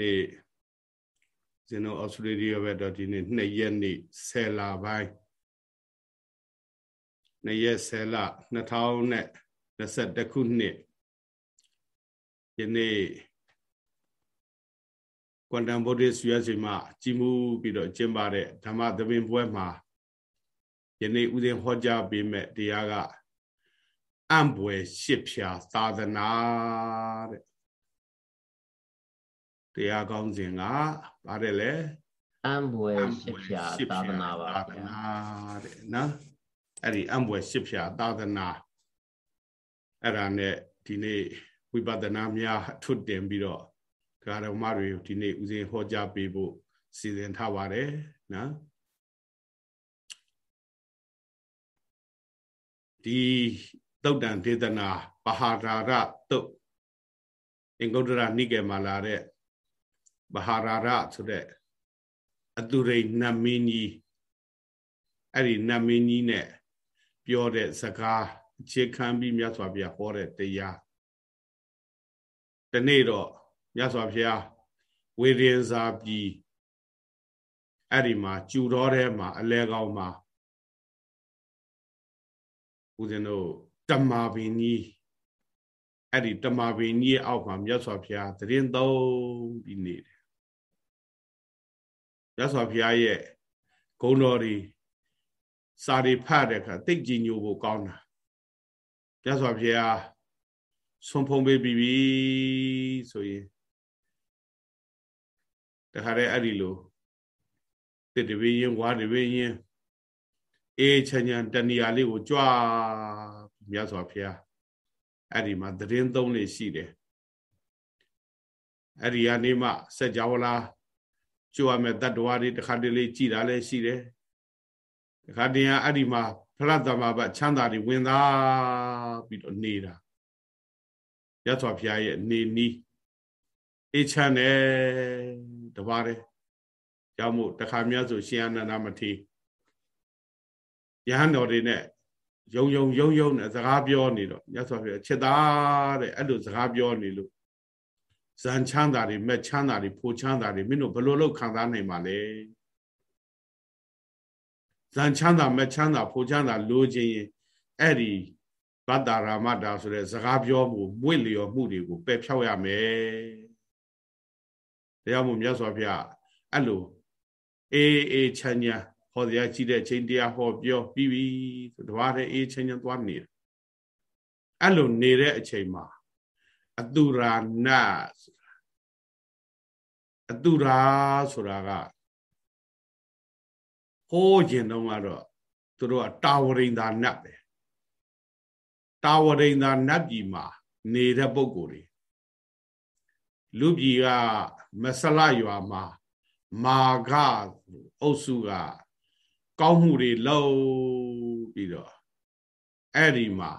နေ့ဇင်နိုဩစတြေးလျဘက်တော့ဒီနေ့2ရက်နေ့10လပိုင်း2ရက်10လ2021ခုနှစ်ယနေ့ကွန်တမ်ဗုဒ္ဓဆွေစီမှာကြီးမှုပြီးတော့ကျင်းပတဲ့ဓမ္မသဘင်ပွဲမှာယနေ့ဥစဉ်ဟောကြားပေးမဲ့တရားကအံ့ဘွယ်ရှစ်ဖြာသာသနာတဲ့ တရားကောင်းစဉ်ကပါတယ်လေအံဘွယ်ရှစ်ဖြာသာသနာပါသာသနာတဲ့နော်အဲ့ဒီအံဘွယ်ရှစ်ဖြာသာသနာအဲ့ဒါနဲ့ဒီနေ့ဝိပဿနာများထွတ်တင်ပြီးတော့ဒကာတော်မတွေဒီနေ့ဦးဇင်းဟောကြားပေးဖို့စီစဉ်ထားပါတယ်နော်ဒီသုတ်တန်ဒေသနာပဟာရာရသုတ်အင်္ဂုတ္တရနိကေမှာလာတဲ့ မဟာရာရဆိုတဲ့အတုရိနတ်မင်းကြီးအဲ့ဒီနတ်မင်းကြီးနဲ့ပြောတဲ့စကားအခြေခံပြီးမြတ်စွာဘုရားဟောတဲ့တရားဒီနေ့တော့မြတ်စွာဘုရားဝေရင်စာပြည်အဲ့ဒီမှာကျူတော်ထဲမှာအလဲကောင်းမှာဦးဇင်းတို့တမာပင်ကြီးအဲ့ဒီတမာပင်ကြီးအောက်မှာမြတ်စွာဘုရားသတင်းသုံးပြီးနေတယ် ရသော်ဘုရားရဲ့ဂုဏ်တော်တွေစာတွေဖတ်တဲ့အခါသိကြည်ညိုဖို့ကောင်းတာရသော်ဘုရားဆုံးဖုံးပေးပြီးပြီဆိုရင်တခါတည်းအဲ့ဒီလိုတစ်တပင်းရင်ဝါတပင်းရင်အေးချမ်းချမ်းတဏှာလေးကိုကြွားမြတ်စွာဘုရားအဲ့ဒီမှာသတင်းသုံးလေးရှိတယ်အဲ့ဒီကနေမှစัจ java လာကြို ရမယ်တတ္တဝါတွေတခါတလေကြည်တာလည်းရှိတယ်တခါတည်းအဲ့ဒီမှာဖရတမဘချမ်းသာတွေဝင်သာပြီးတော့နေတာရသော်ဖျားရဲ့နေနီးအေးချမ်းတယ်တပါးတယ်ကြောင့်မို့တခါမြတ်ဆိုရှင်အနန္ဒမထေရဟန်းတော်တွေနဲ့ယုံယုံယုံယုံနဲ့စကားပြောနေတော့မြတ်စွာဘုရားချက်သားတဲ့အဲ့လိုစကားပြောနေလို့ ဇန်ချမ်းသာတွေမက်ချမ်းသာတွေဖိုချမ်းသာတွေမင်းတို့ဘယ်လိုလုပ်ခံစားနိုင်မှာလဲဇန်ချမ်းသာမက်ချမ်းသာဖိုချမ်းသာလိုချင်ရင်အဲ့ဒီဗတ္တရာမတာဆိုတဲ့စကားပြောမှုမွေ့လျော်မှုတွေကိုပယ်ဖြောက်ရမယ်တရားမို့မြတ်စွာဘုရားအဲ့လိုအေးအေးချမ်းညာဟောတရားကြည့်တဲ့ချိန်တရားဟောပြောပြီးပြီဆိုတော့တအေးချမ်းညာသွားနေတယ်အဲ့လိုနေတဲ့အချိန်မှာ အတုရာနအတုရာဆိုတာကဟိုးကျင်တုန်းကတော့သူတို့ကတာဝရိန်သာနတ်ပဲတာဝရိန်သာနတ်ပြည်မှာနေတဲ့ပုံကိုယ်တွေလူပြည်ကမဆလရွာမှာမာဂအုပ်စုကကောင်းမှုတွေလုပ်ပြီးတော့အဲ့ဒီမှာ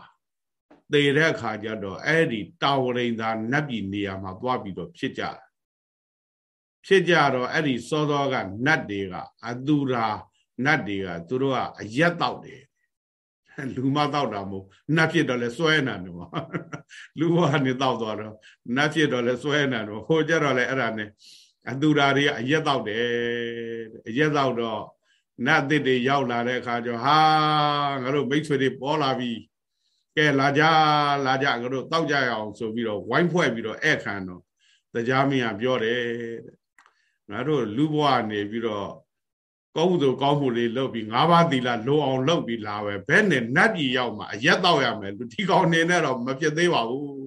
သေတဲ့အခါကျတော့အဲ့ဒီတာဝရိန်သာနတ်ပြည်နေရာမှာသွားပြီးတော့ဖြစ်ကြဖြစ်ကြတော့အဲ့ဒီစောစောကနတ်တွေကအတူရာနတ်တွေကသူတို့ကအရက်တောက်တယ်လူမတောက်တာမဟုတ်နတ်ဖြစ်တော့လဲစွဲနာတယ်ပေါ့လူဘဝနေတောက်သွားတော့နတ်ဖြစ်တော့လဲစွဲနာတော့ဟိုကြတော့လဲအဲ့ဒါနဲ့အတူရာတွေကအရက်တောက်တယ်အရက်တောက်တော့နတ်အစ်တွေရောက်လာတဲ့အခါကျဟာငါတို့မိတ်ဆွေတွေပေါ်လာပြီ ကဲလာကြလာကြငါတို့တောက်ကြရအောင်ဆိုပြီးတော့ဝိုင်းဖွဲ့ပြီးတော့အဲ့ခံတော့တရားမင်းကပြောတယ်ငါတို့လူဘဝနေပြီးတော့ကောင်းမှုဆိုကောင်းမှုလေးလုပ်ပြီးငါးပါးသီလလုံအောင်လုပ်ပြီးလာပဲဘယ်နဲ့နတ်ပြည်ရောက်မှာအရက်တော့ရမယ်လူဒီကောင်နေနဲ့တော့မဖြစ်သေးပါဘူး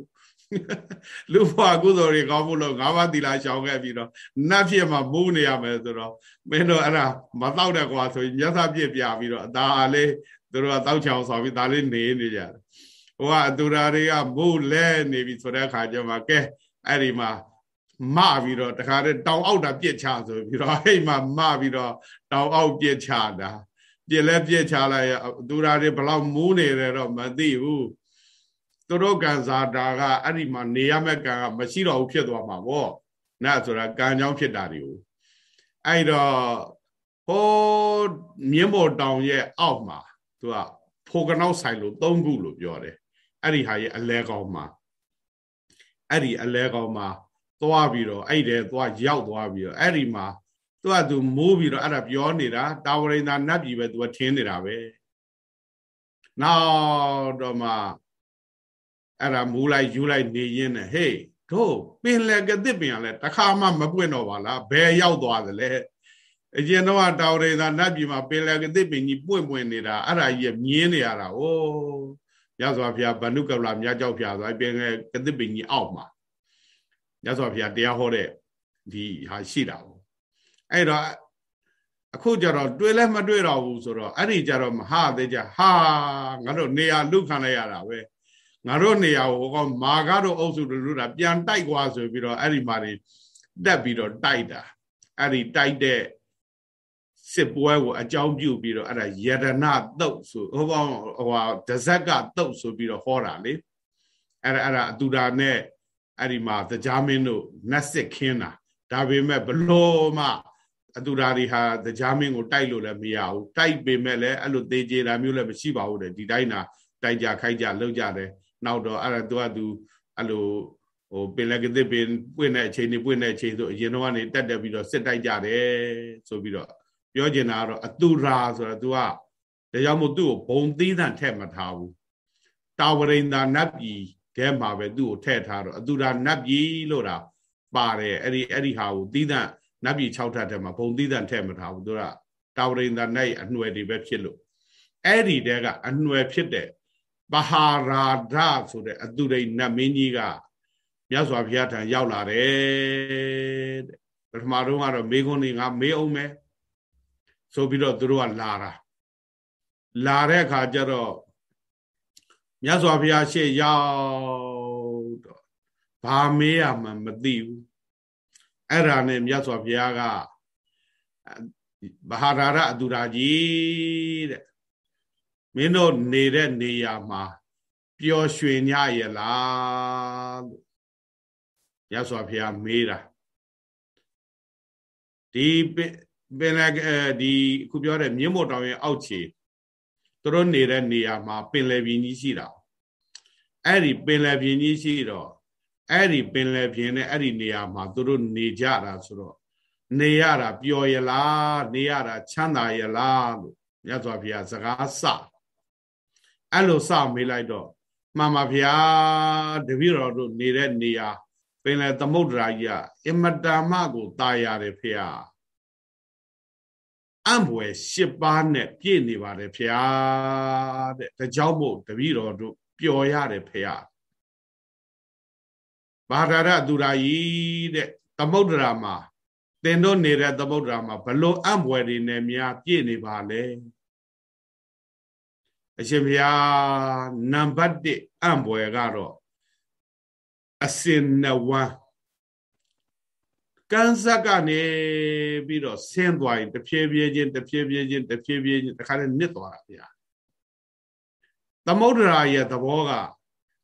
လူဘဝကုသိုလ်တွေကောင်းမှုလို့ငါးပါးသီလရှောင်ခဲ့ပြီးတော့နတ်ဖြစ်မှာမိုးနေရမယ်ဆိုတော့မင်းတို့အဲ့ဒါမတော့တဲ့ကွာဆိုရင်မျက်စာပြစ်ပြပြီးတော့အသာလေးသူတို့ကတောက်ချောင်ဆောင်ပြီးဒါလေးနေနေကြတယ် ဟိုကအတူရာတွေကမိုးလဲနေပြီဆိုတဲ့အခါကျမှကဲအဲ့ဒီမှာမပြီးတော့တခါတည်းတောင်အောက်တာပြစ်ချဆိုပြီးတော့အဲ့မှာမပြီးတော့တောင်အောက်ပြစ်ချတာပြစ်လဲပြစ်ချလိုက်သူရာတွေဘလောက်မိုးနေတယ်တော့မသိဘူးသူတို့ကံစားတာကအဲ့ဒီမှာနေရမဲ့ကံကမရှိတော့ဘူးဖြစ်သွားမှာပေါ့နာဆိုတာကံကြောင့်ဖြစ်တာတွေကိုအဲ့တော့ဟိုးမြင်းပေါ်တောင်ရဲ့အောက်မှာသူကဖိုကနောက်ဆိုင်လို့၃ခုလို့ပြောတယ် အဲ့ဒီဟာရဲ့အလဲကောင်းမှာအဲ့ဒီအလဲကောင်းမှာသွားပြီးတော့အဲ့တဲ့သွားရောက်သွားပြီးတော့အဲ့ဒီမှာသူကသူမိုးပြီးတော့အဲ့ဒါပြောနေတာတာဝရိန္ဒာနတ်ပြည်ပဲသူကထင်းနေတာပဲနောက်တော့မှအဲ့ဒါမူလိုက်ယူလိုက်နေရင်းနဲ့ဟေးတို့ပင်လယ်ကတစ်ပင်ကလည်းတခါမှမပွင့်တော့ပါလားဘယ်ရောက်သွားသလဲအရင်တော့တာဝရိန္ဒာနတ်ပြည်မှာပင်လယ်ကတစ်ပင်ကြီးပွင့်ပွင့်နေတာအဲ့ဒါကြီးမြင်းနေရတာဩ ရသော်ဘုရားဗန္ဓုကပလမြတ်ကြောက်ဖျားဆိုပင်လယ်ကတစ်ပင်ကြီးအောက်မှာရသော်ဘုရားတရားဟောတဲ့ဒီဟာရှိတာပေါ့အဲ့တော့အခုကြတော့တွေ့လဲမတွေ့တော့ဘူးဆိုတော့အဲ့ဒီကြတော့မဟာသေးကြဟာငါတို့နေရာလုခံလိုက်ရတာပဲငါတို့နေရာကိုကောမာကားတို့အုပ်စုတို့တို့ပြန်တိုက်ကွာဆိုပြီးတော့အဲ့ဒီမှာတွေတက်ပြီးတော့တိုက်တာအဲ့ဒီတိုက်တဲ့ စစ်ပွဲကိုအကြောင်းပြုပြီးတော့အဲ့ဒါယတနာတုတ်ဆိုဟိုဘောဟိုဟာဒဇက်ကတုတ်ဆိုပြီးတော့ဟောတာလေအဲ့ဒါအဲ့ဒါအတူတာနဲ့အဲ့ဒီမှာတရားမင်းတို့နတ်စစ်ခင်းတာဒါပေမဲ့ဘလို့မှအတူတာတွေဟာတရားမင်းကိုတိုက်လို့လည်းမရဘူးတိုက်ပေမဲ့လည်းအဲ့လိုသေးကြေတာမျိုးလည်းမရှိပါဘူးတဲ့ဒီတိုင်းနာတိုက်ကြခိုက်ကြလှုပ်ကြတယ်နောက်တော့အဲ့ဒါသူကသူအဲ့လိုဟိုပင်လက်ကတစ်ပင်ပွင့်တဲ့အချိန်နေပွင့်တဲ့အချိန်ဆိုအရင်တော့ကနေတက်တက်ပြီးတော့စစ်တိုက်ကြတယ်ဆိုပြီးတော့ ပြောချင်တာကတော့အတူရာဆိုတာ तू ကဒါကြောင့်မို့သူ့ကိုဘုံသီးသန့်ထည့်မထားဘူးတာဝရိန္ဒာနတ်ပြည်ထဲမှာပဲသူ့ကိုထည့်ထားတော့အတူရာနတ်ပြည်လို့တာပါတယ်အဲ့ဒီအဲ့ဒီဟာကိုသီးသန့်နတ်ပြည်6ထပ်ထဲမှာဘုံသီးသန့်ထည့်မထားဘူးသူကတာဝရိန္ဒာနိုင်အနှွယ်တွေပဲဖြစ်လို့အဲ့ဒီတဲကအနှွယ်ဖြစ်တဲ့ပဟာရာဒဆိုတဲ့အတူရိနတ်မင်းကြီးကမြတ်စွာဘုရားထံရောက်လာတယ်တဲ့ပထမတော့ကတော့မေခွန်းနေငါမေးအောင်မယ် ဆိုပြီးတော့သူတို့ကလာတာလာတဲ့အခါကျတော့မြတ်စွာဘုရားရှေ့ရောက်တော့ဘာမေးရမှမသိဘူးအဲ့ဒါနဲ့မြတ်စွာဘုရားကဘာဟာရအတူရာကြီးတဲ့မင်းတို့နေတဲ့နေရာမှာပျော်ရွှင်ညရဲ့လားလို့မြတ်စွာဘုရားမေးတာဒီ ပင်လယ်ဒီခုပြောတဲ့မြင်းမို့တောင်ရဲ့အောက်ခြေသူတို့နေတဲ့နေရာမှာပင်လယ်ပြင်ကြီးရှိတာအဲ့ဒီပင်လယ်ပြင်ကြီးရှိတော့အဲ့ဒီပင်လယ်ပြင်နဲ့အဲ့ဒီနေရာမှာသူတို့နေကြတာဆိုတော့နေရတာပျော်ရလားနေရတာချမ်းသာရလားလို့မြတ်စွာဘုရားစကားစအဲ့လိုစမေးလိုက်တော့မှန်ပါဗျာတပည့်တော်တို့နေတဲ့နေရာပင်လယ်သမုဒ္ဒရာကြီးကအင်မတန်မှကိုตายရတယ်ဖေဟာ အံ့ဘွယ်၈ပါးနဲ့ပြည့်နေပါတယ်ဖေဟာတဲ့ဒါကြောင့်မို့တပည့်တော်တို့ပျော်ရတယ်ဖေဟာဘာဒရသူရာကြီးတဲ့သမုဒ္ဒရာမှာတင်တို့နေတဲ့သမုဒ္ဒရာမှာဘလို့အံ့ဘွယ်တွေနဲ့များပြည့်နေပါလဲအရှင်ဘုရားနံပါတ်1အံ့ဘွယ်ကတော့အစင်နဝမ်း ကန်းစက်ကနေပြီးတော့ဆင်းသွားရင်တဖြည်းဖြည်းချင်းတဖြည်းဖြည်းချင်းတဖြည်းဖြည်းချင်းတခါနဲ့နစ်သွားတာဗျာသမုဒ္ဒရာရဲ့သဘောက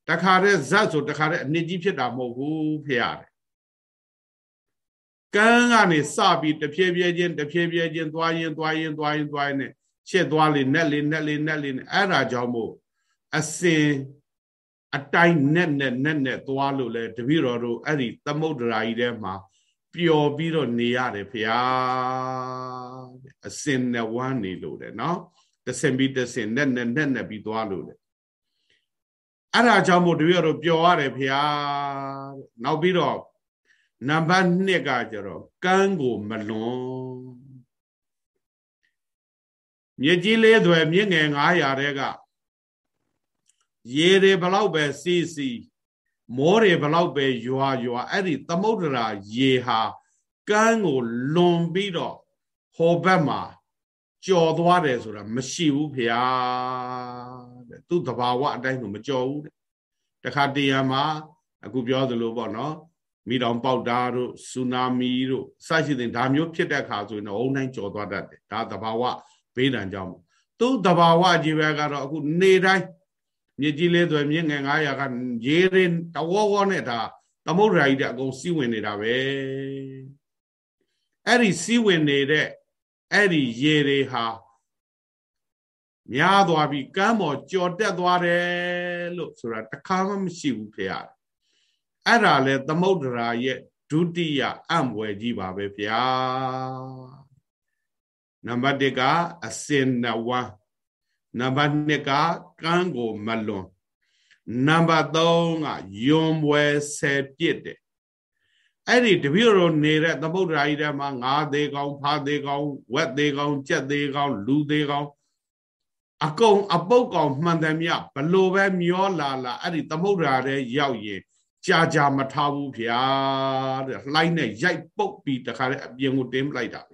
တခါတည်းဇတ်ဆိုတခါတည်းအနစ်ကြီးဖြစ်တာမဟုတ်ဘူးဖေရတယ်ကန်းကနေစပြီးတဖြည်းဖြည်းချင်းတဖြည်းဖြည်းချင်းသွားရင်သွားရင်သွားရင်သွားရင်နဲ့ရှစ်သွားလေနက်လေနက်လေနက်လေအဲ့ဒါကြောင့်မို့အစင်အတိုင်းနဲ့နဲ့နဲ့နဲ့သွားလို့လဲတပည့်တော်တို့အဲ့ဒီသမုဒ္ဒရာကြီးထဲမှာ ပျော်ပြီးတော့နေရတယ်ဖျားအစင်နဲ့ဝမ်းနေလို့တယ်နော်တစင်ပြီးတစင်နဲ့နဲ့နဲ့နဲ့ပြီးသွားလို့တယ်အဲ့ဒါကြောင့်မို့တပည့်တော်ပျော်ရတယ်ဖျားနောက်ပြီးတော့နံပါတ်2ကကျတော့ကန်းကိုမလွန်မြစ်ကြီးလေးသွယ်မြင့်ငယ်900တဲကရေတွေဘလောက်ပဲစီးစီး မောတွေဘလောက်ပဲရွာရွာအဲ့ဒီသမုဒ္ဒရာရေဟာကမ်းကိုလွန်ပြီးတော့ဟောဘက်မှာကြော်သွားတယ်ဆိုတာမရှိဘူးဖေဟာတဲ့သူ့တဘာဝအတိုင်းကိုမကြော်ဘူးတဲ့တခါတရံမှာအခုပြောသလိုပေါ့နော်မိတောင်ပေါက်တာတို့ဆူနာမီတို့စရှိတဲ့ဒါမျိုးဖြစ်တဲ့အခါဆိုရင်တော့အုံတိုင်းကြော်သွားတတ်တယ်ဒါတဘာဝဘေးဒဏ်ကြောင့်သူ့တဘာဝကြီးပဲကတော့အခုနေတိုင်း မြစ်ကြီးလေးဆိုမြင့်ငယ်900ကရေရင်တဝေါဝေါနဲ့ဒါသမုဒ္ဒရာကြီးတဲ့အကုန်စီးဝင်နေတာပဲအဲ့ဒီစီးဝင်နေတဲ့အဲ့ဒီရေတွေဟာများသွားပြီးကမ်းပေါ်ကြော်တက်သွားတယ်လို့ဆိုတာတခါမှမရှိဘူးဖေရအဲ့ဒါလဲသမုဒ္ဒရာရဲ့ဒုတိယအံ့ဘွယ်ကြီးပါပဲဗျာနံပါတ်1ကအစင်နဝါ နံပါတ်2ကကန်းကိုမလွန်နံပါတ်3ကယွန်ပွဲဆယ်ပြစ်တယ်အဲ့ဒီတပည့်တော်နေတဲ့သမုဒ္ဒရာကြီးထဲမှာငါးသေးကောင်းဖားသေးကောင်းဝက်သေးကောင်းကြက်သေးကောင်းလူသေးကောင်းအကုန်အပုတ်ကောင်မှန်တယ်မြဘလို့ပဲမျောလာလာအဲ့ဒီသမုဒ္ဒရာထဲရောက်ရင်ကြာကြာမထားဘူးဗျာတဲ့လှိုင်းနဲ့ရိုက်ပုတ်ပြီးတခါလေအပြင်ကိုတင်းလိုက်တာပဲ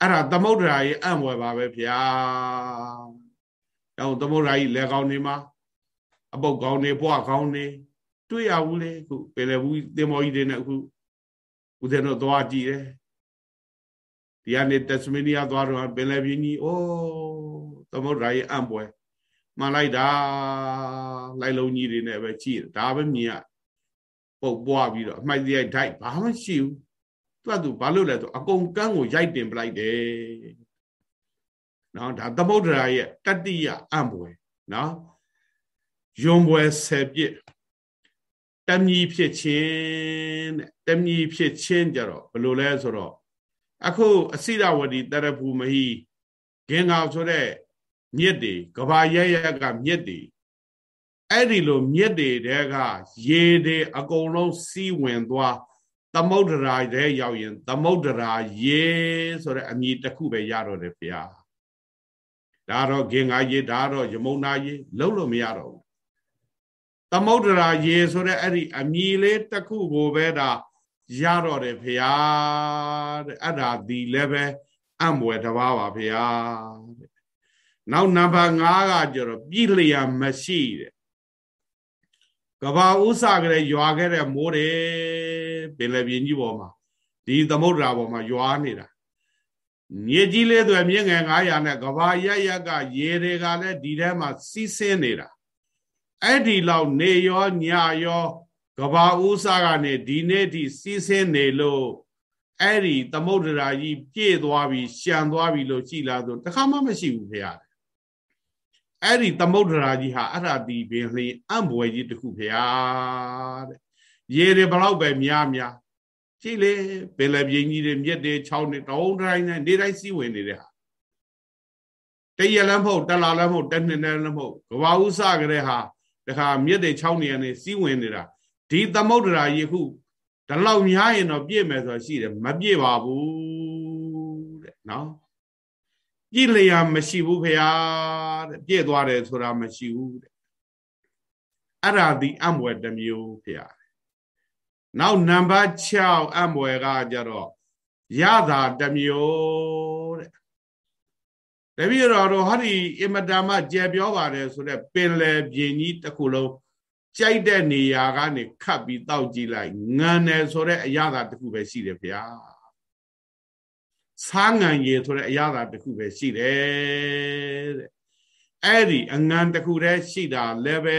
အဲ့ဒါသမုဒ္ဒရာကြီးအံ့ဝယ်ပါပဲဗျာတော့သမုဒ္ဒရာကြီးလက်ကောင်းနေမှာအပုတ်ကောင်းနေဘွားကောင်းနေတွေ့ရဘူးလေခုပင်လယ်ဘူးသင်္ဘောကြီးတွေနဲ့အခုဦးဇင်းတို့သွားကြည့်တယ်ဒီကနေတက်စမီနီးယားသွားတော့ပင်လယ်ပြင်းကြီးအိုးသမုဒ္ဒရာကြီးအံ့ပွဲမှန်လိုက်တာလိုက်လုံးကြီးတွေနဲ့ပဲကြည့်ဒါပဲမြင်ရပုတ်ပွားပြီးတော့အမှိုက်ရိုက်ဓာတ်ဘာမှရှိဘူး သူကသူဘာလို့လဲဆိုအကုန်ကန်းကိုရိုက်တင်ပလိုက်တယ်နော်ဒါသမုဒ္ဒရာရဲ့တတိယအံ့ပွဲနော်ယွန်ပွဲဆယ်ပြစ်တမီဖြစ်ခြင်းတဲ့တမီဖြစ်ခြင်းကြတော့ဘယ်လိုလဲဆိုတော့အခုအစိရဝတီတရဖူမဟီဂင်္ဂါဆိုတဲ့မြစ်တွေကဘာရရကမြစ်တွေအဲ့ဒီလိုမြစ်တွေတဲကရေတွေအကုန်လုံးစီးဝင်သွား သမုဒ္ဒရာထဲရောက်ရင် သမုဒ္ဒရာရေဆိုတဲ့အမည်တစ်ခုပဲရတော့တယ်ဗျာဒါတော့ဂင်္ဂါရေဒါတော့ယမုန်နာရေလုံးလို့မရတော့ဘူးသမုဒ္ဒရာရေဆိုတဲ့အဲ့ဒီအမည်လေးတစ်ခုကိုပဲဒါရတော့တယ်ဖေဟာတဲ့အဲ့ဒါဒီလည်းပဲအံ့ဘွယ်တဘာပါဖေဟာတဲ့နောက်နံပါတ်5ကကျတော့ပြည်လျာမရှိတဲ့ကဘာဥစကလေးရွာခဲ့တဲ့မိုးတွေ ပင်လယ်ပြင်ကြီးပေါ်မှာဒီသမုဒ္ဒရာပေါ်မှာရွာနေတာမြေကြီးလေးတွေမြင့်ငယ်900နဲ့ကဘာရရကရေတွေကလည်းဒီထဲမှာစီးဆင်းနေတာအဲ့ဒီလောက်နေရောညရောကဘာဦးစားကနေဒီနေ့ထိစီးဆင်းနေလို့အဲ့ဒီသမုဒ္ဒရာကြီးပြည့်သွားပြီရှံသွားပြီလို့ကြည်လာဆိုတခါမှမရှိဘူးဖေရတယ်အဲ့ဒီသမုဒ္ဒရာကြီးဟာအရတိပင်လျင်အံ့ဘွယ်ကြီးတခုဖေရတဲ့ ရေတွေဘလောက်ပဲများများကြည့်လေပင်လယ်ပြင်ကြီးတွေမြက်တွေချောင်းတွေတောင်းတိုင်းနဲ့နေတိုင်းစီးဝင်နေတဲ့ဟာတရလည်းမဟုတ်တလာလည်းမဟုတ်တနှစ်လည်းမဟုတ်ကဘာဥစကြတဲ့ဟာတခါမြက်တွေချောင်းနေရနေစီးဝင်နေတာဒီသမုဒ္ဒရာကြီးခုဒီလောက်များရင်တော့ပြည့်မယ်ဆိုရှိတယ်မပြည့်ပါဘူးတဲ့နော်ပြည့်လျာမရှိဘူးဖေဟာတဲ့ပြည့်သွားတယ်ဆိုတာမရှိဘူးတဲ့အဲ့ဒါဒီအံွယ်တစ်မျိုးဖေဟာ နောက်နံပါတ်6အံွယ်ကကြတော့ရတာတစ်မျိုးတဲ့တပည့်တော်တို့ဟောဒီအမတမကြဲပြောပါတယ်ဆိုတဲ့ပင်လယ်ပြင်ကြီးတစ်ခုလုံးကြိုက်တဲ့နေရာကနေခတ်ပြီးတောက်ကြည့်လိုက်ငံတယ်ဆိုတဲ့အရာသာတစ်ခုပဲရှိတယ်ဗျာစားငံရည်ဆိုတဲ့အရာသာတစ်ခုပဲရှိတယ်တဲ့အဲ့ဒီအငံတစ်ခုတည်းရှိတာလည်းပဲ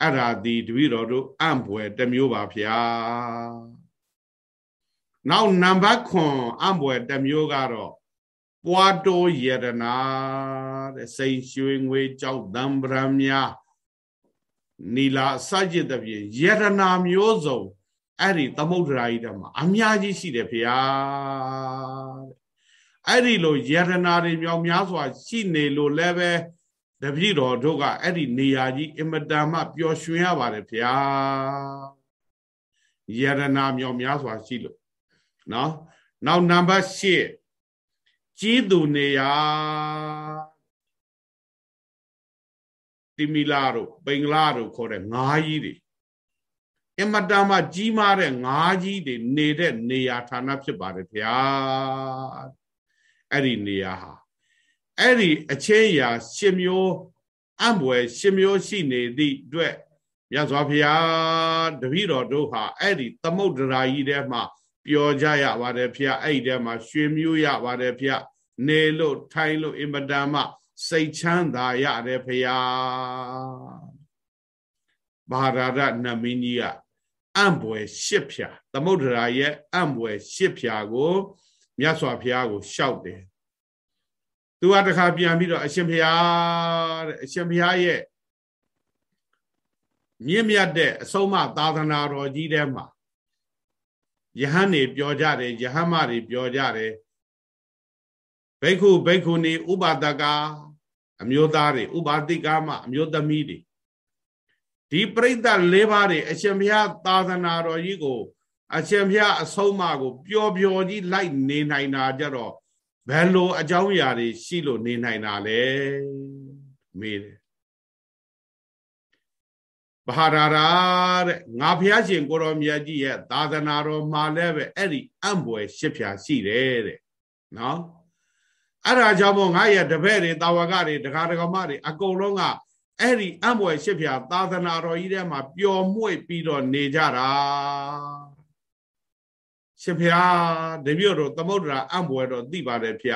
အဲ့ဒါဒီတပည့်တော်တို့အံ့ဘွယ်တစ်မျိုးပါဗျာနောက်နံပါတ်9အံ့ဘွယ်တစ်မျိုးကတော့ပွားတိုးယရနာတဲ့စိန်ရွှေငွေကြောက်တံပရံများနီလာစကြစ်တဲ့ပြင်ယရနာမျိုးစုံအဲ့ဒီသမုဒ္ဒရာကြီးတမှာအများကြီးရှိတယ်ဖေဟာအဲ့ဒီလိုယရနာတွေမြောင်များစွာရှိနေလို့လည်းပဲ တပည့်တော်တို့ကအဲ့ဒီနေရာကြီးအင်မတန်မှပျော်ရွှင်ရပါတယ်ဖေဟာယရနာမြောင်များစွာရှိလို့နော်နောက်နံပါတ်8ကြီးသူနေရာတိမီလာတို့ပိန်လာတို့ခေါ်တဲ့ငါးကြီးတွေအမတန်မှကြီးမားတဲ့ငါးကြီးတွေနေတဲ့နေရာဌာနဖြစ်ပါတယ်ဗျာအဲ့ဒီနေရာဟာ အဲ့ဒီအချင်းရာရှင်မျိုးအံ့ဘွယ်ရှင်မျိုးရှိနေသည့်အတွက်မြတ်စွာဘုရားတပည့်တော်တို့ဟာအဲ့ဒီသမုဒ္ဒရာကြီးထဲမှာပျော်ကြရပါတယ်ဖျားအဲ့ဒီထဲမှာရွှေမျိုးရပါတယ်ဖျားနေလို့ထိုင်လို့အင်မတန်မှစိတ်ချမ်းသာရတယ်ဖရာဘာရာဒနမင်းကြီးကအံ့ဘွယ်ရှစ်ဖြာသမုဒ္ဒရာရဲ့အံ့ဘွယ်ရှစ်ဖြာကိုမြတ်စွာဘုရားကိုရှောက်တယ် သူကတခါပြန်ပြီးတော့အရှင်ဘုရားတဲ့အရှင်ဘုရားရဲ့မြင့်မြတ်တဲ့အဆုံးမသာသနာတော်ကြီးထဲမှာယဟန်နေပြောကြတယ်ယဟန်မတွေပြောကြတယ်ဘိက္ခုဘိက္ခုနီဥပါဒကအမျိုးသားတွေဥပါတိကမအမျိုးသမီးတွေဒီပြိဿ၄ပါးတွေအရှင်ဘုရားသာသနာတော်ကြီးကို အရှင်ဘုရားအဆုံးအမကိုပျော်ပျော်ကြီးလိုက်နေနိုင်တာကြတော့ ဘယ်လိုအကြောင်းအရာတွေရှိလို့နေနိုင်တာလဲမေးတယ်ဘာရာရာတဲ့ငါဘုရားရှင်ကိုတော်မြတ်ကြီးရဲ့သာသနာတော်မှာလည်းပဲအဲ့ဒီအံ့ဘွယ်ရှစ်ဖြာရှိတယ်တဲ့နော်အဲ့ဒါကြောင့်မို့ငါရဲ့တပည့်တွေတာဝကတွေဒကာဒကမတွေအကုန်လုံးကအဲ့ဒီအံ့ဘွယ်ရှစ်ဖြာသာသနာတော်ကြီးထဲမှာပျော်မွေ့ပြီးတော့နေကြတာ ရှင်ဖျားတပြည့်တော်သမုဒ္ဒရာအံ့ဘွယ်တော်သိပါတယ်ဖေ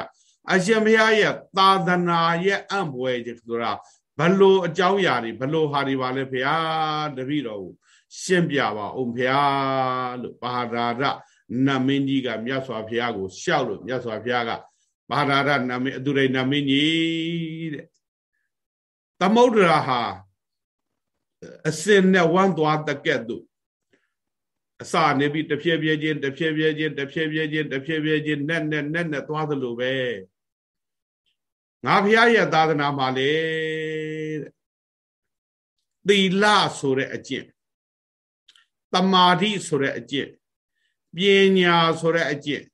အရှင်ဘုရားရဲ့သာသနာရဲ့အံ့ဘွယ်ဆိုတာဘလို့အကြောင်းအရာတွေဘလို့ဟာတွေပါလဲဖေတပြည့်တော်ကိုရှင်းပြပါအောင်ဖေလို့ပါဒါရနမင်းကြီးကမြတ်စွာဘုရားကိုရှောက်လို့မြတ်စွာဘုရားကပါဒါရနမင်းအသူရိနမင်းကြီးတဲ့သမုဒ္ဒရာဟာအစင်နဲ့ဝမ်းသွားတကဲ့သို့ အစာနေပြီးတဖြည်းဖြည်းချင်းတဖြည်းဖြည်းချင်းတဖြည်းဖြည်းချင်းတဖြည်းဖြည်းချင်းနဲ့နဲ့နဲ့နဲ့သွားသလိုပဲငါဖះရဲ့သာသနာမှာလေတဲ့သီလဆိုတဲ့အကျင့်တမာတိဆိုတဲ့အကျင့်ပညာဆိုတဲ့အကျင့်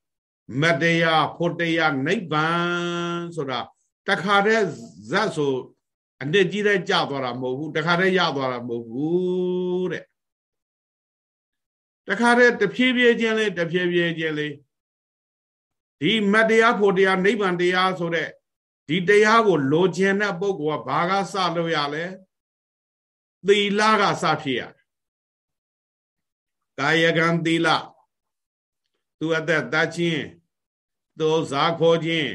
မတရားဖို့တရားနိဗ္ဗာန်ဆိုတာတခါတည်းဇတ်ဆိုအနှစ်ကြီးတဲ့ကြသွားတာမဟုတ်ဘူးတခါတည်းရသွားတာမဟုတ်ဘူးတဲ့ တခါတည်းတဖြည်းဖြည်းချင်းလေးတဖြည်းဖြည်းချင်းလေးဒီမတရားဖို့တရားနိဗ္ဗာန်တရားဆိုတဲ့ဒီတရားကိုလိုချင်တဲ့ပုဂ္ဂိုလ်ကဘာကစလို့ရလဲသီလကစဖြစ်ရကာယကံသီလသူအသက်တတ်ခြင်းသူဇာခေါ်ခြင်း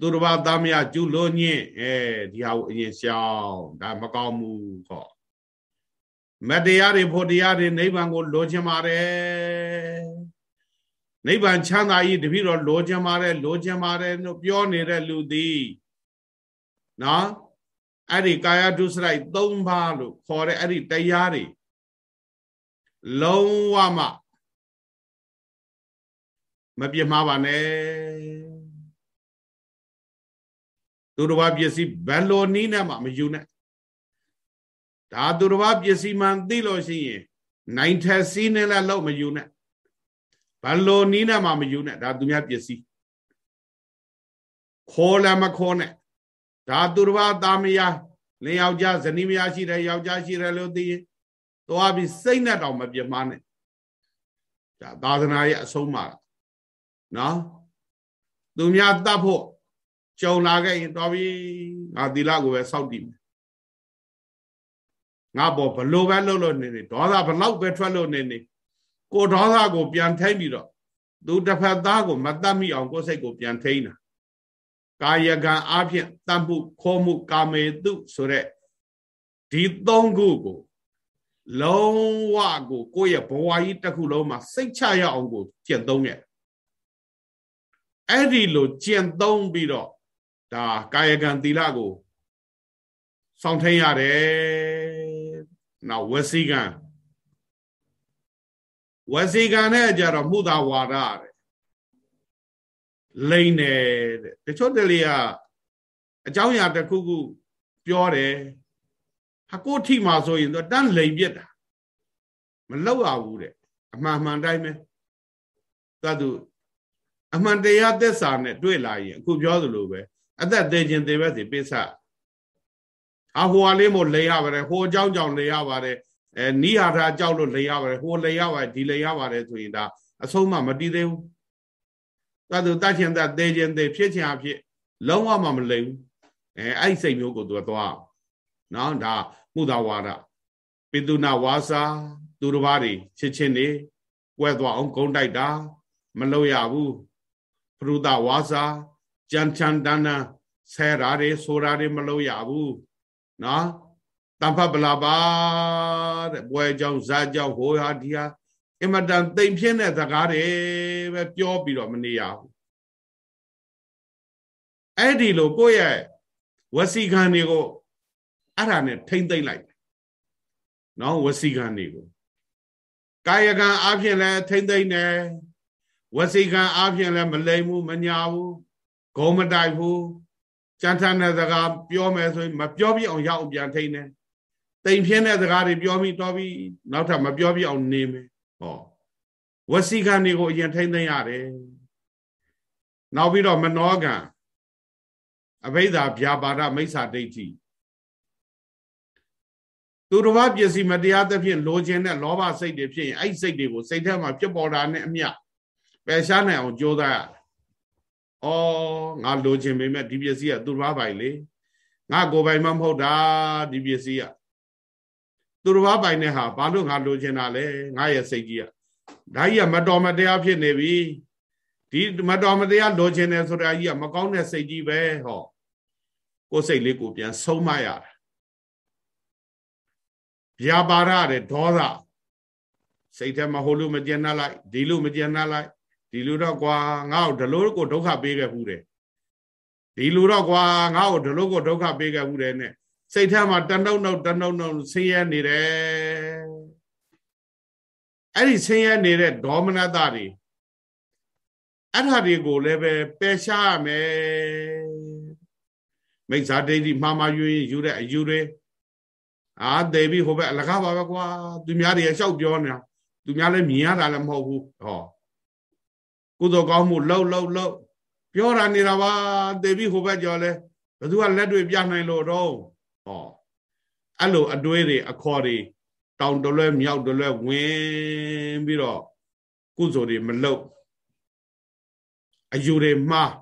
သူတစ်ပါးသားမရကျူလို့ညင်အဲဒီဟာကိုအရင်ရှောင်းဒါမကောင်းဘူးခေါ် မတရားတွေဖို့တရားတွေနိဗ္ဗာန်ကိုလိုချင်ပါတယ်နိဗ္ဗာန်ချမ်းသာကြီးတပည့်တော်လိုချင်ပါတယ်လိုချင်ပါတယ်လို့ပြောနေတဲ့လူသည်နော်အဲ့ဒီကာယဒုစရိုက်၃ပါးလို့ခေါ်တဲ့အဲ့ဒီတရားတွေလုံးဝမှမပြစ်မှားပါနဲ့သူတော်ဘာပစ္စည်းဘယ်လိုနည်းနဲ့မှမယူနဲ့ ဒါသူတော်ဘာပစ္စည်းမှန်သိလို့ရှိရင်နိုင်ထက်စီးနဲ့လည်းလောက်မယူနဲ့ဘလို့နီးနဲ့မှမယူနဲ့ဒါသူများပစ္စည်းခေါ်လည်းမခေါ်နဲ့ဒါသူတစ်ပါးသားမယားလင်ယောက်ျားဇနီးမယားရှိတယ်ယောက်ျားရှိတယ်လို့သိရင်သွားပြီးစိတ်နဲ့တောင်မပြတ်မှားနဲ့ဒါသာသနာရဲ့အဆုံးအမနော်သူများတတ်ဖို့ကြုံလာခဲ့ရင်တော်ပြီငါသီလကိုပဲစောင့်တည်မယ် ငါပေါ်ဘလို့ပဲလှုပ်လို့နေနေဒေါသဘလောက်ပဲထွက်လို့နေနေကိုဒေါသကိုပြန်ထိမ့်ပြီးတော့သူတစ်ဖက်သားကိုမတတ်မိအောင်ကိုယ်စိတ်ကိုပြန်ထိန်းတာကာယကံအဖြစ်တတ်မှုခေါ်မှုကာမေတုဆိုတဲ့ဒီသုံးခုကိုလုံးဝကိုကိုယ့်ရဲ့ဘဝကြီးတစ်ခုလုံးမှာစိတ်ချရအောင်ကိုကျင့်သုံးရဲ့အဲ့ဒီလိုကျင့်သုံးပြီးတော့ဒါကာယကံသီလကိုစောင့်ထိန်ရတယ် နောက်ဝစီကံဝစီကံနဲ့ကြတော့မှုသာဝါဒတဲ့လိမ့်တယ်တဲ့တချို့တလေကအကြောင်းအရာတစ်ခုခုပြောတယ်ဟာကိုထိမှာဆိုရင်တော့တန်းလိမ်ပြစ်တာမလောက်ရဘူးတဲ့အမှန်မှန်တိုင်းပဲသတ်သူအမှန်တရားသစ္စာနဲ့တွေ့လာရင်အခုပြောသလိုပဲအသက်သေးခြင်းသေးပဲစီပိဿ အဟိုအလေးမို့လေရပါတယ်ဟိုအကြောင်းကြောင့်လေရပါတယ်အဲနိဟာထာကြောက်လို့လေရပါတယ်ဟိုလေရပါတယ်ဒီလေရပါတယ်ဆိုရင်ဒါအဆုံးမမတည်သေးဘူးသတ်သူတတ်ခြင်းတတ်သေးခြင်းသေးဖြစ်ခြင်းအဖြစ်လုံးဝမမလိမ်ဘူးအဲအဲ့စိတ်မျိုးကိုသူကသွားနော်ဒါမှုသာဝါဒပိတုနာဝါစာသူတစ်ပါးတွေချစ်ချင်းနေကွဲသွားအောင်ဂုံးတိုက်တာမလုပ်ရဘူးပရုဒဝါစာကြံချန်တန်းတန်းဆဲတာတွေဆိုတာတွေမလုပ်ရဘူး နော်တမ္ဖပလာပါတဲ့ပွဲကြောင့်ဇာကြောင့်ဟိုဟာဒီဟာအင်မတန်တိမ်ပြင်းတဲ့စကားတွေပဲပြောပြီးတော့မနေရဘူးအဲ့ဒီလိုကိုယ့်ရဲ့ဝစီခံတွေကိုအဲ့ဒါနဲ့ထိမ့်သိမ့်လိုက်နော်ဝစီကံတွေကိုကာယကံအပြင်လည်းထိမ့်သိမ့်တယ်ဝစီကံအပြင်လည်းမလိမ်ဘူးမညာဘူးဂုံမတိုက်ဘူး ကြံထန်တဲ့စကားပြောမယ်ဆိုရင်မပြောပြအောင်ရအောင်ပြန်ထိမ့်တယ်တိမ်ဖြင်းတဲ့စကားတွေပြောပြီးတော့ပြီးနောက်ထပ်မပြောပြအောင်နေမယ်ဟောဝစီကံတွေကိုအရင်ထိမ့်သိမ့်ရတယ်နောက်ပြီးတော့မနောကံအဘိဓါဗျာပါဒမိစ္ဆာဒိဋ္ဌိသူတစ်ပါးပစ္စည်းမတရားသဖြင့်လိုချင်တဲ့လောဘစိတ်တွေဖြစ်ရင်အဲ့စိတ်တွေကိုစိတ်ထဲမှာဖြစ်ပေါ်တာနဲ့အမျှပယ်ရှားနိုင်အောင်ကြိုးစားရတယ်။ အော်ငါလိုချင်ပေမဲ့ဒီပစ္စည်းကသူတစ်ပါးပိုင်လေ။ငါကိုယ်ပိုင်မှမဟုတ်တာဒီပစ္စည်းကသူတစ်ပါးပိုင်တဲ့ဟာဘာလို့ငါလိုချင်တာလဲငါရဲ့စိတ်ကြီးကဒါကြီးကမတော်မတရားဖြစ်နေပြီ။ဒီမတော်မတရားလိုချင်တယ်ဆိုတာကြီးကမကောင်းတဲ့စိတ်ကြီးပဲဟော။ကိုယ်စိတ်လေးကိုပြန်ဆုံးမရတာဗျာပါရတဲ့ဒေါသစိတ်ထဲမှာဟိုလိုမကျင်နှက်လိုက်ဒီလိုမကျင်နှက်လိုက် ဒီလိုတော့ကွာငါ့ကိုဒီလိုကိုဒုက္ခပေးခဲ့ဘူးတယ်ဒီလိုတော့ကွာငါ့ကိုဒီလိုကိုဒုက္ခပေးခဲ့ဘူးတယ်နဲ့စိတ်ထဲမှာတနှုတ်နှုတ်တနှုတ်နှုတ်ဆင်းရဲနေတယ်အဲ့ဒီဆင်းရဲနေတဲ့ဒေါမနတတွေအဲ့ဓာတွေကိုလည်းပဲပယ်ရှားရမယ်မိစ္ဆာဒိဋ္ဌိမှားမှားယူရင်ယူတဲ့အယူတွေအာတေပြီးဟိုဘက်အလကားပါပဲကွာသူများတွေရှောက်ပြောနေတာသူများလည်းမြင်ရတာလည်းမဟုတ်ဘူးဟော ကုသိုလ်ကောင်းမှုလှုပ်လှုပ်လှုပ်ပြောတာနေတာပါတေပြီးဟိုဘက်ကြော်လဲဘသူကလက်တွေပြနိုင်လို့တော့ဟောအဲ့လိုအတွေးတွေအခေါ်တွေတောင်တလွဲမြောက်တလွဲဝင်ပြီးတော့ကုသိုလ်တွေမလုပ်အယူတွေမှား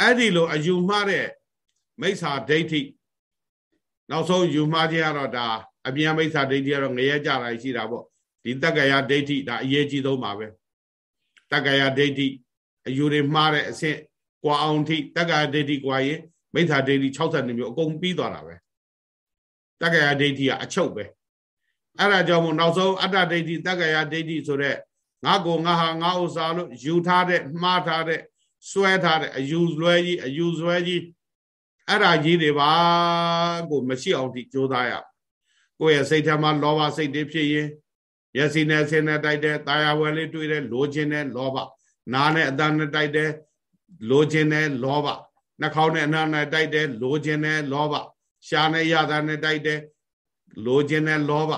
အဲ့ဒီလိုအယူမှားတဲ့မိစ္ဆာဒိဋ္ဌိနောက်ဆုံးယူမှားခြင်းကတော့ဒါအပြန်မိစ္ဆာဒိဋ္ဌိကတော့ငရဲကြတာရှိတာပေါ့ဒီတက္ကရာဒိဋ္ဌိဒါအရေးကြီးဆုံးပါပဲ တက္ကရာဒိဋ္ဌိအယူတွေမှားတဲ့အဆင့်ကွာအောင်ထိတက္ကရာဒိဋ္ဌိကွာရင်မိစ္ဆာဒိဋ္ဌိ62မျိုးအကုန်ပြီးသွားတာပဲတက္ကရာဒိဋ္ဌိကအချုပ်ပဲအဲ့ဒါကြောင့်မို့နောက်ဆုံးအတ္တဒိဋ္ဌိတက္ကရာဒိဋ္ဌိဆိုတဲ့ငါကိုငါဟာငါဥစ္စာလို့ယူထားတဲ့မှားထားတဲ့စွဲထားတဲ့အယူလွဲကြီးအယူစွဲကြီးအဲ့ဒါကြီးတွေပါကိုမရှိအောင်ဒီကြိုးစားရကိုယ့်ရဲ့စိတ်ထဲမှာလောဘစိတ်တွေဖြစ်ရင် မျက်စိနဲ့ဆင်းနဲ့တိုက်တဲ့တာယာဝယ်လေးတွေ့တဲ့လိုချင်တဲ့လောဘနားနဲ့အတန်းနဲ့တိုက်တဲ့လိုချင်တဲ့လောဘနှာခေါင်းနဲ့အနားနဲ့တိုက်တဲ့လိုချင်တဲ့လောဘရှားနဲ့ရတာနဲ့တိုက်တဲ့လိုချင်တဲ့လောဘ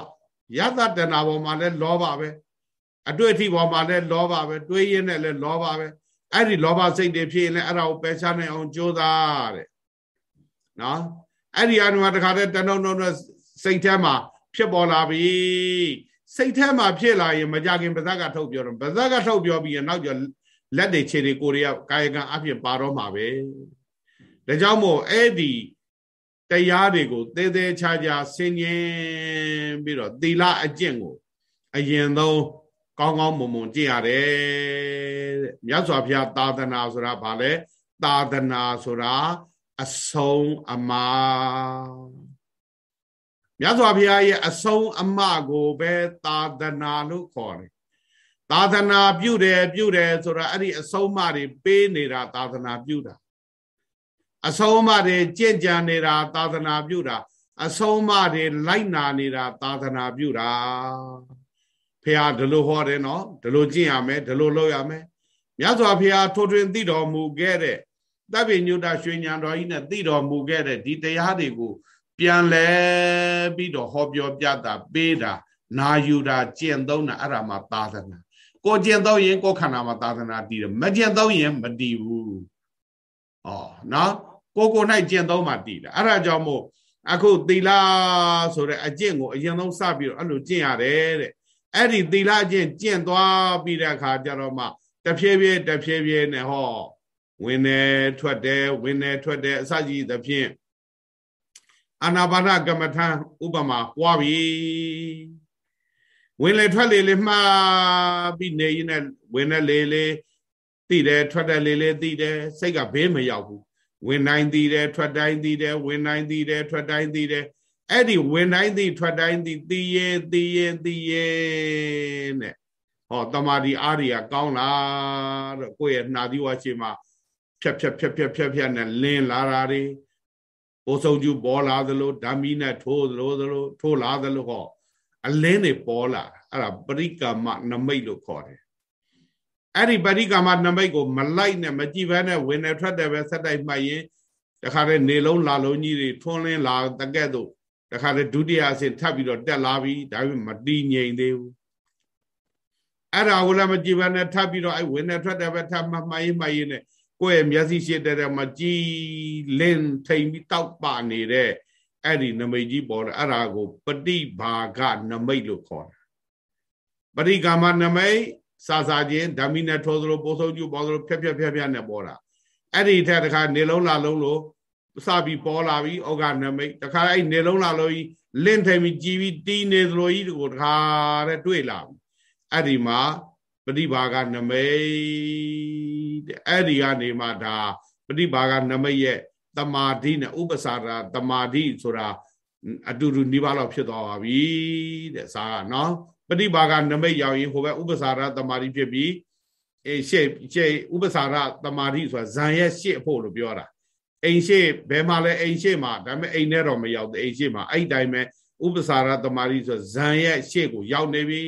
ယသတနာပေါ်မှာလည်းလောဘပဲအတွေ့အထိပေါ်မှာလည်းလောဘပဲတွေးရင်းနဲ့လည်းလောဘပဲအဲ့ဒီလောဘစိတ်တွေဖြစ်ရင်လည်းအဲ့ဒါကိုပယ်ရှားနိုင်အောင်ကြိုးစားတဲ့နော်အဲ့ဒီအနုမှာတခါတည်းတနှုံနှုံနဲ့စိတ်ထဲမှာဖြစ်ပေါ်လာပြီ စိတ်ထဲမှာဖြစ်လာရင်မကြခင်ပါဇက်ကထုတ်ပြောတော့ပါဇက်ကထုတ်ပြောပြီးရင်နောက်ကျလက်တွေခြေတွေကိုရီးယားကာယကံအဖြစ်ပါတော့မှာပဲဒါကြောင့်မို့အဲ့ဒီတရားတွေကိုသေးသေးချာချာဆင်ញင်ပြီးတော့သီလအကျင့်ကို အရင်ဆုံးကောင်းကောင်းမွန်မွန်ကျင့်ရတယ်တဲ့မြတ်စွာဘုရားသာသနာဆိုတာဘာလဲသာသနာဆိုတာအဆုံးအမ မြတ်စွာဘုရားရဲ့အဆုံးအမကိုပဲသာသနာလို့ခေါ်တယ်သာသနာပြုတယ်ပြုတယ်ဆိုတာအဲ့ဒီအဆုံးအမတွေပေးနေတာသာသနာပြုတာအဆုံးအမတွေကြင့်ကြံနေတာသာသနာပြုတာအဆုံးအမတွေလိုက်နာနေတာသာသနာပြုတာဖះဒီလိုဟောတယ်နော်ဒီလိုကျင့်ရမယ်ဒီလိုလုပ်ရမယ်မြတ်စွာဘုရားထိုးထွင်းသိတော်မူခဲ့တဲ့တပ်ပိညုတရွှေညံတော်ကြီးနဲ့သိတော်မူခဲ့တဲ့ဒီတရားတွေကို ပြန်လဲပြီးတော့ဟောပြောပြတာပေးတာနာယူတာကျင့်သုံးတာအဲ့ဒါမှသာသနာကိုကျင့်သုံးရင်ကိုခန္ဓာမှာသာသနာတည်တယ်မကျင့်သုံးရင်မတည်ဘူးဩနော်ကိုကို၌ကျင့်သုံးမှတည်တယ်အဲ့ဒါကြောင့်မို့အခုသီလဆိုတဲ့အကျင့်ကိုအရင်ဆုံးစပြီးတော့အဲ့လိုကျင့်ရတယ်တဲ့အဲ့ဒီသီလအကျင့်ကျင့်သွားပြီးတဲ့အခါကျတော့မှတဖြည်းဖြည်းတဖြည်းဖြည်းနဲ့ဟောဝင်တယ်ထွက်တယ်ဝင်တယ်ထွက်တယ်အစကြီးသဖြင့် အာနာပါနကမ္မထံဥပမာပွားပြီဝင်လေထွက်လေလေမှားပြီးနေရင်လည်းဝင်တယ်လေလေသိတယ်ထွက်တယ်လေလေသိတယ်စိတ်ကဘေးမရောက်ဘူးဝင်တိုင်းသိတယ်ထွက်တိုင်းသိတယ်ဝင်တိုင်းသိတယ်ထွက်တိုင်းသိတယ်အဲ့ဒီဝင်တိုင်းသိထွက်တိုင်းသိသိရဲ့သိရဲ့သိရဲ့နဲ့ဟောတမာဒီအားရီကကောင်းလားတော့ကိုယ့်ရဲ့နှာသီးဝါရှိမှာဖြက်ဖြက်ဖြက်ဖြက်ဖြက်ဖြက်နဲ့လင်းလာတာတွေ ပိုးဆုံးကျူပေါ်လာသလိုဓာမီနဲ့ထိုးသလိုသလိုထိုးလာသလိုဟောအလင်းတွေပေါ်လာအဲ့ဒါပရိကာမနမိတ်လို့ခေါ်တယ်အဲ့ဒီပရိကာမနမိတ်ကိုမလိုက်နဲ့မကြည့်ဘဲနဲ့ဝင်နေထွက်တယ်ပဲဆက်တိုက်မှတ်ရင်တခါတည်းနေလုံးလာလုံးကြီးတွေထွန်းလင်းလာတကဲ့သို့တခါတည်းဒုတိယအဆင့်ထပ်ပြီးတော့တက်လာပြီဒါပေမဲ့မတည်ငြိမ်သေးဘူးအဲ့ဒါကိုလည်းမကြည့်ဘဲနဲ့ထပ်ပြီးတော့အဲ့ဝင်နေထွက်တယ်ပဲထပ်မှမှတ်ရင်မှတ်ရင်နဲ့ ကိုယ့်ရဲ့မျက်စိရှိတဲ့မှာကြည်လင်းထိန်ပြီးတောက်ပနေတဲ့အဲ့ဒီနမိတ်ကြီးပေါ်တယ်အဲ့ဒါကိုပฏิဘာဂနမိတ်လို့ခေါ်တယ်ပရိကာမနမိတ်စာစာချင်းဓမ္မိနဲ့ထိုးသလိုပိုးဆုံးကျပေါ်သလိုဖြက်ဖြက်ဖြက်ဖြက်နဲ့ပေါ်တာအဲ့ဒီထက်တခါနေလုံးလာလုံးလို့စပြီးပေါ်လာပြီးဩဃနမိတ်တခါအဲ့နေလုံးလာလို့ကြီးလင့်ထိုင်ပြီးကြည်ပြီးတီးနေသလိုကြီးကိုတခါတဲ့တွေ့လာပြီအဲ့ဒီမှာပฏิဘာဂနမိတ် တဲ့အဲ့ဒီကနေမှဒါပฏิဘာဂနမိတ်ရဲ့တမာတိနဲ့ဥပ္ပစာရတမာတိဆိုတာအတူတူနိဗ္ဗာန်လောက်ဖြစ်သွားပါပြီတဲ့စာကနော်ပฏิဘာဂနမိတ်ရောက်ရင်ဟိုဘက်ဥပ္ပစာရတမာတိဖြစ်ပြီးအေရှေ့ရှေ့ဥပ္ပစာရတမာတိဆိုတာဇံရဲ့ရှေ့ဖို့လို့ပြောတာအိမ်ရှေ့ဘယ်မှာလဲအိမ်ရှေ့မှာဒါပေမဲ့အိမ်ထဲတော့မရောက်ဘူးအိမ်ရှေ့မှာအဲ့တိုင်းပဲဥပ္ပစာရတမာတိဆိုဇံရဲ့ရှေ့ကိုရောက်နေပြီ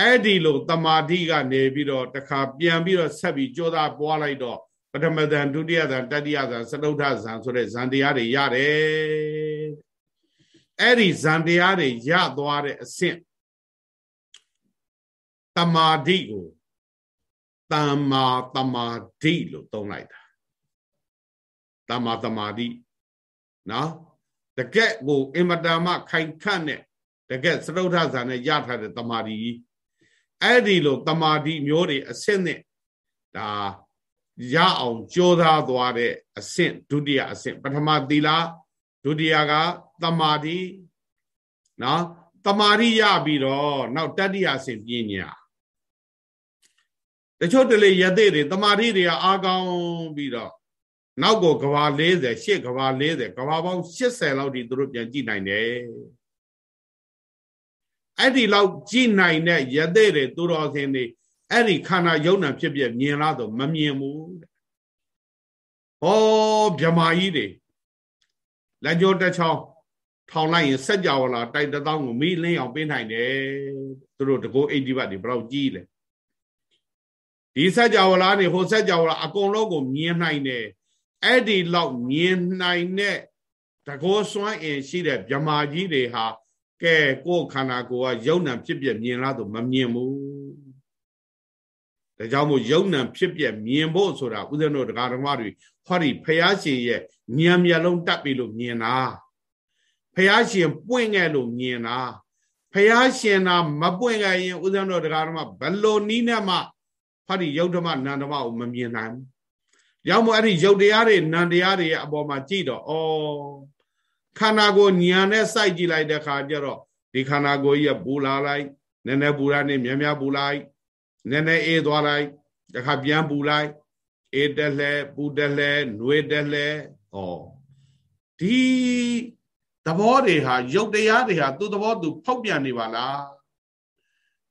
အဲ့ဒီလိုတမာတိကနေပြီးတော့တခါပြန်ပြီးတော့ဆက်ပြီးကြောသားပွားလိုက်တော့ပထမဇန်ဒုတိယဇန်တတိယဇန်စတုထဇန်ဆိုတဲ့ဇန်တရားတွေရတယ်အဲ့ဒီဇန်တရားတွေရသွားတဲ့အဆင့်တမာတိကိုတမ္မာတမာတိလို့သုံးလိုက်တာတမ္မာတမာတိနော်တကက်ကိုအင်မတန်မှခိုင်ခန့်တဲ့တကက်စတုထဇန်နဲ့ရထားတဲ့တမာတိ အဲ့ဒီလိုတမာတိမျိုးတွေအဆင့်နဲ့ဒါရအောင်ကြိုးစားသွားတဲ့အဆင့်ဒုတိယအဆင့်ပထမသီလဒုတိယကတမာတိနော်တမာတိရပြီးတော့နောက်တတိယအဆင့်ပညာတချို့တလေရသေးတွေတမာတိတွေကအာကောင်းပြီးတော့နောက်ကိုကဘာ40ရှစ်ကဘာ40ကဘာပေါင်း80လောက်ဒီသူတို့ပြန်ကြည့်နိုင်တယ် အဲ့ဒီလောက်ကြည့်နိုင်တဲ့ရသေးတွေသူတော်စင်တွေအဲ့ဒီခန္ဓာယုံနာဖြစ်ပြမြင်လားဆိုမမြင်ဘူးတဲ့ဟောဗြမာကြီးတွေလက်ကြောတက်ချောင်းထောင်လိုက်ရင်စက်ကြောလာတိုက်တသောင်းကိုမိလင်းအောင်ပေးနိုင်တယ်သူတို့တကောအိဒီဘတ်တွေဘယ်တော့ကြီးလဲဒီစက်ကြောလာနေဟိုစက်ကြောလာအကုန်လုံးကိုမြင်နိုင်တယ်အဲ့ဒီလောက်မြင်နိုင်တဲ့တကောစွမ်းအင်ရှိတဲ့ဗြမာကြီးတွေဟာ ကဲကိုယ်ခန္ဓာကိုယ်ကယုံနံဖြစ်ပြမြင်လားဆိုမမြင်ဘူးဒါကြောင့်မို့ယုံနံဖြစ်ပြမြင်ဖို့ဆိုတာဥဒ္ဒနောတရားဓမ္မတွေဟောဒီဖះရှင်ရဲ့ဉာဏ်မျက်လုံးတက်ပြီလို့မြင်တာဖះရှင်ပွင့်ခဲ့လို့မြင်တာဖះရှင်နာမပွင့်ခဲ့ရင်ဥဒ္ဒနောတရားဓမ္မဘလို့နီးနဲ့မှဟောဒီယုတ်ဓမ္မနန္ဓမ္မကိုမမြင်နိုင်ဘူး။ရောက်မို့အဲ့ဒီယုတ်တရားတွေနန္တရားတွေရဲ့အပေါ်မှာကြည့်တော့ဩ ခန္ဓာကိုယ်ဉာဏ်နဲ့စိုက်ကြည့်လိုက်တဲ့ခါကျတော့ဒီခန္ဓာကိုယ်ကြီးကပူလာလိုက်နည်းနည်းပူလာနေများများပူလိုက်နည်းနည်းအေးသွားလိုက်တခါပြန်ပူလိုက်အေးတက်လဲပူတက်လဲຫນွေတက်လဲဩဒီသဘောတွေဟာရုပ်တရားတွေဟာသူ့သဘောသူဖောက်ပြန်နေပါလား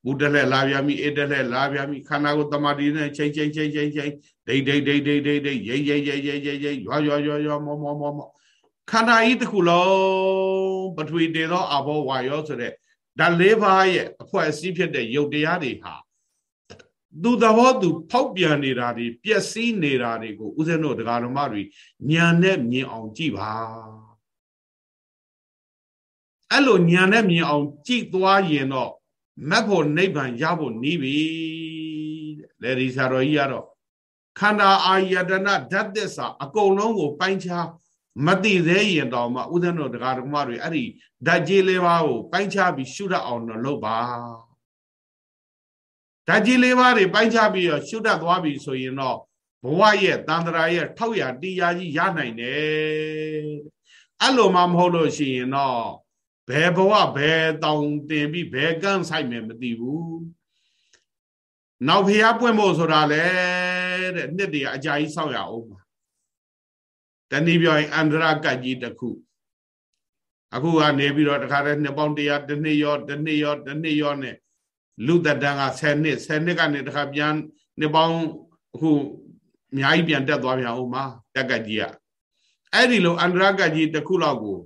ပူတက်လဲလာပြန်ပြီအေးတက်လဲလာပြန်ပြီခန္ဓာကိုယ်တမာတိနဲ့ချိန်ချိန်ချိန်ချိန်ချိန်ဒိတ်ဒိတ်ဒိတ်ဒိတ်ဒိတ်ဒိတ်ရိတ်ရိတ်ရိတ်ရိတ်ရိတ်ရိတ်ရွာရွာရွာရွာမောမောမောမော ခန္ဓာကြီးတစ်ခုလုံးပထဝီတေသောအဘောဝါယောဆိုတဲ့ဓာတ်လေးပါးရဲ့အဖွဲ့အစည်းဖြစ်တဲ့ရုပ်တရားတွေဟာသူသဘောသူဖောက်ပြန်နေတာတွေပျက်စီးနေတာတွေကိုဦးဇင်းတို့တရားတော်မတွေညာနဲ့မြင်အောင်ကြည့်ပါအဲ့လိုညာနဲ့မြင်အောင်ကြည့်သွားရင်တော့မက်ဖို့နိဗ္ဗာန်ရဖို့နီးပြီတဲ့လေဒီဆရာတော်ကြီးကတော့ခန္ဓာအာယတနာဓာတ်သစ္စာအကုန်လုံးကိုပိုင်းခြား မသိသေးရင်တော့မှဥဒ္ဒနောတရားတော်မတွေအဲ့ဒီဓာတ်ကြီးလေးပါးကိုပိုင်းခြားပြီးရှုတတ်အောင်တော့လုပ်ပါဓာတ်ကြီးလေးပါးတွေပိုင်းခြားပြီးတော့ရှုတတ်သွားပြီဆိုရင်တော့ဘဝရဲ့တန်ត្រာရဲ့ထောက်ရတရားကြီးရနိုင်တယ်အဲ့လိုမှမဟုတ်လို့ရှိရင်တော့ဘယ်ဘဝဘယ်တောင်တင်ပြီးဘယ်ကန့်ဆိုင်မယ်မသိဘူးနောက်ဖျားပွင့်ဖို့ဆိုတာလေတဲ့နှစ်တည်းအကြာကြီးစောက်ရအောင်ပါ တနည်းပြောရင်အန္တရာကတ်ကြီးတစ်ခုအခုကနေပြီးတော့တခါတည်းနှစ်ပေါင်း100တစ်နှစ်ရောတစ်နှစ်ရောတစ်နှစ်ရောနဲ့လူသက်တန်းက10နှစ်10နှစ်ကနေတခါပြန်နှစ်ပေါင်းအခုအများကြီးပြန်တက်သွားပြန်အောင်ပါတက်ကတ်ကြီးကအဲ့ဒီလိုအန္တရာကကြီးတစ်ခုလောက်ကို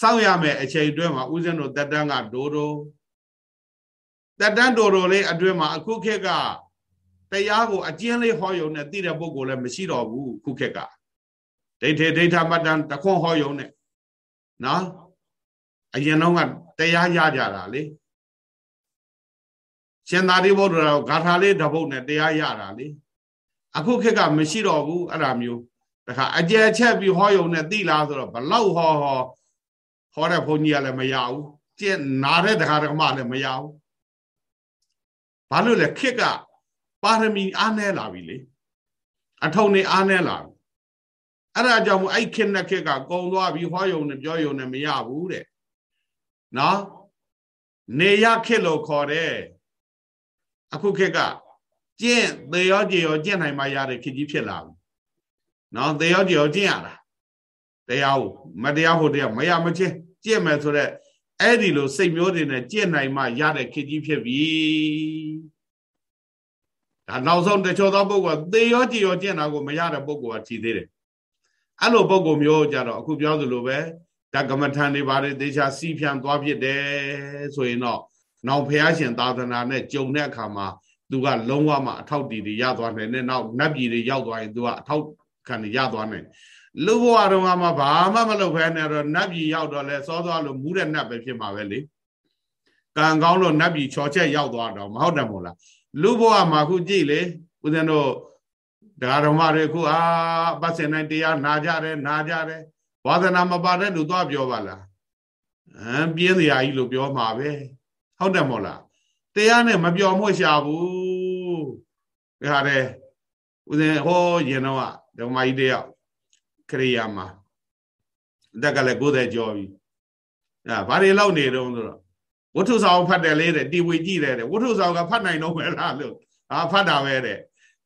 စောင့်ရမယ်အချိန်အတွင်းမှာဦးဇင်းတို့တက်တန်းကဒိုးဒိုးတက်တန်းဒိုးဒိုးလေးအတွင်းမှာအခုခေတ်က တရားကိုအကျဉ်းလေးဟောယုံနဲ့သိတဲ့ပုဂ္ဂိုလ်လည်းမရှိတော့ဘူးခုခေတ်ကဒိဋ္ဌိဒိဋ္ဌမတ္တန်တခွန်းဟောယုံနဲ့နော်အရင်တော့ကတရားရကြတာလေရှင်သာရိပုတ္တရာဂါထာလေးတပုတ်နဲ့တရားရတာလေအခုခေတ်ကမရှိတော့ဘူးအဲ့ဒါမျိုးတခါအကျယ်ချက်ပြီးဟောယုံနဲ့သိလားဆိုတော့ဘလောက်ဟောဟောဟောတဲ့ဘုန်းကြီးကလည်းမရဘူးကျင့်နာတဲ့တခါတခါမှလည်းမရဘူးဘာလို့လဲခေတ်က ပါရမီအားနဲလာပြီလေအထုံနေအားနဲလာပြီအဲ့ဒါကြောင့်မို့အဲ့ခေတ်နဲ့ခေတ်ကကုံသွားပြီးဟောယုံနဲ့ပြောယုံနဲ့မရဘူးတဲ့နော်နေရခေတ်လို့ခေါ်တယ်အခုခေတ်ကကျင့်သေရောကြည်ရောကျင့်နိုင်မှရတဲ့ခေတ်ကြီးဖြစ်လာပြီနော်သေရောကြည်ရောကျင့်ရတာတရားကိုမတရားဖို့တရားမရမချင်းကျင့်မယ်ဆိုတော့အဲ့ဒီလိုစိတ်မျိုးတွေနဲ့ကျင့်နိုင်မှရတဲ့ခေတ်ကြီးဖြစ်ပြီ ဒါနောက်ဆုံးတချို့သောပုဂ္ဂိုလ်သေရောကြည်ရောကျင့်တာကိုမရတဲ့ပုဂ္ဂိုလ်ကခြည်သေးတယ်အဲ့လိုပုဂ္ဂိုလ်မျိုးကြတော့အခုပြောသလိုပဲဓကမထန်တွေပါတယ်တေချာစီးဖြန့်သွားဖြစ်တယ်ဆိုရင်တော့နောက်ဖះရှင်သာသနာနဲ့ကြုံတဲ့အခါမှာသူကလုံးဝမှအထောက်တည်တွေရသွားနိုင်တယ်နောက်နတ်ပြည်တွေရောက်သွားရင်သူကအထောက်ခံတွေရသွားနိုင်လူဘဝတော်မှာဘာမှမလုပ်ဖဲနဲ့တော့နတ်ပြည်ရောက်တော့လဲစောသွားလို့မူးတဲ့နတ်ပဲဖြစ်မှာပဲလေကံကောင်းလို့နတ်ပြည်ချော်ချက်ရောက်သွားတော့မဟုတ်တယ်မို့လား လူဘဝမှာခုကြည့်လေဦးဇင်းတို့တရားတော်မတွေခုအာပတ်စင်တိုင်းတရားနာကြတယ်နာကြတယ်ဝါသနာမပါတဲ့လူသွားပြောပါလားဟမ်ပြင်းစရာကြီးလို့ပြောမှာပဲဟုတ်တယ်မို့လားတရားနဲ့မပြောမှုရှာဘူးဒါတဲ့ဦးဇင်းဟောရင်တော့ဓမ္မကြီးတယောက်ခရိယာမှာအသက်ကလည်း90ကျော်ပြီအဲဘာတွေလောက်နေတော့ဆိုတော့ ဝတ္ထုဆောင်ဖတ်တယ်လေတဲ့တီဝေကြည့်တယ်တဲ့ဝတ္ထုဆောင်ကဖတ်နိုင်တော့ပဲလားလို့အာဖတ်တာပဲတဲ့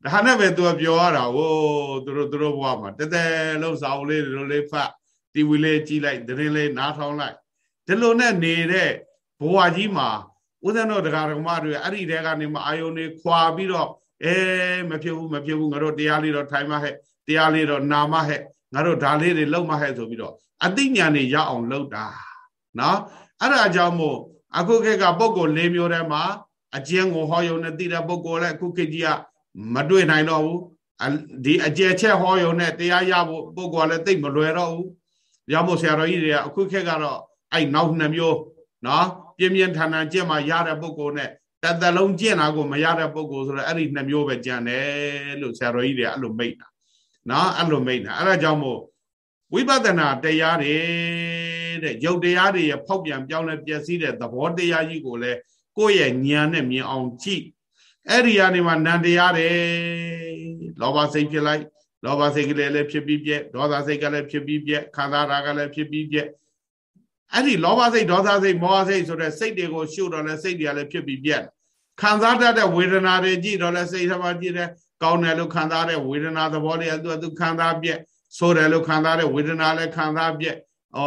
ဒါနဲ့ပဲသူကပြောရတာဟိုသူတို့သူတို့ဘဝမှာတဲတဲလုံးဆောင်လေးတွေလေးဖတ်တီဝီလေးကြည့်လိုက်သတင်းလေးနားထောင်လိုက်ဒီလိုနဲ့နေတဲ့ဘဝကြီးမှာဦးဇင်းတို့တရားဓမ္မတွေအဲ့ဒီတဲကနေမှအာယုန်တွေခွာပြီးတော့အဲမဖြစ်ဘူးမဖြစ်ဘူးငါတို့တရားလေးတော့ထိုင်မှဟဲ့တရားလေးတော့နာမဟဲ့ငါတို့ဒါလေးတွေလောက်မှဟဲ့ဆိုပြီးတော့အသိဉာဏ်တွေရအောင်လုပ်တာနော်အဲ့ဒါကြောင့်မို့ အခုခေတ်ကပုံကို၄မျိုးထဲမှာအကျဉ်းကိုဟောယုံနဲ့သိတဲ့ပုံကိုလည်းအခုခေတ်ကြီးကမတွေ့နိုင်တော့ဘူးဒီအကျယ်ချက်ဟောယုံနဲ့တရားရဖို့ပုံကိုလည်းသိမလွယ်တော့ဘူးရမို့ဆရာတော်ကြီးတွေကအခုခေတ်ကတော့အဲ့နောက်နှစ်မျိုးနော်ပြင်းပြင်းထန်ထန်ကြင့်မှရတဲ့ပုံကိုနဲ့တသက်လုံးကျင့်တာကိုမရတဲ့ပုံကိုဆိုတော့အဲ့ဒီနှစ်မျိုးပဲကြံတယ်လို့ဆရာတော်ကြီးတွေကအဲ့လိုမိတ်တာနော်အဲ့လိုမိတ်တာအဲ့ဒါကြောင့်မို့ဝိပဿနာတရားတွေ တဲ့ရုပ်တရားတွေရဖောက်ပြန်ပြောင်းလဲပျက်စီးတဲ့သဘောတရားကြီးကိုလည်းကိုယ့်ရဲ့ဉာဏ်နဲ့မြင်အောင်ကြည့်အဲ့ဒီကနေမှနံတရားတွေလောဘစိတ်ဖြစ်လိုက်လောဘစိတ်ကလေးလည်းဖြစ်ပြီးပြက်ဒေါသစိတ်ကလည်းဖြစ်ပြီးပြက်ခန္ဓာရာကလည်းဖြစ်ပြီးပြက်အဲ့ဒီလောဘစိတ်ဒေါသစိတ်မောဟစိတ်ဆိုတဲ့စိတ်တွေကိုရှုတော့လဲစိတ်တွေကလည်းဖြစ်ပြီးပြက်ခံစားတတ်တဲ့ဝေဒနာတွေကြည့်တော့လဲစိတ်ထမကြည့်တယ်ကောင်းတယ်လို့ခံစားတဲ့ဝေဒနာသဘောတွေကသူကသူခံစားပြက်ဆိုတယ်လို့ခံစားတဲ့ဝေဒနာလည်းခံစားပြက် ဩ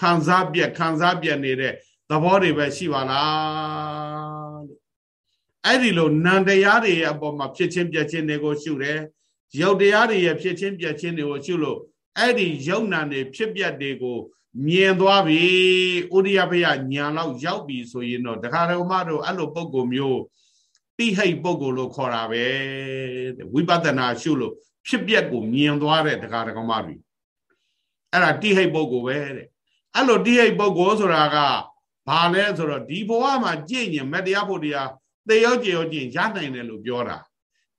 ခံစားပြက်ခံစားပြက်နေတဲ့သဘောတွေပဲရှိပါလားလို့အဲ့ဒီလိုနံတရားတွေရဲ့အပေါ်မှာဖြစ်ချင်းပြက်ချင်းတွေကိုရှုတယ်ရုပ်တရားတွေရဲ့ဖြစ်ချင်းပြက်ချင်းတွေကိုရှုလို့အဲ့ဒီယုံနာတွေဖြစ်ပြက်တွေကိုမြင်သွားပြီဥရိယဘယညာလောက်ရောက်ပြီဆိုရင်တော့တခါတော်မတို့အဲ့လိုပုံကိုမျိုးတိဟိတ်ပုံကိုလို့ခေါ်တာပဲဝိပဿနာရှုလို့ဖြစ်ပျက်ကိုမြင်သွားတဲ့တခါတော်မတွေ အဲ့ဒါတိဟိတ်ပုံကိုပဲတဲ့အဲ့လိုတိဟိတ်ပုံကိုဆိုတာကဘာလဲဆိုတော့ဒီဘဝမှာကြင့်ရင်မတရားဖို့တရားသေရောကြေရောကြင့်ရနိုင်တယ်လို့ပြောတာ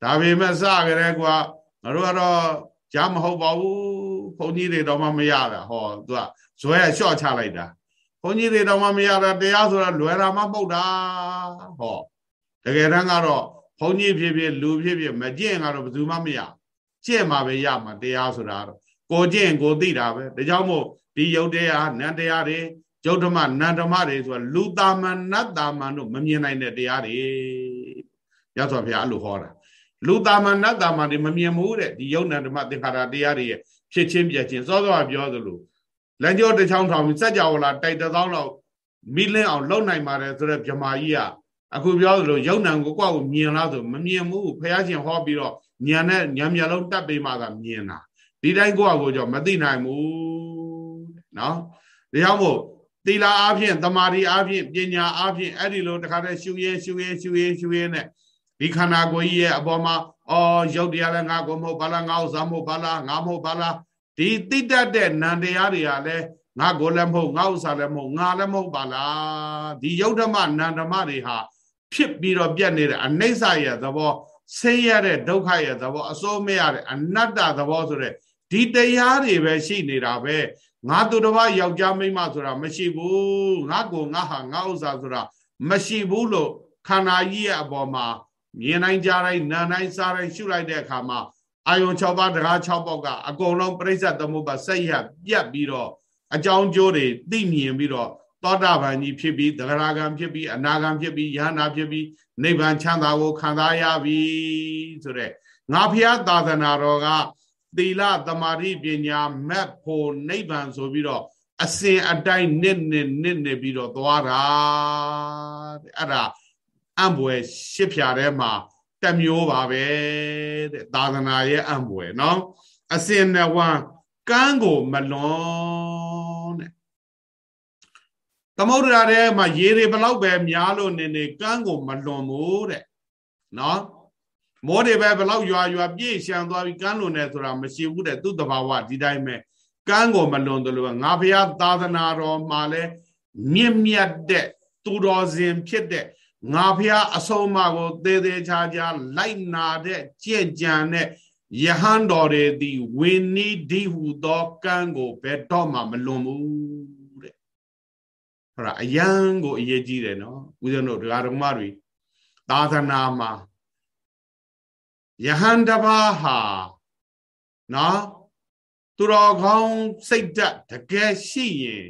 ဒါပေမဲ့စကြရဲကွာငါတို့ကတော့ကြားမဟုတ်ပါဘူးဘုန်းကြီးတွေတော့မှမရတာဟောသူကဇွဲလျှော့ချလိုက်တာဘုန်းကြီးတွေတော့မှမရတာတရားဆိုတာလွယ်တာမှမဟုတ်တာဟောတကယ်တမ်းကတော့ဘုန်းကြီးဖြစ်ဖြစ်လူဖြစ်ဖြစ်မကျင့်ကတော့ဘယ်သူမှမရကျင့်မှာပဲရမှာတရားဆိုတာတော့ ကိုကျင့်ကိုသိတာပဲဒါကြောင့်မို့ဒီယုတ်တရားနန္တရားတွေယုတ်ဓမ္မနန္ဓမ္မတွေဆိုတာလူတာမန်နတ်တာမန်တို့မမြင်နိုင်တဲ့တရားတွေရသော်ဘုရားအဲ့လိုဟောတာလူတာမန်နတ်တာမန်တွေမမြင်ဘူးတဲ့ဒီယုတ်နန္ဓမ္မသင်္ခါရတရားတွေရဲ့ဖြစ်ချင်းပြချင်းစောစောပြောသလိုလမ်းကျောတစ်ချောင်းထောင်ပြီးစัจ java လာတိုက်တစ်သောင်းလောက်မိလင်းအောင်လုံနိုင်ပါတယ်ဆိုတော့ဗြမာကြီးကအခုပြောသလိုယုံနံကိုကိုယ့်ကိုမြင်လားဆိုမမြင်ဘူးဖះရှင်ဟောပြီးတော့ညံနဲ့ညံမျက်လုံးတက်ပေးမှသာမြင်တာ ဒဒီတိုင်းကိုယ့်အကိုကြောင့်မသိနိုင်ဘူးနော်ဒါကြောင့်မို့သီလအားဖြင့်တမာရီအားဖြင့်ပညာအားဖြင့်အဲ့ဒီလိုတခါတည်းရှုရဲရှုရဲရှုရဲရှုရဲနဲ့ဒီခန္ဓာကိုယ်ကြီးရဲ့အပေါ်မှာအော်ရုပ်တရားလည်းငါကိုမဟုတ်ဘာလားငါဥစားမဟုတ်ဘာလားငါမဟုတ်ဘာလားဒီတိတတ်တဲ့နံတရားတွေကလည်းငါကိုလည်းမဟုတ်ငါဥစားလည်းမဟုတ်ငါလည်းမဟုတ်ပါလားဒီယုတ်ဓမ္မနန္ဓမတွေဟာဖြစ်ပြီးတော့ပြတ်နေတဲ့အနိစ္စရဲ့သဘောဆင်းရဲတဲ့ဒုက္ခရဲ့သဘောအစိုးမရတဲ့အနတ္တသဘောဆိုတဲ့ ဒီတရားတွေပဲရှိနေတာပဲငါသူတစ်ပါးယောက်ျားမိန်းမဆိုတာမရှိဘူးငါကိုငါဟာငါဥစ္စာဆိုတာမရှိဘူးလို့ခန္ဓာကြီးရဲ့အပေါ်မှာမြင်နိုင်ကြတိုင်းနားနိုင်စားတိုင်းရှုလိုက်တဲ့အခါမှာအာယုံ6ပါးတကား6ပေါက်ကအကုန်လုံးပြိဿသမုပ္ပါစိတ်ရပြတ်ပြီးတော့အကြောင်းကျိုးတွေသိမြင်ပြီးတော့သောတာပန်ကြီးဖြစ်ပြီးသဂရာဂံဖြစ်ပြီးအနာဂံဖြစ်ပြီးယဟနာဖြစ်ပြီးနိဗ္ဗာန်ချမ်းသာကိုခံစားရပြီဆိုတဲ့ငါဖျားသာသနာတော်က သီလသမာဓိပညာမက်ဖို့နိဗ္ဗာန်ဆိုပြီးတော့အစဉ်အတိုင်းနစ်နစ်နစ်နစ်ပြီးတော့သွားတာတဲ့အဲ့ဒါအံ့ဘွယ်ရှစ်ဖြာထဲမှာတမျိုးပါပဲတဲ့သာသနာရဲ့အံ့ဘွယ်နော်အစဉ်နဝံကန်းကိုမလွန်တဲ့သမုဒ္ဒရာထဲမှာရေတွေဘလောက်ပဲများလို့နေနေကန်းကိုမလွန်ဘူးတဲ့နော် မိုးတွေပဲဘလောက်ရွာရွာပြည့်ရှံသွားပြီးကန်းလွန်နေဆိုတာမရှိဘူးတဲ့သူ့တဘာဝဒီတိုင်းပဲကန်းကိုမလွန်တယ်လို့ငါဖះသာသနာတော်မှာလဲမြင့်မြတ်တဲ့သူတော်စင်ဖြစ်တဲ့ငါဖះအဆုံးအမကိုသေးသေးချာချာလိုက်နာတဲ့ကြင့်ကြံတဲ့ယဟန်တော်တွေသည်ဝိနိဒီဟုသောကံကိုဘယ်တော့မှမလွန်ဘူးတဲ့ဟောတာအယံကိုအရေးကြီးတယ်နော်ဦးဇင်းတို့ဒကာဒကမတွေသာသနာမှာ ယဟန်တပါးဟာနော်သူတော်ကောင်းစိတ်ဓာတ်တကယ်ရှိရင်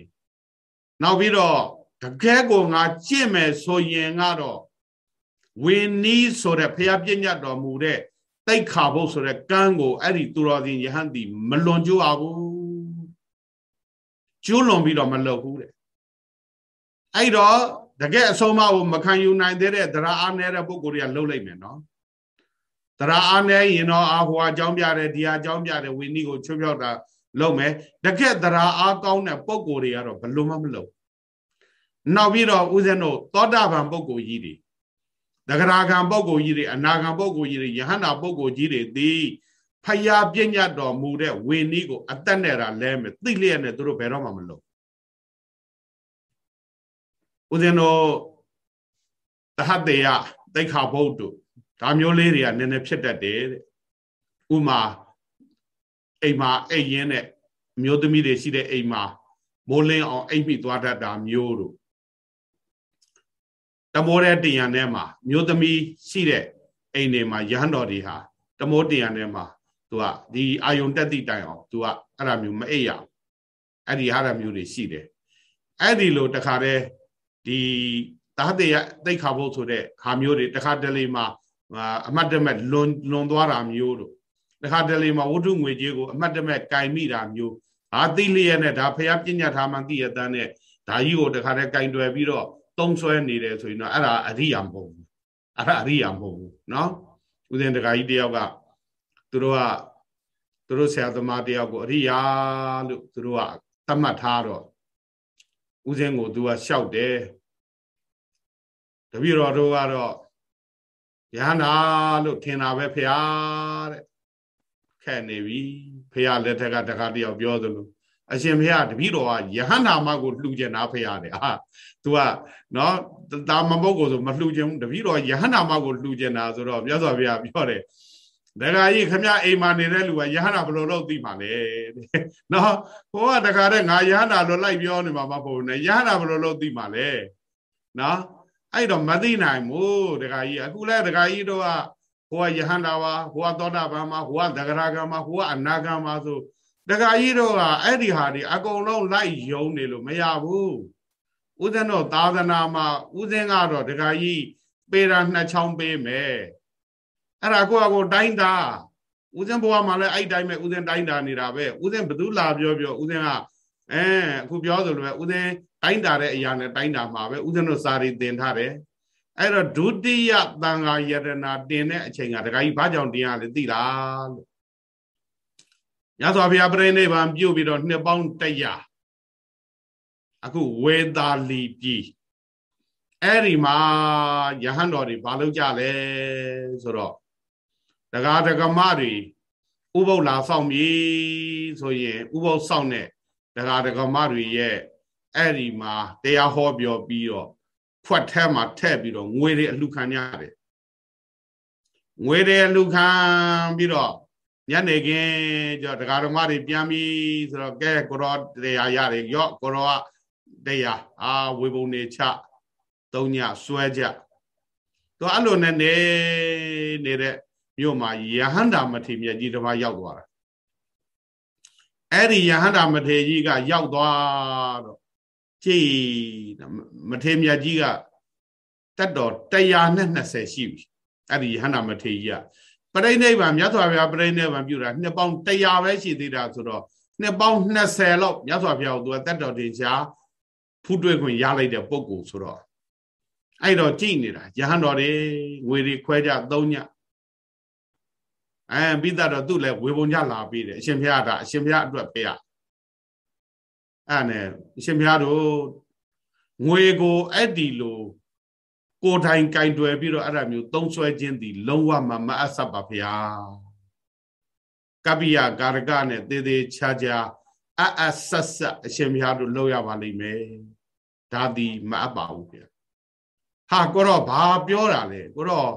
နောက်ပြီးတော့တကယ်ကိုငါကြင့်မယ်ဆိုရင်ကတော့ဝင်းနီးဆိုတဲ့ဖျားပြညတ်တော်မူတဲ့တိတ်ခါဖို့ဆိုတဲ့ကမ်းကိုအဲ့ဒီသူတော်စင်ယဟန်တီမလွန်ကျိုးအောင်ကျိုးလွန်ပြီးတော့မလုပ်ဘူးတဲ့အဲ့တော့တကယ်အဆုံးအမကိုမခံယူနိုင်သေးတဲ့တရားအားနေတဲ့ပုဂ္ဂိုလ်တွေကလှုပ်လိုက်မယ်နော် တရားအားနေရင်တော့အာဟွာအကြောင်းပြတယ်ဒီဟာအကြောင်းပြတယ်ဝိနည်းကိုချွတ်ဖြောက်တာလုပ်မယ်တကယ်တရားအားကောင်းတဲ့ပုဂ္ဂိုလ်တွေကတော့ဘလို့မှမလုပ်နောက်ပြီးတော့ဦးဇင်းတို့သောတာပန်ပုဂ္ဂိုလ်ကြီးတွေတဂရာခံပုဂ္ဂိုလ်ကြီးတွေအနာခံပုဂ္ဂိုလ်ကြီးတွေယဟန္တာပုဂ္ဂိုလ်ကြီးတွေသည်ဖယားပြညတ်တော်မူတဲ့ဝေနည်းကိုအသက်နဲ့တာလဲမယ်သိလျက်နဲ့သူတို့ဘယ်တော့မှမလုပ်ဦးဇင်းတို့တဟတေယတိခါဘုတ်တို့ ဒါမျိုးလေးတွေကနည်းနည်းဖြစ်တတ်တယ်တဲ့ဥမာအိမ်မှာအိမ်ရင်းနဲ့မျိုးသမီးတွေရှိတဲ့အိမ်မှာမိုးလင်းအောင်အိမ်မိသွားတတ်တာမျိုးတို့တမောတဲ့တယံထဲမှာမျိုးသမီးရှိတဲ့အိမ်တွေမှာရဟန်းတော်တွေဟာတမောတယံထဲမှာသူကဒီအာယုံတက်တိတိုင်အောင်သူကအဲ့ဒါမျိုးမအိပ်ရအောင်အဲ့ဒီဟာရမျိုးတွေရှိတယ်အဲ့ဒီလိုတခါတည်းဒီသာတေယတိတ်ခါဖို့ဆိုတဲ့ဟာမျိုးတွေတခါတလေမှာ အမတ်တမဲ့လွန်လွန်သွားတာမျိုးတို့တခါတလေမှာဝတ္ထုငွေကြေးကိုအမတ်တမဲ့ကင်မိတာမျိုးဟာသိလျက်နဲ့ဒါဖះပညာထားမှသိရတဲ့နဲ့ဒါကြီးကိုတခါတည်းကင်တွယ်ပြီးတော့သုံးဆွဲနေတယ်ဆိုရင်တော့အဲ့ဒါအရိယာမဟုတ်ဘူးအဲ့ဒါအရိယာမဟုတ်ဘူးเนาะဦးဇင်းတခါကြီးတယောက်ကသူတို့ကသူတို့ဆရာသမားတယောက်ကိုအရိယာလို့သူတို့ကသတ်မှတ်ထားတော့ဦးဇင်းကိုသူကလျှောက်တယ်တပည့်တော်တို့ကတော့ ရဟန္တာလို့ထင်တာပဲဖရာတဲ့ခဲ့နေပြီဖရာလက်ထက်ကတခါတယောက်ပြောသလိုအရှင်ဘုရားတပည့်တော်ကယဟန္တာမကိုလှူကျင်တာဖရာတဲ့အာ तू ကနော်တာမပုဂ္ဂိုလ်ဆိုမလှူကျင်ဘူးတပည့်တော်ယဟန္တာမကိုလှူကျင်တာဆိုတော့မြတ်စွာဘုရားပြောတယ်ဒကာကြီးခမအိမ်မှာနေတဲ့လူကယဟန္တာဘယ်လိုလုပ်သိမှာလဲနော်ဟိုကတခါတည်းငါယဟန္တာလို့လိုက်ပြောနေမှာမဟုတ်ဘူးနဲ့ယဟန္တာဘယ်လိုလုပ်သိမှာလဲနော် အဲ့တော့မသိနိုင်ဘူးဒကာကြီးအခုလဲဒကာကြီးတို့ကဟိုကယဟန္တာပါဟိုကသောတာပန်ပါဟိုကသဂရကံပါဟိုကအနာကံပါဆိုဒကာကြီးတို့ကအဲ့ဒီဟာဒီအကုန်လုံးလိုက်ယုံနေလို့မရဘူးဥဒ္ဒနောသာသနာမှာဥဒင်းကတော့ဒကာကြီးပေတာနှစ်ချောင်းပေးမယ်အဲ့ဒါကိုယ့်အကိုတိုင်းတာဥစဉ်ဘဝမှာလည်းအဲ့တိုင်းပဲဥစဉ်တိုင်းတာနေတာပဲဥစဉ်ဘသူလာပြောပြောဥစဉ်ကအဲအခုပြောသလိုပဲဥစဉ် တိုင်းတာတဲ့အရာနဲ့တိုင်းတာမှာပဲဥစဉ်တို့စာရီတင်ထားတယ်အဲ့တော့ဒုတိယသံဃာယတနာတင်တဲ့အချိန်ကဒကာကြီးဘာကြောင့်တင်ရလဲသိလားလို့မြတ်စွာဘုရားပြိဋိဘံပြုတ်ပြီးတော့နှစ်ပေါင်း100အခုဝေသာလီပြည်အဲ့ဒီမှာယဟန်တော်တွေဘာလုပ်ကြလဲဆိုတော့တကားတကမတွေဥပုပ်လာဆောင်ပြီဆိုရင်ဥပုပ်ဆောင်တဲ့တကားတကမတွေရဲ့ အဲ့ဒီမှာတရားဟောပြောပြီးတော့ဖွက်ထဲမှာထည့်ပြီးတော့ငွေတွေအလှခံရတယ်ငွေတွေအလှခံပြီးတော့ညနေခင်းကျတော့ဒကာတော်မတွေပြန်ပြီဆိုတော့ကဲကိုရောတရားရတယ်ရော့ကိုရောကတရားအာဝေပုံနေချသုံးညစွဲကြသူအဲ့လိုနဲ့နေနေတဲ့မြို့မှာယဟန္တာမထေမြတ်ကြီးတစ်ပါးရောက်သွားတာအဲ့ဒီယဟန္တာမထေကြီးကရောက်သွားတော့ ကြည်မထေမြတ်ကြီးကတတ်တော်120ရှိပြီအဲ့ဒီယဟန္တာမထေကြီးကပရိနိဗ္ဗာန်မြတ်စွာဘုရားပရိနိဗ္ဗာန်ပြုတာနှစ်ပေါင်း100ပဲရှိသေးတာဆိုတော့နှစ်ပေါင်း20လောက်မြတ်စွာဘုရားကိုသူကတတ်တော်တင်ရှားဖူးတွေ့ခွင့်ရလိုက်တဲ့ပုံကိုဆိုတော့အဲ့တော့ကြည်နေတာယဟန်တော်တွေငွေတွေခွဲကြသုံးညအဲပြီးတော့သူ့လည်းဝေပုံကြလာပြီးတယ်အရှင်ဘုရားဒါအရှင်ဘုရားအတွက်ဖေးရ အဲ့နဲ့အရှင်ဘုရားတို့ငွေကိုအဲ့ဒီလိုကိုတိုင်ကင်တွယ်ပြီးတော့အဲ့ဒါမျိုးသုံးဆွဲခြင်းသည်လုံးဝမမအပ်ဆက်ပါဗျာကပိယကာရကနဲ့သေသေးချာချာအအဆက်ဆက်အရှင်ဘုရားတို့လောက်ရပါလိမ့်မယ်ဒါသည်မအပ်ပါဘူးဗျာဟာကိုတော့ဘာပြောတာလဲကိုတော့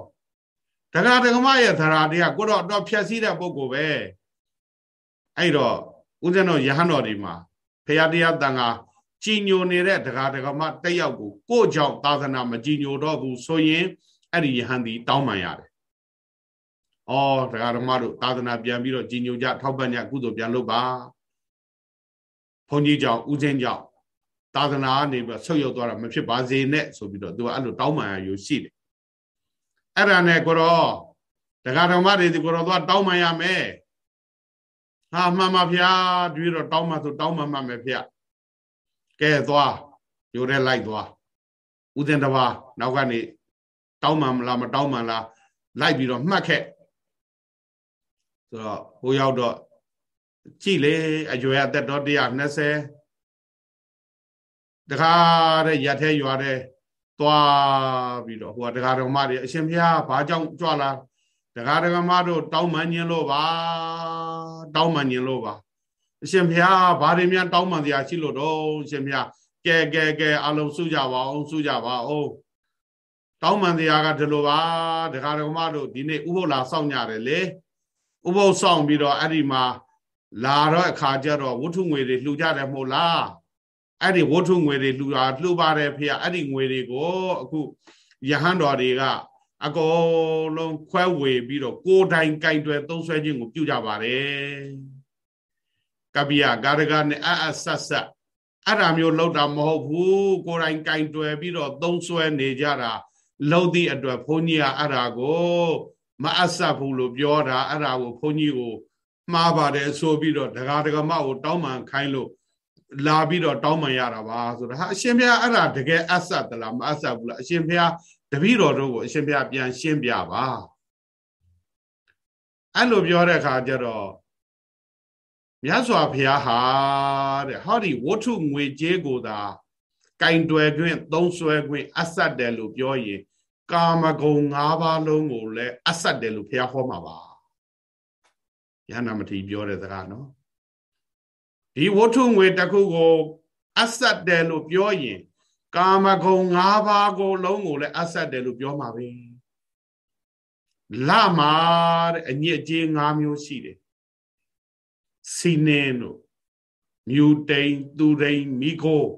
ဒကာဒကမရဲ့သရာတရားကိုတော့တော့ဖြက်စီးတဲ့ပုံကိုပဲအဲ့တော့ဦးဇင်းတော်ယဟန်တော်ဒီမှာ ဖရာတရားတန်ခါကြည်ညိုနေတဲ့ဒကာဒကမတက်ရောက်ကိုကို့ကြောင့်သာသနာမကြည်ညိုတော့ဘူးဆိုရင်အဲ့ဒီယဟန်ဒီတောင်းပန်ရတယ်။အော်ဒကာဓမ္မတို့သာသနာပြန်ပြီးတော့ကြည်ညိုကြထောက်ပံ့ကြကုသိုလ်ပြန်လုပ်ပါ။ဘုန်းကြီးကြောင့်ဦးဇင်းကြောင့်သာသနာကနေပြီးဆုတ်ယုတ်သွားတာမဖြစ်ပါစေနဲ့ဆိုပြီးတော့သူကအဲ့လိုတောင်းပန်ရယူရှိတယ်။အဲ့ဒါနဲ့ကိုရောဒကာဓမ္မတွေဒီကိုရောသွားတောင်းပန်ရမယ်။ ဟာမှန်ပါဗျာဒီတော့တောင်းမှဆိုတောင်းမှမှမယ်ဗျာ။ကဲသွားယူတဲ့လိုက်သွားဥစဉ်တစ်ပါးနောက်ကနေတောင်းမှန်မလားမတောင်းမှန်လားလိုက်ပြီးတော့မှတ်ခဲ့ဆိုတော့ဟိုရောက်တော့ကြည့်လေအရွယ်အသက်တော့120တခါတဲ့ရက်ထဲရွာတဲ့သွားပြီးတော့ဟိုကဒကာတော်မတွေအရှင်ဘုရားဘာကြောင့်ကြွလာဒကာဒကမတို့တောင်းမှန်ခြင်းလို့ပါ တောင်းမှန်ခြင်းလို့ပါအရှင်ဘုရားဘာတွေများတောင်းပန်စရာရှိလို့တော့အရှင်ဘုရားကဲကဲကဲအလုံးစုကြပါအောင်စုကြပါအောင်တောင်းပန်စရာကဒီလိုပါဒကာဒကမတို့ဒီနေ့ဥပုပ်လာစောင့်ကြတယ်လေဥပုပ်စောင့်ပြီးတော့အဲ့ဒီမှာလာတော့အခါကျတော့ဝတ္ထုငွေတွေလှူကြတယ်မဟုတ်လားအဲ့ဒီဝတ္ထုငွေတွေလှူတာလှူပါတယ်ဖေအဲ့ဒီငွေတွေကိုအခုယဟန်တော်တွေက အကုန်လုံးခွဲဝေပြီးတော့ကိုယ်တိုင်ကြိုက်တွယ်သုံးဆွဲခြင်းကိုပြုကြပါတယ်ကပိယကာရကနဲ့အအဆက်ဆက်အဲ့ဒါမျိုးလောက်တာမဟုတ်ဘူးကိုယ်တိုင်ကင်တွယ်ပြီးတော့သုံးဆွဲနေကြတာလောက်သည့်အတွက်ဘုန်းကြီးကအဲ့ဒါကိုမအဆက်ဘူးလို့ပြောတာအဲ့ဒါကိုဘုန်းကြီးကိုမှားပါတယ်ဆိုပြီးတော့ဒကာဒကမကိုတောင်းပန်ခိုင်းလို့လာပြီးတော့တောင်းပန်ရတာပါဆိုတာဟာအရှင်ဘုရားအဲ့ဒါတကယ်အဆက်သလားမအဆက်ဘူးလားအရှင်ဘုရား တပည့်တော်တို့ကိုအရှင်ဘုရားပြန်ရှင်းပြပါအဲ့လိုပြောတဲ့အခါကျတော့မြတ်စွာဘုရားဟာတဲ့ဟောဒီဝတ္ထုငွေကြေးကိုသာကင်တွယ်ခွင့်သုံးဆွဲခွင့်အဆက်တယ်လို့ပြောရင်ကာမဂုဏ်၅ပါးလုံးကိုလည်းအဆက်တယ်လို့ဘုရားဟောမှာပါယန္နာမတိပြောတဲ့စကားနော်ဒီဝတ္ထုငွေတစ်ခုကိုအဆက်တယ်လို့ပြောရင် ကာမဂုဏ်၅ပါးကိုလုံးကိုလည်းအဆက်တယ်လို့ပြောမှာပဲလမှာတဲ့အညစ်အကြေး၅မျိုးရှိတယ်စီနင်းတို့မြူတိန်သူရိန်မိခိုး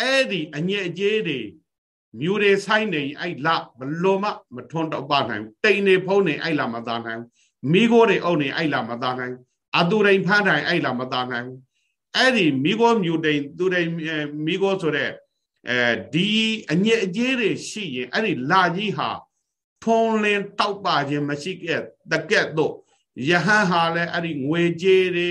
အဲ့ဒီအညစ်အကြေးတွေမြူတွေဆိုင်နေအဲ့လဘလို့မမထွန်းတော့ပါနိုင်တိန်နေဖုံးနေအဲ့လာမသားနိုင်မိခိုးတွေအုပ်နေအဲ့လာမသားနိုင်အသူရိန်ဖန်းတိုင်းအဲ့လာမသားနိုင်အဲ့ဒီမိခိုးမြူတိန်သူရိန်မိခိုးဆိုတဲ့ အဲဒီအညစ်အကြေးတွေရှိရင်အဲ့ဒီလာကြီးဟာထုံလင်းတောက်ပါခြင်းမရှိခဲ့တကက်တော့ယဟန်ဟာလည်းအဲ့ဒီငွေကြေးတွေ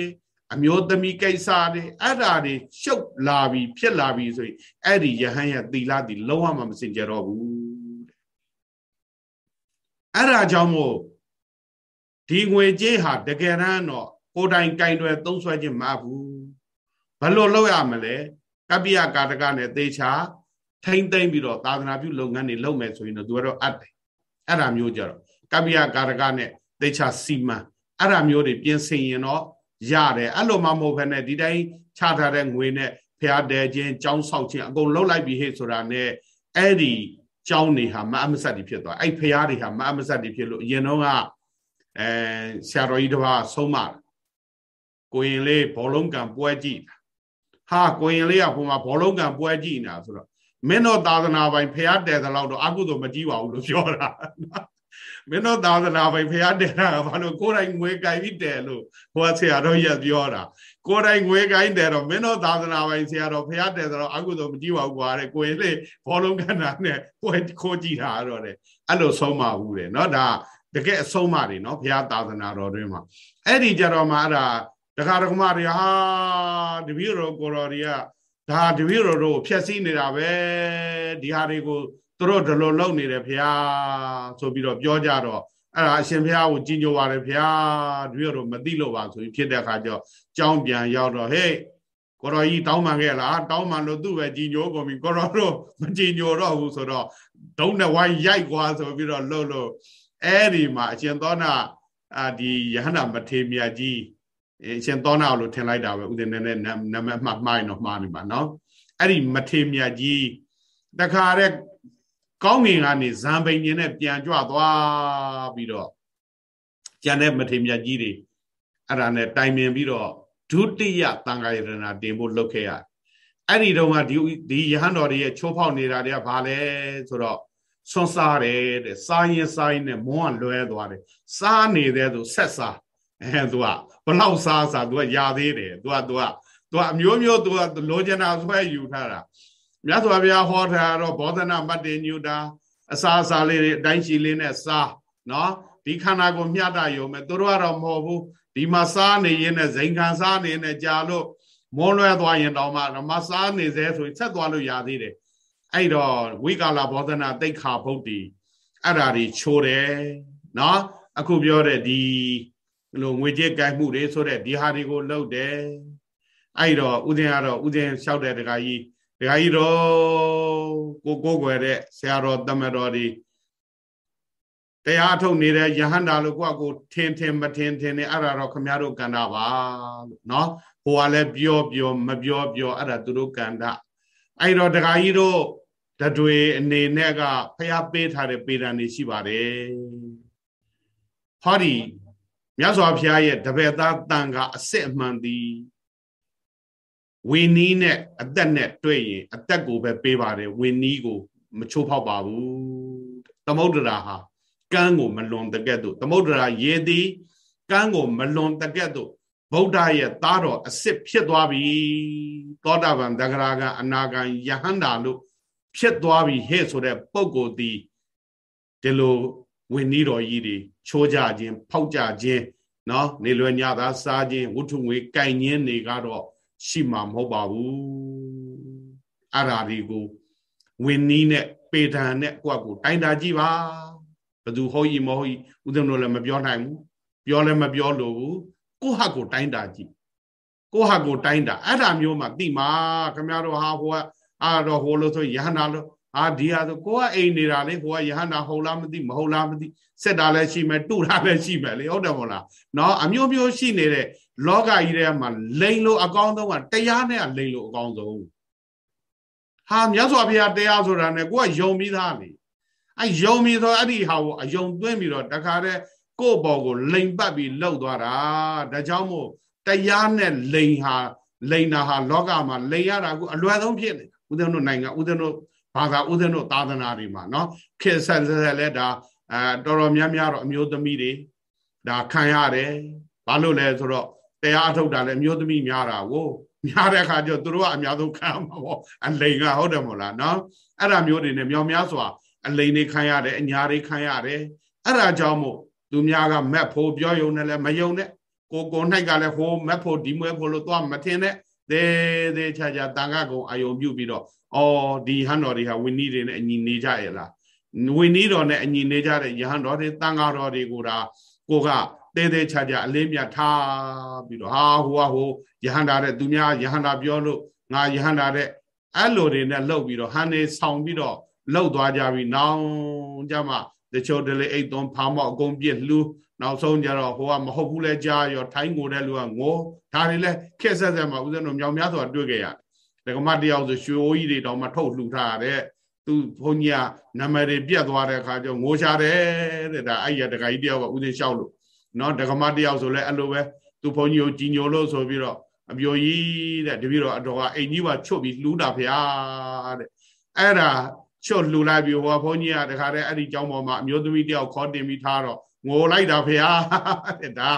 အမျိုးသမီးကိစ္စတွေအဲ့ဓာတွေရှုပ်လာပြီဖြစ်လာပြီဆိုရင်အဲ့ဒီယဟန်ရဲ့သီလသည်လုံးဝမမစင်ကြတော့ဘူးအဲ့ဒါကြောင့်မို့ဒီငွေကြေးဟာတကယ်တမ်းတော့ကိုယ်တိုင်ကင်တွယ်သုံးဆွဲခြင်းမအပ်ဘူးဘယ်လိုလုပ်ရမလဲ ကပ္ပိယကာတကနဲ့သေချာထိမ့်သိမ့်ပြီးတော့သာသနာပြုလုပ်ငန်းတွေလုပ်မယ်ဆိုရင်တော့သူကတော့အပ်တယ်အဲ့ဒါမျိုးကြတော့ကပ္ပိယကာတကနဲ့သေချာစီမံအဲ့ဒါမျိုးတွေပြင်ဆင်ရင်တော့ရတယ်အဲ့လိုမှမဟုတ်ဘဲနဲ့ဒီတိုင်းချထားတဲ့ငွေနဲ့ဖျားတယ်ခြင်းကြောင်းဆောက်ခြင်းအကုန်လုံးလိုက်ပြီးဟဲ့ဆိုတာနဲ့အဲ့ဒီကြောင်းတွေဟာမအမဆက်တွေဖြစ်သွားအဲ့ဖျားတွေဟာမအမဆက်တွေဖြစ်လို့အရင်တော့ကအဲဆရာတော်ကြီးတစ်ပါးဆုံးမကိုရင်လေးဘောလုံးကံပွဲကြည့် ဟာကိုရင်လေးကဟိုမှာဘောလုံးကံပွဲကြည့်နေတာဆိုတော့မင်းတို့သာသနာပိုင်ဖျားတယ်သလောက်တော့အကုသို့မကြည့်ပါဘူးလို့ပြောတာမင်းတို့သာသနာပိုင်ဖျားတယ်တာကဘာလို့ကိုယ်တိုင်ငွေကြိုက်ပြီးတယ်လို့ဟိုဆရာတော်ကြီးကပြောတာကိုယ်တိုင်ငွေကိုင်းတယ်တော့မင်းတို့သာသနာပိုင်ဆရာတော်ဖျားတယ်ဆိုတော့အကုသို့မကြည့်ပါဘူးကွာတဲ့ကိုယ်လေဘောလုံးကဏ္ဍနဲ့ကိုယ်ခိုးကြည့်တာတော့တဲ့အဲ့လိုဆုံးမဘူးတဲ့เนาะဒါတကယ်အဆုံးမတွေเนาะဘုရားသာသနာတော်တွင်မှာအဲ့ဒီကြတော့မှအဲ့ဒါ တခါတခမတွေဟာတပည့်တော်ကိုတော်တွေကဒါတပည့်တော်တို့ဖြည့်ဆည်းနေတာပဲဒီဟာတွေကိုသူတို့ဒီလိုလုပ်နေတယ်ဘုရားဆိုပြီးတော့ပြောကြတော့အဲ့ဒါအရှင်ဘုရားကိုကြီးညိုပါတယ်ဘုရားတပည့်တော်မသိလို့ပါဆိုပြီးဖြစ်တဲ့အခါကျတော့ကြောင်းပြန်ရောက်တော့ဟေးကိုတော်ကြီးတောင်းပန်ခဲ့လားတောင်းပန်လို့သူ့ပဲကြီးညိုကုန်ပြီကိုတော်တို့မကြီးညိုတော့ဘူးဆိုတော့ဒုံးနဲ့ဝိုင်းရိုက်ကွာဆိုပြီးတော့လှုပ်လို့အဲ့ဒီမှာအရှင်သောနာအာဒီယဟန္တာမထေမြတ်ကြီး အရှင်သောနာလို့ထင်လိုက်တာပဲဥဒင်းနဲ့နာမည်မှမှားရင်တော့မှားနေပါနော်အဲ့ဒီမထေမြတ်ကြီးတခါတဲ့ကောင်းငင်ကနေဇံပိန်ကြီးနဲ့ပြန်ကြွသွားပြီးတော့ကျန်တဲ့မထေမြတ်ကြီးတွေအဲ့ဒါနဲ့တိုင်ပင်ပြီးတော့ဒုတိယတန်ခါယရဏတင်ဖို့လုပ်ခဲ့ရတယ်အဲ့ဒီတော့ကဒီဒီယဟန်တော်တွေရဲ့ချိုးဖောက်နေတာတွေကဘာလဲဆိုတော့ဆွန်းစားတယ်တဲ့စားရင်စားရင်နဲ့မွန်းကလွဲသွားတယ်စားနေတဲ့သူဆက်စားအဲသူက ဘလောက်စားစားသူကຢာသေးတယ်သူကသူကသူကအမျိုးမျိုးသူကလိုချင်တာဆွဲယူထားတာမြတ်စွာဘုရားဟောထားတော့ဘောဓနာမတ္တေညုတာအစာအစာလေးတွေအတိုင်းရှိလေးနဲ့စားနော်ဒီခန္ဓာကိုမျှတရုံပဲသူတို့ကတော့မဟုတ်ဘူးဒီမှာစားနေရင်နဲ့ဇိမ်ခံစားနေနဲ့ကြာလို့မွန်းလွဲသွားရင်တောင်မှဓမ္မစားနေစေဆိုရင်ဆက်သွားလို့ရသေးတယ်အဲ့တော့ဝိကာလဘောဓနာတိတ်ခါဗုဒ္ဓီအဲ့ဓာတွေချိုးတယ်နော်အခုပြောတဲ့ဒီ လိုငွေကြေးကိုက်မှုတွေဆိုတဲ့ဒီဟာတွေကိုလုပ်တယ်အဲ့တော့ဥစဉ်ကတော့ဥစဉ်လျှောက်တဲ့ဒကာကြီးဒကာကြီးတော်ကိုကိုွယ်တဲ့ဆရာတော်တမတော်ဒီတရားထုတ်နေတဲ့ယဟန္တာလို့ကိုကကိုထင်ထင်မထင်ထင်နေအဲ့ဒါတော့ခမရတို့ကန္တာပါလို့နော်ဟိုကလည်းပြောပြောမပြောပြောအဲ့ဒါသူတို့ကန္တာအဲ့တော့ဒကာကြီးတို့တတွေအနေနဲ့ကဖျားပေးထားတဲ့ပေဒံတွေရှိပါတယ်ဟောဒီ မြတ်စွာဘုရားရဲ့တပည့်သားတန်ခါအစစ်အမှန်သည်ဝင်းနီးနဲ့အသက်နဲ့တွေ့ရင်အသက်ကိုပဲပေးပါတယ်ဝင်းနီးကိုမချိုးဖောက်ပါဘူးသမုဒ္ဒရာဟာကမ်းကိုမလွန်တကဲ့သို့သမုဒ္ဒရာရေသည်ကမ်းကိုမလွန်တကဲ့သို့ဗုဒ္ဓရဲ့သားတော်အစ်စ်ဖြစ်သွားပြီသောတာပန်တဂရကအနာဂံယဟန္တာလို့ဖြစ်သွားပြီဟဲ့ဆိုတဲ့ပုံကိုယ်ဒီဒီလို ဝင်းနီးတော်ကြီးတွေချိုးကြခြင်းဖောက်ကြခြင်းနော်နေလွယ်ညသာစားခြင်းဝတ္ထုငွေကင်ញင်းနေကတော့ရှိမှာမဟုတ်ပါဘူးအဲ့ဓာတွေကိုဝင်းနီးနဲ့ပေဒံနဲ့ကိုယ့်ကိုတိုင်းတာကြည့်ပါဘသူဟုတ်ကြီးမဟုတ်ကြီးဦးဇင်းတို့လည်းမပြောနိုင်ဘူးပြောလည်းမပြောလို့ဘူးကိုယ့်ဟာကိုတိုင်းတာကြည့်ကိုယ့်ဟာကိုတိုင်းတာအဲ့ဒါမျိုးမှသိမှာခင်ဗျားတို့ဟာဟိုကအာတော့ဟိုလို့ဆိုယဟန္တာလို့ အာဒီဟာဆိုကိုကအိမ်နေတာလေကိုကယဟန္တာဟုတ်လားမသိမဟုတ်လားမသိစက်တာလည်းရှိမယ်တုတာလည်းရှိမယ်လေဟုတ်တယ်မို့လားနော်အမျိုးမျိုးရှိနေတဲ့လောကကြီးထဲမှာလိန်လို့အကောင်းဆုံးကတရားနဲ့လိန်လို့အကောင်းဆုံးဟာမြတ်စွာဘုရားတရားဆိုတာနဲ့ကိုကယုံပြီးသားလေအဲယုံပြီးတော့အဲ့ဒီဟာကိုအယုံသွင်းပြီးတော့တခါတည်းကိုယ့်ဘော်ကိုလိန်ပတ်ပြီးလှုပ်သွားတာဒါကြောင့်မို့တရားနဲ့လိန်ဟာလိန်တာဟာလောကမှာလိန်ရတာကအလွယ်ဆုံးဖြစ်နေဦးဇင်းတို့နိုင်ငံဦးဇင်းတို့ ဘာသာဦးဇင်းတို့သာသနာတွေမှာเนาะခေဆက်ဆက်လဲဒါအဲတော်တော်များများတော့အမျိုးသမီးတွေဒါခံရတယ်ဘာလို့လဲဆိုတော့တရားအထုတ်တာလည်းအမျိုးသမီးများတာကိုများတဲ့အခါကျတော့သူတို့ကအများဆုံးခံမှာပေါ့အလိန်ကဟုတ်တယ်မို့လားเนาะအဲ့ဒါမျိုးတွေနဲ့မြောင်များစွာအလိန်တွေခံရတယ်အညာတွေခံရတယ်အဲ့ဒါကြောင့်မို့သူများကမက်ဖို့ပြောယုံနဲ့လည်းမယုံနဲ့ကိုကို၌ကလည်းဟိုမက်ဖို့ဒီမွဲဖို့လို့သွားမထင်နဲ့သေးသေးချာချာတန်ခါကုံအယုံပြုပြီးတော့ အော်ဒီဟန်တော်တွေဟာဝင်းနီးတွေနဲ့အညီနေကြရဲ့လားဝင်းနီးတော်နဲ့အညီနေကြတဲ့ယဟန်တော်တွေတန်ခါတော်တွေကိုဒါကိုကသေးသေးချာချာအလေးမြတ်ထားပြီးတော့ဟာဟိုကဟိုယဟန္တာတဲ့သူများယဟန္တာပြောလို့ငါယဟန္တာတဲ့အဲ့လိုတွေနဲ့လှုပ်ပြီးတော့ဟန်နေဆောင်ပြီးတော့လှုပ်သွားကြပြီနောင်ကြမှာတချို့တလေအိတ်သွန်းဖားမောက်အကုန်ပြစ်လှူနောက်ဆုံးကြတော့ဟိုကမဟုတ်ဘူးလဲကြားရောထိုင်းကိုတဲ့လူကငိုဒါတွေလဲခက်ဆက်ဆက်မှာဦးဇင်းတို့မြောင်များစွာတွေ့ခဲ့ရတယ် ဒကမတယောက်ဆိုရွှေအိုးကြီးတွေတောင်မှထုတ်လှူထားတဲ့သူဘုန်းကြီးကနမတွေပြတ်သွားတဲ့အခါကျငိုရှာတယ်တဲ့ဒါအဲ့ရတခါကြီးတယောက်ကဦးဇင်းလျှောက်လို့နော်ဒကမတယောက်ဆိုလဲအဲ့လိုပဲသူဘုန်းကြီးကိုကြီးညိုလို့ဆိုပြီးတော့အပြိုကြီးတဲ့တပည့်တော်အတော်ကအိမ်ကြီးပါချွတ်ပြီးလှူတာဖျားတဲ့အဲ့ဒါချွတ်လှူလိုက်ပြီးဟိုဘုန်းကြီးကတခါတည်းအဲ့ဒီကျောင်းပေါ်မှာအမျိုးသမီးတယောက်ခေါ်တင်ပြီးထားတော့ငိုလိုက်တာဖျားတဲ့ဒါ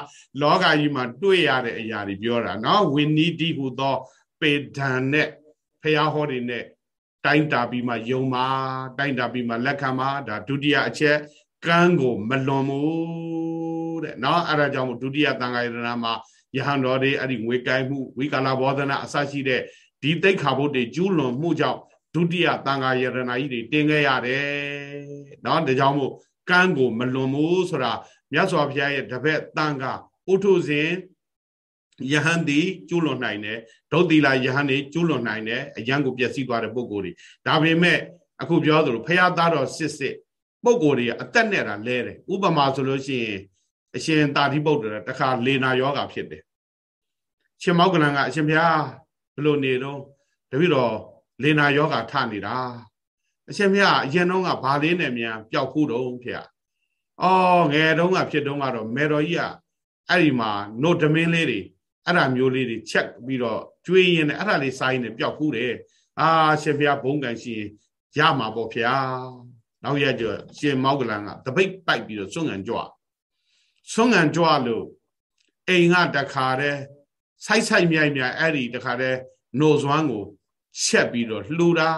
လောကကြီးမှာတွေ့ရတဲ့အရာတွေပြောတာနော်ဝိနည်းတိဟူသော ပေဒံနဲ့ဖျားဟောတွေနဲ့တိုင်းတာပြီးမှယုံမှာတိုင်းတာပြီးမှလက်ခံမှာဒါဒုတိယအချက်ကန်းကိုမလွန်ဘူးတဲ့เนาะအဲ့ဒါကြောင့်ဒုတိယသံဃာယတနာမှာယဟန်တော်တွေအဲ့ဒီငွေကိုင်းမှုဝိကာလဘောဓနာအစရှိတဲ့ဒီတိတ်ခါဘုတ်တွေကျူးလွန်မှုကြောင့်ဒုတိယသံဃာယတနာကြီးတွေတင်ခဲ့ရတယ်เนาะဒါကြောင့်မို့ကန်းကိုမလွန်ဘူးဆိုတာမြတ်စွာဘုရားရဲ့တပည့်တန်ခါဥထုဇဉ် ယဟန်ဒီကျူးလွန်နိုင်တယ်ဒုတိလာယဟန်ဒီကျူးလွန်နိုင်တယ်အယံကိုပျက်စီးသွားတဲ့ပုံကိုယ်တွေဒါပေမဲ့အခုပြောသလိုဖရာသားတော်စစ်စစ်ပုံကိုယ်တွေအသက်နဲ့တာလဲတယ်ဥပမာဆိုလို့ရှိရင်အရှင်တာတိပုတ္တရာတခါလေနာယောဂါဖြစ်တယ်ရှင်မောက္ကလန်ကအရှင်ဘုရားဘလို့နေတော့တပည့်တော်လေနာယောဂါထနေတာအရှင်ဘုရားအရင်တော့ကဘာလေးနဲ့မြန်ပျောက်ခုတော့ဖေ။အော်ငယ်တုန်းကဖြစ်တုန်းကတော့မေတော်ကြီးကအဲ့ဒီမှာနို့ဓမင်းလေးတွေ အဲ့ဒါမျိုးလေးတွေချက်ပြီးတော့ကျွေးရင်လည်းအဲ့ဒါလေးစားရင်လည်းပျောက်ခုတယ်။အာရှင်ဘုရားဘုံကံရှိရင်ရမှာပေါ့ဖေ။နောက်ရကျရှင်မောက်ကလန်ကတပိတ်ပိုက်ပြီးတော့စွန့်ငံကြွ။စွန့်ငံကြွလို့အိမ်ကတခါတည်းဆိုက်ဆိုင်မြိုက်မြိုက်အဲ့ဒီတခါတည်းနိုစွမ်းကိုချက်ပြီးတော့လှူတာ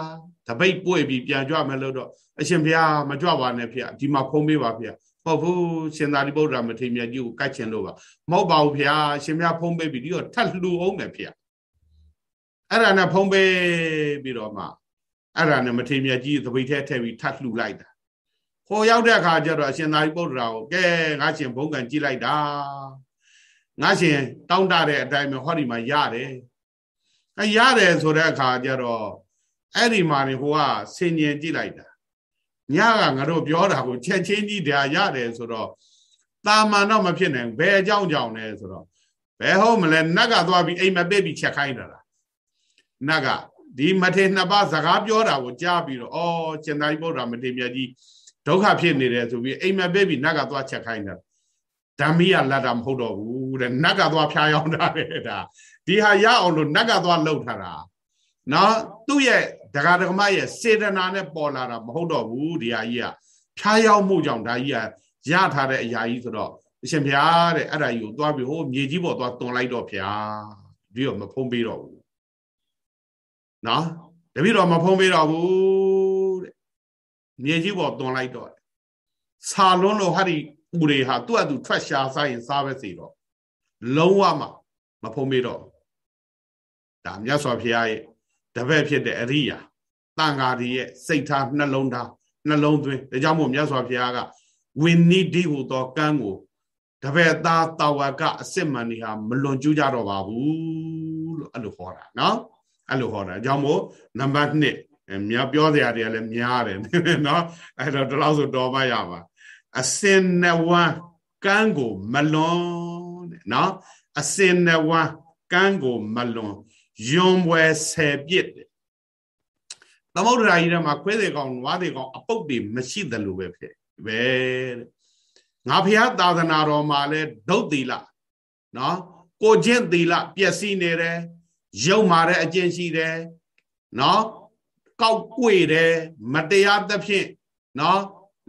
တပိတ်ပွေပြီးပြန်ကြွမယ်လို့တော့အရှင်ဘုရားမကြွပါနဲ့ဖေဒီမှာဖုံးပေးပါဖေ ဟုတ်ဘူးရှင်သာရိပုတ္တရာမထေရမြတ်ကြီးကိုကတ်ချင်လို့ပါမဟုတ်ပါဘူးဖေရှင်ဘုရားဖုံးပေးပြီးဒီတော့ထပ်လှူအောင်မယ်ဖေအဲ့ဒါနဲ့ဖုံးပေးပြီးတော့မှအဲ့ဒါနဲ့မထေရမြတ်ကြီးသပိတ်ထဲထည့်ပြီးထပ်လှူလိုက်တာဟိုရောက်တဲ့အခါကျတော့အရှင်သာရိပုတ္တရာကိုကဲငါရှင်ဘုံကံကြည့်လိုက်တာငါရှင်တောင်းတတဲ့အတိုင်းပဲဟောဒီမှာရတယ်အဲရတယ်ဆိုတဲ့အခါကျတော့အဲ့ဒီမှာနေဟိုကဆင်ញင်ကြည့်လိုက်တာ ညကငါတို့ပြောတာကိုချက်ချင်းကြီးတရားရတယ်ဆိုတော့တာမန်တော့မဖြစ်နိုင်ဘယ်အကြောင်းကြောင့်လဲဆိုတော့ဘယ်ဟုတ်မလဲနတ်ကသွားပြီးအိမ်မပစ်ပြီးချက်ခိုင်းတာလားနတ်ကဒီမထေနှစ်ပါးစကားပြောတာကိုကြားပြီးတော့အော်ကျင်သာရိပုတ္တရာမထေရမြတ်ကြီးဒုက္ခဖြစ်နေတယ်ဆိုပြီးအိမ်မပစ်ပြီးနတ်ကသွားချက်ခိုင်းတာဓမ္မိယလက်တာမဟုတ်တော့ဘူးတဲ့နတ်ကသွားဖျားယောင်းတာတဲ့ဒါဒီဟာရအောင်လို့နတ်ကသွားလှုပ်ထားတာနော်သူ့ရဲ့ ဒကာဒကမရဲ့စေတနာနဲ့ပေါ်လာတာမဟုတ်တော့ဘူးဒီဟာကြီးကဖျားရောက်မှုကြောင့်ဒါကြီးကရထားတဲ့အရာကြီးဆိုတော့အရှင်ဘုရားတဲ့အဲ့ဒါကြီးကိုသွားပြီးဟိုမြေကြီးပေါ်သွားတွန်လိုက်တော့ဘုရားဒီတော့မဖုံးပေးတော့ဘူးနော်တပည့်တော်မဖုံးပေးတော့ဘူးတဲ့မြေကြီးပေါ်တွန်လိုက်တော့ဆာလွန်းလို့ဟာဒီဥတွေဟာသူ့အတူထွက်ရှာစားရင်စားပဲစီတော့လုံးဝမမဖုံးပေးတော့ဒါမြတ်စွာဘုရားရဲ့ တပည့်ဖြစ်တဲ့အရိယာတန်ဃာတွေရဲ့စိတ်ထားနှလုံးသားနှလုံးသွင်းဒါကြောင့်မို့မြတ်စွာဘုရားကဝိနိတိဟူသောကံကိုတပည့်သားတာဝကအစစ်မှန်နေဟာမလွန်ကျူးကြတော့ပါဘူးလို့အဲ့လိုဟောတာနော်အဲ့လိုဟောတာအကြောင်းမို့နံပါတ်1မြပြောစရာတွေကလည်းများတယ်နော်အဲ့တော့ဒီလောက်ဆိုတော်မရပါအစင်နဝံကံကိုမလွန်တဲ့နော်အစင်နဝံကံကိုမလွန် ယွန်ပွဲဆယ်ပြစ်တယ်သမုဒ္ဒရာကြီးထဲမှာခွဲသေးကောင်နွားသေးကောင်အပုတ်တွေမရှိသလိုပဲဖြစ်ပဲတဲ့ငါဖះသာသနာတော်မှာလဲဒုတ်သီလနော်ကိုချင်းသီလပျက်စီးနေတယ်ရုပ်မာတဲ့အကျင့်ရှိတယ်နော်ကောက်ကွေတယ်မတရားသဖြင့်နော်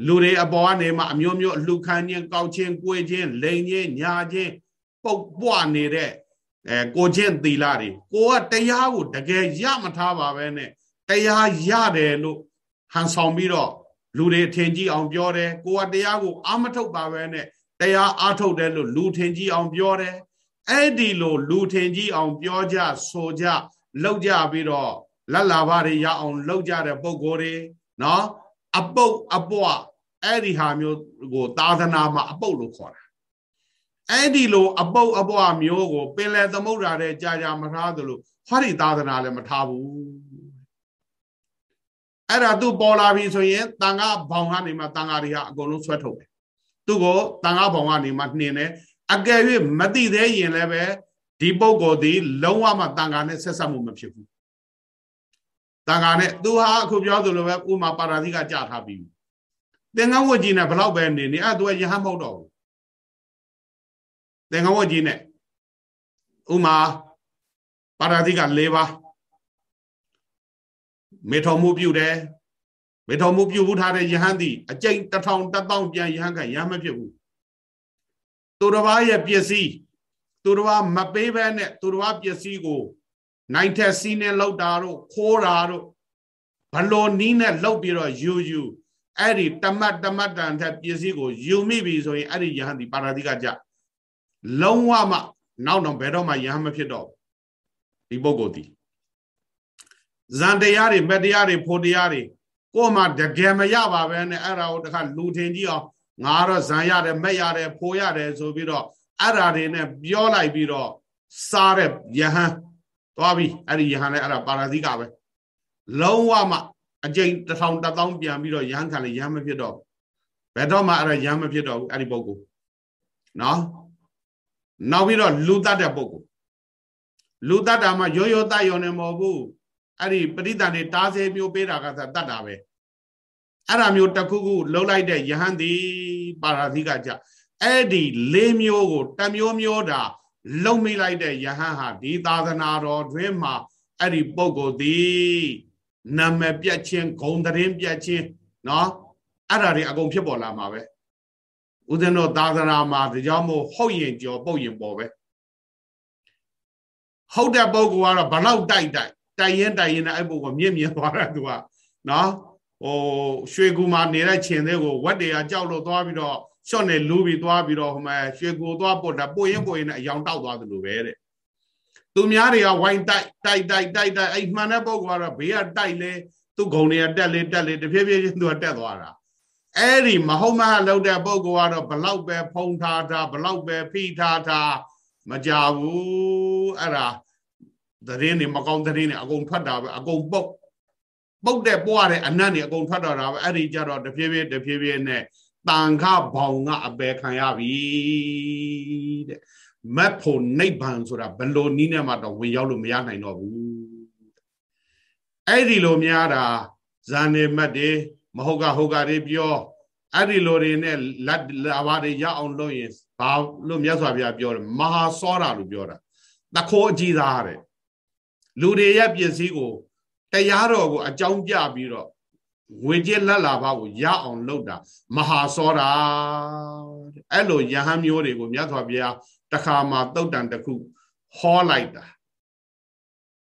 လူတွေအပေါ်ကနေမှအမျိုးမျိုးအလှခံခြင်းကောက်ခြင်းကွေခြင်းလိန်ခြင်းညာခြင်းပုတ်ပွားနေတဲ့ အဲကိုချင်းသီလတွေကိုကတရားကိုတကယ်ရမထားပါပဲနဲ့တရားရတယ်လို့ဟန်ဆောင်ပြီးတော့လူတွေထင်ကြီးအောင်ပြောတယ်ကိုကတရားကိုအာမထုတ်ပါပဲနဲ့တရားအာထုတ်တယ်လို့လူထင်ကြီးအောင်ပြောတယ်အဲ့ဒီလိုလူထင်ကြီးအောင်ပြောကြဆိုကြလောက်ကြပြီးတော့လက်လာပါတွေရအောင်လောက်ကြတဲ့ပုံကိုယ်တွေနော်အပုတ်အပွားအဲ့ဒီဟာမျိုးကိုသာသနာမှာအပုတ်လို့ခေါ်တာ အဲ့ဒီလိုအပုပ်အပွားမျိုးကိုပင်လယ်သမုဒ္ဒရာတဲ့ကြာကြာမထားသလိုဟောဒီသာသနာလည်းမထားဘူးအဲ့ဒါသူပေါ်လာပြီဆိုရင်တန်ခါဘောင်ကနေမှတန်ခါတွေကအကုန်လုံးဆွဲထုတ်တယ်သူ့ကိုတန်ခါဘောင်ကနေမှနှင်တယ်အကယ်၍မသိသေးရင်လည်းပဲဒီပုဂ္ဂိုလ်ဒီလုံးဝမှတန်ခါနဲ့ဆက်ဆက်မှုမဖြစ်ဘူးတန်ခါနဲ့သူဟာအခုပြောသလိုပဲဥမာပါရာသီကကြာထားပြီသင်္ကန်းဝတ်ကြီးနဲ့ဘလောက်ပဲနေနေအဲ့သူကယဟန်မဟုတ်တော့ဘူး သင်္ကန်းဝတ်ကြီးနဲ့ဥမာပါရာသီက၄ပါးမေထော်မှုပြုတယ်မေထော်မှုပြုဘူးထားတဲ့ယဟန်သည်အကျိန်တစ်ထောင်တစ်တောင်းပြန်ယဟန်ကရမ်းမဖြစ်ဘူးသူတစ်ပါးရဲ့ပစ္စည်းသူတစ်ပါးမပေးဘဲနဲ့သူတစ်ပါးပစ္စည်းကိုနိုင်ထက်စီးနဲ့လောက်တာတို့ခိုးတာတို့ဘလို့နီးနဲ့လောက်ပြီးတော့ယူယူအဲ့ဒီတမတ်တမတ်တန်ထက်ပစ္စည်းကိုယူမိပြီဆိုရင်အဲ့ဒီယဟန်ဒီပါရာတိကကြ လုံးဝမှနောက်တော့ဘယ်တော့မှယဟန်မဖြစ်တော့ဒီပုဂ္ဂိုလ်ဒီဇန်တရားတွေမတရားတွေဖို့တရားတွေကိုယ်မှတကယ်မရပါပဲနဲ့အဲ့ဒါကိုတခါလူထင်ကြည့်အောင်ငါတော့ဇန်ရတယ်မက်ရတယ်ဖိုးရတယ်ဆိုပြီးတော့အဲ့ဓာတွေနဲ့ပြောလိုက်ပြီးတော့စားတဲ့ယဟန်သွားပြီအဲ့ဒီယဟန်လည်းအဲ့ဒါပါရာဇိကပဲလုံးဝမှအကျိန်တစ်ထောင်တစ်သောင်းပြန်ပြီးတော့ယဟန်ခံလည်းယဟန်မဖြစ်တော့ဘယ်တော့မှအဲ့ဒါယဟန်မဖြစ်တော့ဘူးအဲ့ဒီပုဂ္ဂိုလ်နော် နောက်ပြီးတော့လူတတ်တဲ့ပုဂ္ဂိုလ်လူတတ်တာမှရိုးရိုးတတ်ရုံနဲ့မဟုတ်ဘူးအဲ့ဒီပရိသတ်တွေတားဆဲမျိုးပေးတာကသာတတ်တာပဲအဲ့ဒါမျိုးတစ်ခုခုလှုပ်လိုက်တဲ့ယဟန်သည်ပါရာဇိကကြအဲ့ဒီလေးမျိုးကိုတမျိုးမျိုးတာလုံမိလိုက်တဲ့ယဟန်ဟာဒီသာသနာတော်တွင်မှာအဲ့ဒီပုဂ္ဂိုလ်သည်နာမည်ပြတ်ခြင်းဂုံတရင်ပြတ်ခြင်းနော်အဲ့ဒါတွေအကုန်ဖြစ်ပေါ်လာမှာပဲ ဦးဇင်းတို့သာသနာမှာဒါကြောင့်မို့ဟုတ်ရင်ကြော်ပုတ်ရင်ပေါ်ပဲဟုတ်တဲ့ပုဂ္ဂိုလ်ကတော့ဘလောက်တိုက်တိုက်တိုက်ရင်တိုက်ရင်အဲ့ပုဂ္ဂိုလ်မြင့်မြင့်သွားတာသူကနော်ဟိုရွှေကူမှာနေတဲ့ခြင်သေးကိုဝက်တွေကကြောက်လို့သွားပြီးတော့ရှော့နေလူပြီးသွားပြီးတော့ဟိုမှာရွှေကူသွားပုတ်တာပုတ်ရင်ပုတ်ရင်အယောင်တောက်သွားသလိုပဲတဲ့သူများတွေကဝိုင်းတိုက်တိုက်တိုက်တိုက်တိုက်အဲ့မှန်တဲ့ပုဂ္ဂိုလ်ကတော့ဘေးကတိုက်လေသူ့ဂုံတွေကတက်လေတက်လေတဖြည်းဖြည်းချင်းသူကတက်သွားတာ အဲ့ဒီမဟုတ်မဟလောက်တဲ့ပုဂ္ဂိုလ်ကတော့ဘလောက်ပဲဖုံထားထားဘလောက်ပဲဖိထားထားမကြဘူးအဲ့ဒါသတင်းတွေမကောင်းသတင်းတွေအကုန်ထွက်တာပဲအကုန်ပုတ်ပုတ်တဲ့ပွားတဲ့အနတ်တွေအကုန်ထွက်တော့တာပဲအဲ့ဒီကြတော့တဖြည်းဖြည်းတဖြည်းဖြည်းနဲ့တန်ခဘောင်ကအပယ်ခံရပြီတဲ့မတ်ဖို့နိဗ္ဗာန်ဆိုတာဘလို့နီးနဲ့မှတော့ဝင်ရောက်လို့မရနိုင်တော့ဘူးအဲ့ဒီလိုများတာဇန်နေမတ်တွေ မဟုတ်ကဟုတ်ကတွေပြောအဲ့ဒီလိုတွေနဲ့လက်လာပါတွေရအောင်လုပ်ရင်ဘာလို့မြတ်စွာဘုရားပြောတယ်မဟာစောတာလို့ပြောတာတခိုးအကြီးသားတဲ့လူတွေရဲ့ပစ္စည်းကိုတရားတော်ကိုအကြောင်းပြပြီးတော့ငွေကြေးလက်လာပါကိုရအောင်လုပ်တာမဟာစောတာအဲ့လိုယဟန်မျိုးတွေကိုမြတ်စွာဘုရားတခါမှတုတ်တန်တစ်ခုဟောလိုက်တာ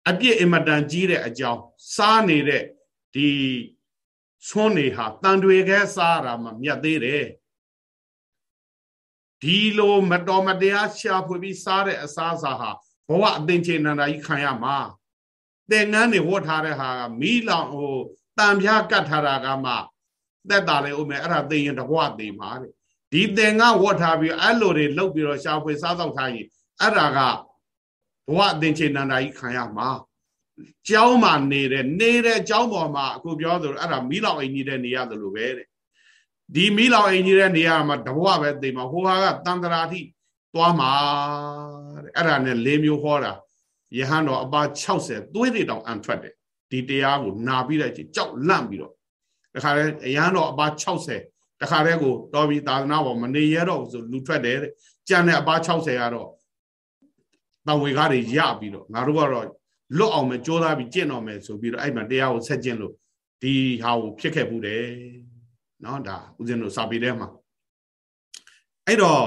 အပြစ်အင်မတန်ကြီးတဲ့အကြောင်းစားနေတဲ့ဒီ ဆွန်းနေဟာတန်တွေခဲစားတာမှမြတ်သေးတယ်ဒီလိုမတော်မတရားရှာဖွေပြီးစားတဲ့အစားအစာဟာဘဝအသင်္ချေနန္ဒာကြီးခံရမှာသင်္ကန်းတွေဝတ်ထားတဲ့ဟာကမီးလောင်ဟိုတံပြားကတ်ထားတာကမှသက်တာလေဦးမယ်အဲ့ဒါသိရင်တဘဝသိမှာတဲ့ဒီသင်္ကန်းဝတ်ထားပြီးအဲ့လိုတွေလှုပ်ပြီးတော့ရှာဖွေစားတော့ထားရင်အဲ့ဒါကဘဝအသင်္ချေနန္ဒာကြီးခံရမှာ ကျောင်းမှာနေတဲ့နေတဲ့ကျောင်းပေါ်မှာအခုပြောသလိုအဲ့ဒါမီးလောင်အိမ်ကြီးတဲ့နေရတယ်လို့ပဲတဲ့ဒီမီးလောင်အိမ်ကြီးတဲ့နေရာမှာတဘဝပဲသိမှာဟိုဟာကတန်တရာတိသွားမှာတဲ့အဲ့ဒါနဲ့၄မျိုးဟောတာယဟန်တော်အပါ60သွေးတွေတောင်အံထွက်တယ်ဒီတရားကိုနာပြီးတဲ့ချင်းကြောက်လန့်ပြီးတော့တခါလဲယဟန်တော်အပါ60တခါတည်းကိုတော်ပြီးသာသနာပေါ်မနေရတော့ဆိုလူထွက်တယ်တဲ့ကြံတဲ့အပါ60ကတော့တံဝေကားတွေရပြီးတော့ငါတို့ကတော့ လွတ်အောင်ပဲကြိုးစားပြီးကျင့်တော်မယ်ဆိုပြီးတော့အဲ့မှာတရားကိုဆက်ကျင့်လို့ဒီဟာကိုဖြစ်ခဲ့ဘူးတယ်เนาะဒါဦးဇင်းတို့စာပေထဲမှာအဲ့တော့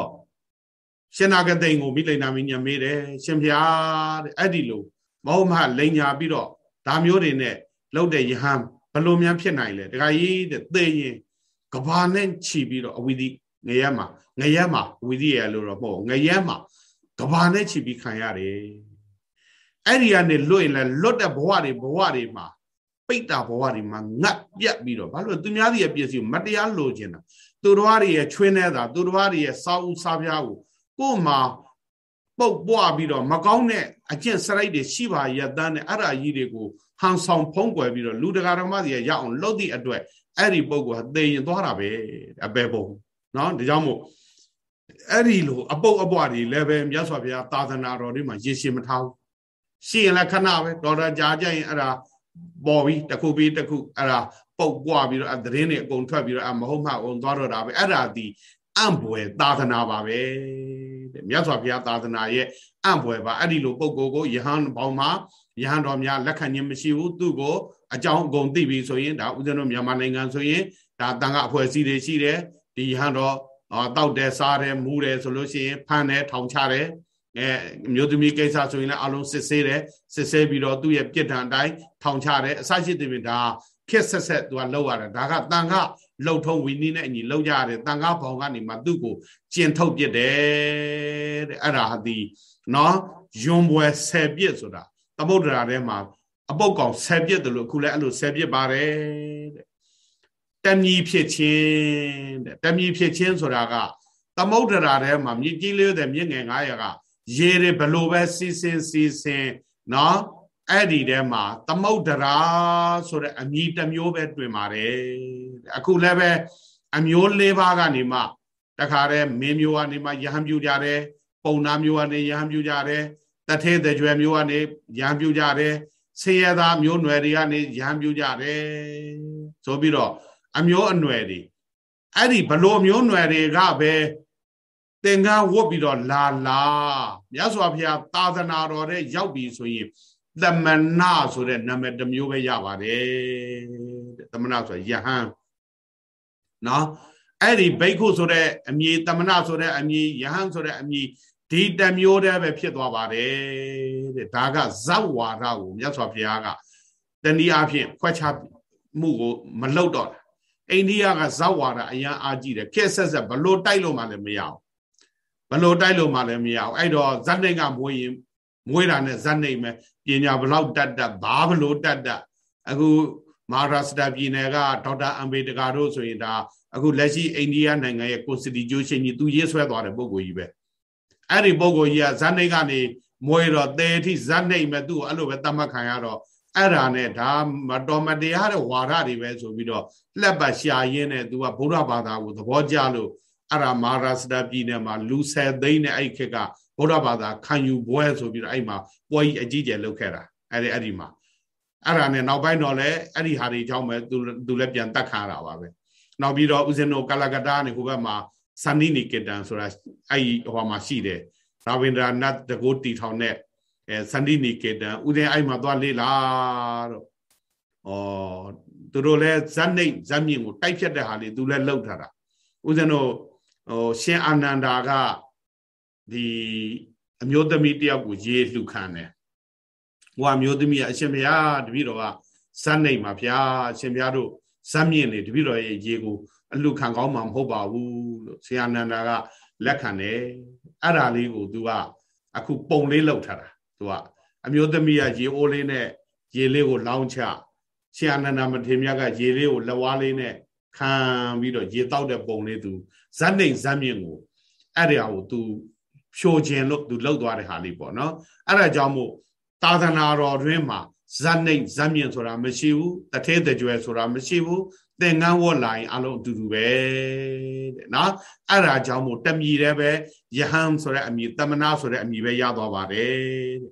ရှင်နာဂတိန်ကိုမိလိန်နာမင်းညမေးတယ်ရှင်ဖျားတဲ့အဲ့ဒီလိုမဟုတ်မှလိန်ညာပြီးတော့ဒါမျိုးတွေနဲ့လှုပ်တဲ့ယဟန်ဘလို့များဖြစ်နိုင်လဲတခါကြီးတဲ့သေရင်ကဘာနဲ့ခြီးပြီးတော့အဝိသိငရဲမှာငရဲမှာဝိသိရလို့တော့မဟုတ်ငရဲမှာကဘာနဲ့ခြီးပြီးခံရတယ် အဲ့ဒီကနေလွတ်ရင်လည်းလွတ်တဲ့ဘဝတွေဘဝတွေမှာပိတ်တာဘဝတွေမှာငတ်ပြတ်ပြီးတော့ဘာလို့သူများတွေရဲ့ပစ္စည်းမတရားလိုချင်တာသူတော်ဘာတွေရဲ့ချွင်းနေတာသူတော်ဘာတွေရဲ့စာအုပ်စာပြားကိုကို့မှာပုတ်ပွားပြီးတော့မကောင်းတဲ့အကျင့်စရိုက်တွေရှိပါရဲ့တန်းနဲ့အဲ့ဒါကြီးတွေကိုဟန်ဆောင်ဖုံးကွယ်ပြီးတော့လူတကာဓမ္မစီရအောင်လှုပ်သည့်အတွက်အဲ့ဒီပုဂ္ဂိုလ်ဟာသေရင်သွားတာပဲအပေပုံနော်ဒါကြောင့်မို့အဲ့ဒီလိုအပုတ်အပွားတွေလည်းပဲမြတ်စွာဘုရားသာသနာတော်တွေမှာရေရှည်မထားဘူး ရှိရင်လည်းခဏပဲတော်တော်ကြာကြရင်အဲ့ဒါပေါ်ပြီးတစ်ခုပြီးတစ်ခုအဲ့ဒါပုတ်ပွားပြီးတော့အသတင်းတွေအကုန်ထွက်ပြီးတော့အမဟုတ်မှအောင်သွားတော့တာပဲအဲ့ဒါဒီအံ့ဘွယ်သာသနာပါပဲတဲ့မြတ်စွာဘုရားသာသနာရဲ့အံ့ဘွယ်ပါအဲ့ဒီလိုပုဂ္ဂိုလ်ကိုယဟန်ပေါင်းမှာယဟန်တော်များလက်ခံခြင်းမရှိဘူးသူ့ကိုအကြောင်းအကုန်သိပြီဆိုရင်ဒါဥဒ္ဒနောမြန်မာနိုင်ငံဆိုရင်ဒါတန်ခါအဖွဲ့အစည်းတွေရှိတယ်ဒီယဟန်တော်တောက်တယ်စားတယ်မူးတယ်ဆိုလို့ရှိရင်ဖမ်းတယ်ထောင်ချတယ် အဲမျိုးသမီးကိစ္စဆိုရင်လည်းအလုံးစစ်ဆေးတယ်စစ်ဆေးပြီးတော့သူ့ရဲ့ပြစ်ဒဏ်အတိုင်းထောင်ချတယ်အစရှိတဲ့ပြင်ဒါခက်ဆက်ဆက်သူကလောက်ရတယ်ဒါကတန်ခါလှုပ်ထုံးဝီနည်းနဲ့အညီလောက်ကြရတယ်တန်ခါဘောင်ကနေမှသူ့ကိုကျင်ထုတ်ပြစ်တယ်တဲ့အဲ့ဒါဟာဒီနော်ယွန်ပွဲဆယ်ပြစ်ဆိုတာသမုဒ္ဒရာထဲမှာအပုတ်ကောင်ဆယ်ပြစ်တယ်လို့အခုလည်းအဲ့လိုဆယ်ပြစ်ပါတယ်တဲ့တမီဖြစ်ခြင်းတဲ့တမီဖြစ်ခြင်းဆိုတာကသမုဒ္ဒရာထဲမှာမြစ်ကြီးလေးတဲ့မြစ်ငယ်900က ရေတွေဘလို့ပဲစီစင်စီစင်နော်အဲ့ဒီထဲမှာသမုဒ္ဒရာဆိုတဲ့အမည်တစ်မျိုးပဲတွင်ပါတယ်အခုလည်းပဲအမျိုး၄ပါးကနေမှတခါတည်းမင်းမျိုးကနေမှယဟန်ပြူကြတယ်ပုံနာမျိုးကနေယဟန်ပြူကြတယ်တထဲတကြွယ်မျိုးကနေယဟန်ပြူကြတယ်ဆေးရသားမျိုးနွယ်တွေကနေယဟန်ပြူကြတယ်ဆိုပြီးတော့အမျိုးအနွယ်တွေအဲ့ဒီဘလို့မျိုးနွယ်တွေကပဲ သင်္ကန်းဝတ်ပြီးတော့လာလာမြတ်စွာဘုရားသာသနာတော်တဲ့ရောက်ပြီဆိုရင်သမဏဆိုတဲ့နာမည်တစ်မျိုးပဲရပါတယ်တဲ့သမဏဆိုယဟန်နော်အဲ့ဒီဘိက္ခုဆိုတဲ့အမည်သမဏဆိုတဲ့အမည်ယဟန်ဆိုတဲ့အမည်ဒီတမျိုးတည်းပဲဖြစ်သွားပါတယ်တဲ့ဒါကဇဝဝါဒကိုမြတ်စွာဘုရားကတနည်းအားဖြင့်ခွဲခြားမှုကိုမလုပ်တော့တာအိန္ဒိယကဇဝဝါဒအရန်အားကြီးတယ်ခက်ဆက်ဆက်ဘလို့တိုက်လို့မှလည်းမရအောင် ဘလို့တိုက်လို့မှလည်းမရအောင်အဲ့တော့ဇတ်နိုင်ကမွေးရင်မွေးတာနဲ့ဇတ်နိုင်မယ်ပညာဘလောက်တတ်တတ်ဘာဘလို့တတ်တတ်အခုမဟာရာစတာပြည်နယ်ကဒေါက်တာအမ်ဘေတကာတို့ဆိုရင်ဒါအခုလက်ရှိအိန္ဒိယနိုင်ငံရဲ့ constitution ကြီးသူရေးဆွဲသွားတဲ့ပုံကိုကြီးပဲအဲ့ဒီပုံကိုကြီးကဇတ်နိုင်ကနေမွေးတော့တဲအထိဇတ်နိုင်မဲ့သူ့ကိုအဲ့လိုပဲတတ်မှတ်ခံရတော့အဲ့ဒါနဲ့ဒါမတော်မတရားတဲ့ဝါဒတွေပဲဆိုပြီးတော့လက်ပတ်ရှာရင်းနဲ့သူကဗုဒ္ဓဘာသာကိုသဘောကျလို့ အဲ့ဒါမဟာရာစတာပြည်နယ်မှာလူဆယ်သိန်းနဲ့အဲ့ခက်ကဗုဒ္ဓဘာသာခံယူပွဲဆိုပြီးတော့အဲ့မှာပွဲကြီးအကြီးကျယ်လုပ်ခဲ့တာအဲ့ဒီအဲ့ဒီမှာအဲ့ဒါနဲ့နောက်ပိုင်းတော့လည်းအဲ့ဒီဟာတွေကြောင့်ပဲသူသူလည်းပြန်တတ်ခါတာပါပဲနောက်ပြီးတော့ဥစဉ်တို့ကလကတာနေဟိုဘက်မှာစန္ဒီနီကေတန်ဆိုတာအဲ့ဒီဟိုမှာရှိတယ်ရာဝိန္ဒရာနတ်တကိုတီထောင်နဲ့အဲစန္ဒီနီကေတန်ဥစဉ်အဲ့မှာသွားလေ့လာတော့ဩသူတို့လည်းဇက်နှိတ်ဇက်မြင့်ကိုတိုက်ဖြတ်တဲ့ဟာလေးသူလည်းလှုပ်ထားတာဥစဉ်တို့ ဟိုရှင်အာနန္ဒာကဒီအမျိုးသမီးတယောက်ကိုရေးလှူခံတယ်ဟိုအမျိုးသမီးကအရှင်ဘုရားတပည့်တော်ကဇက်နှိတ်မှာဗျာအရှင်ဘုရားတို့ဇက်မြင့်နေတပည့်တော်ရဲ့ရေကိုအလှခံကောင်းမှာမဟုတ်ပါဘူးလို့ဆရာနန္ဒာကလက်ခံတယ်အဲ့ဒါလေးကို तू ကအခုပုံလေးလောက်ထားတာ तू ကအမျိုးသမီးကရေအိုးလေးနဲ့ရေလေးကိုလောင်းချဆရာနန္ဒာမထေရကရေလေးကိုလက်ဝါးလေးနဲ့ခံပြီးတော့ရေတောက်တဲ့ပုံလေး तू ဇက်နှိမ်ဇက်မြင့်ကိုအဲ့ဒါကို तू ဖြိုခြင်းလို့ तू လောက်သွားတဲ့ဟာလေးပေါ့နော်အဲ့ဒါကြောင့်မို့သာသနာတော်တွင်မှာဇက်နှိမ်ဇက်မြင့်ဆိုတာမရှိဘူးတထဲတကြွယ်ဆိုတာမရှိဘူးသင်္ကန်းဝတ်လာရင်အလုံးအတူတူပဲတဲ့နော်အဲ့ဒါကြောင့်မို့တမီတဲ့ပဲယဟန်ဆိုတဲ့အမည်တမနာဆိုတဲ့အမည်ပဲရသွားပါတယ်တဲ့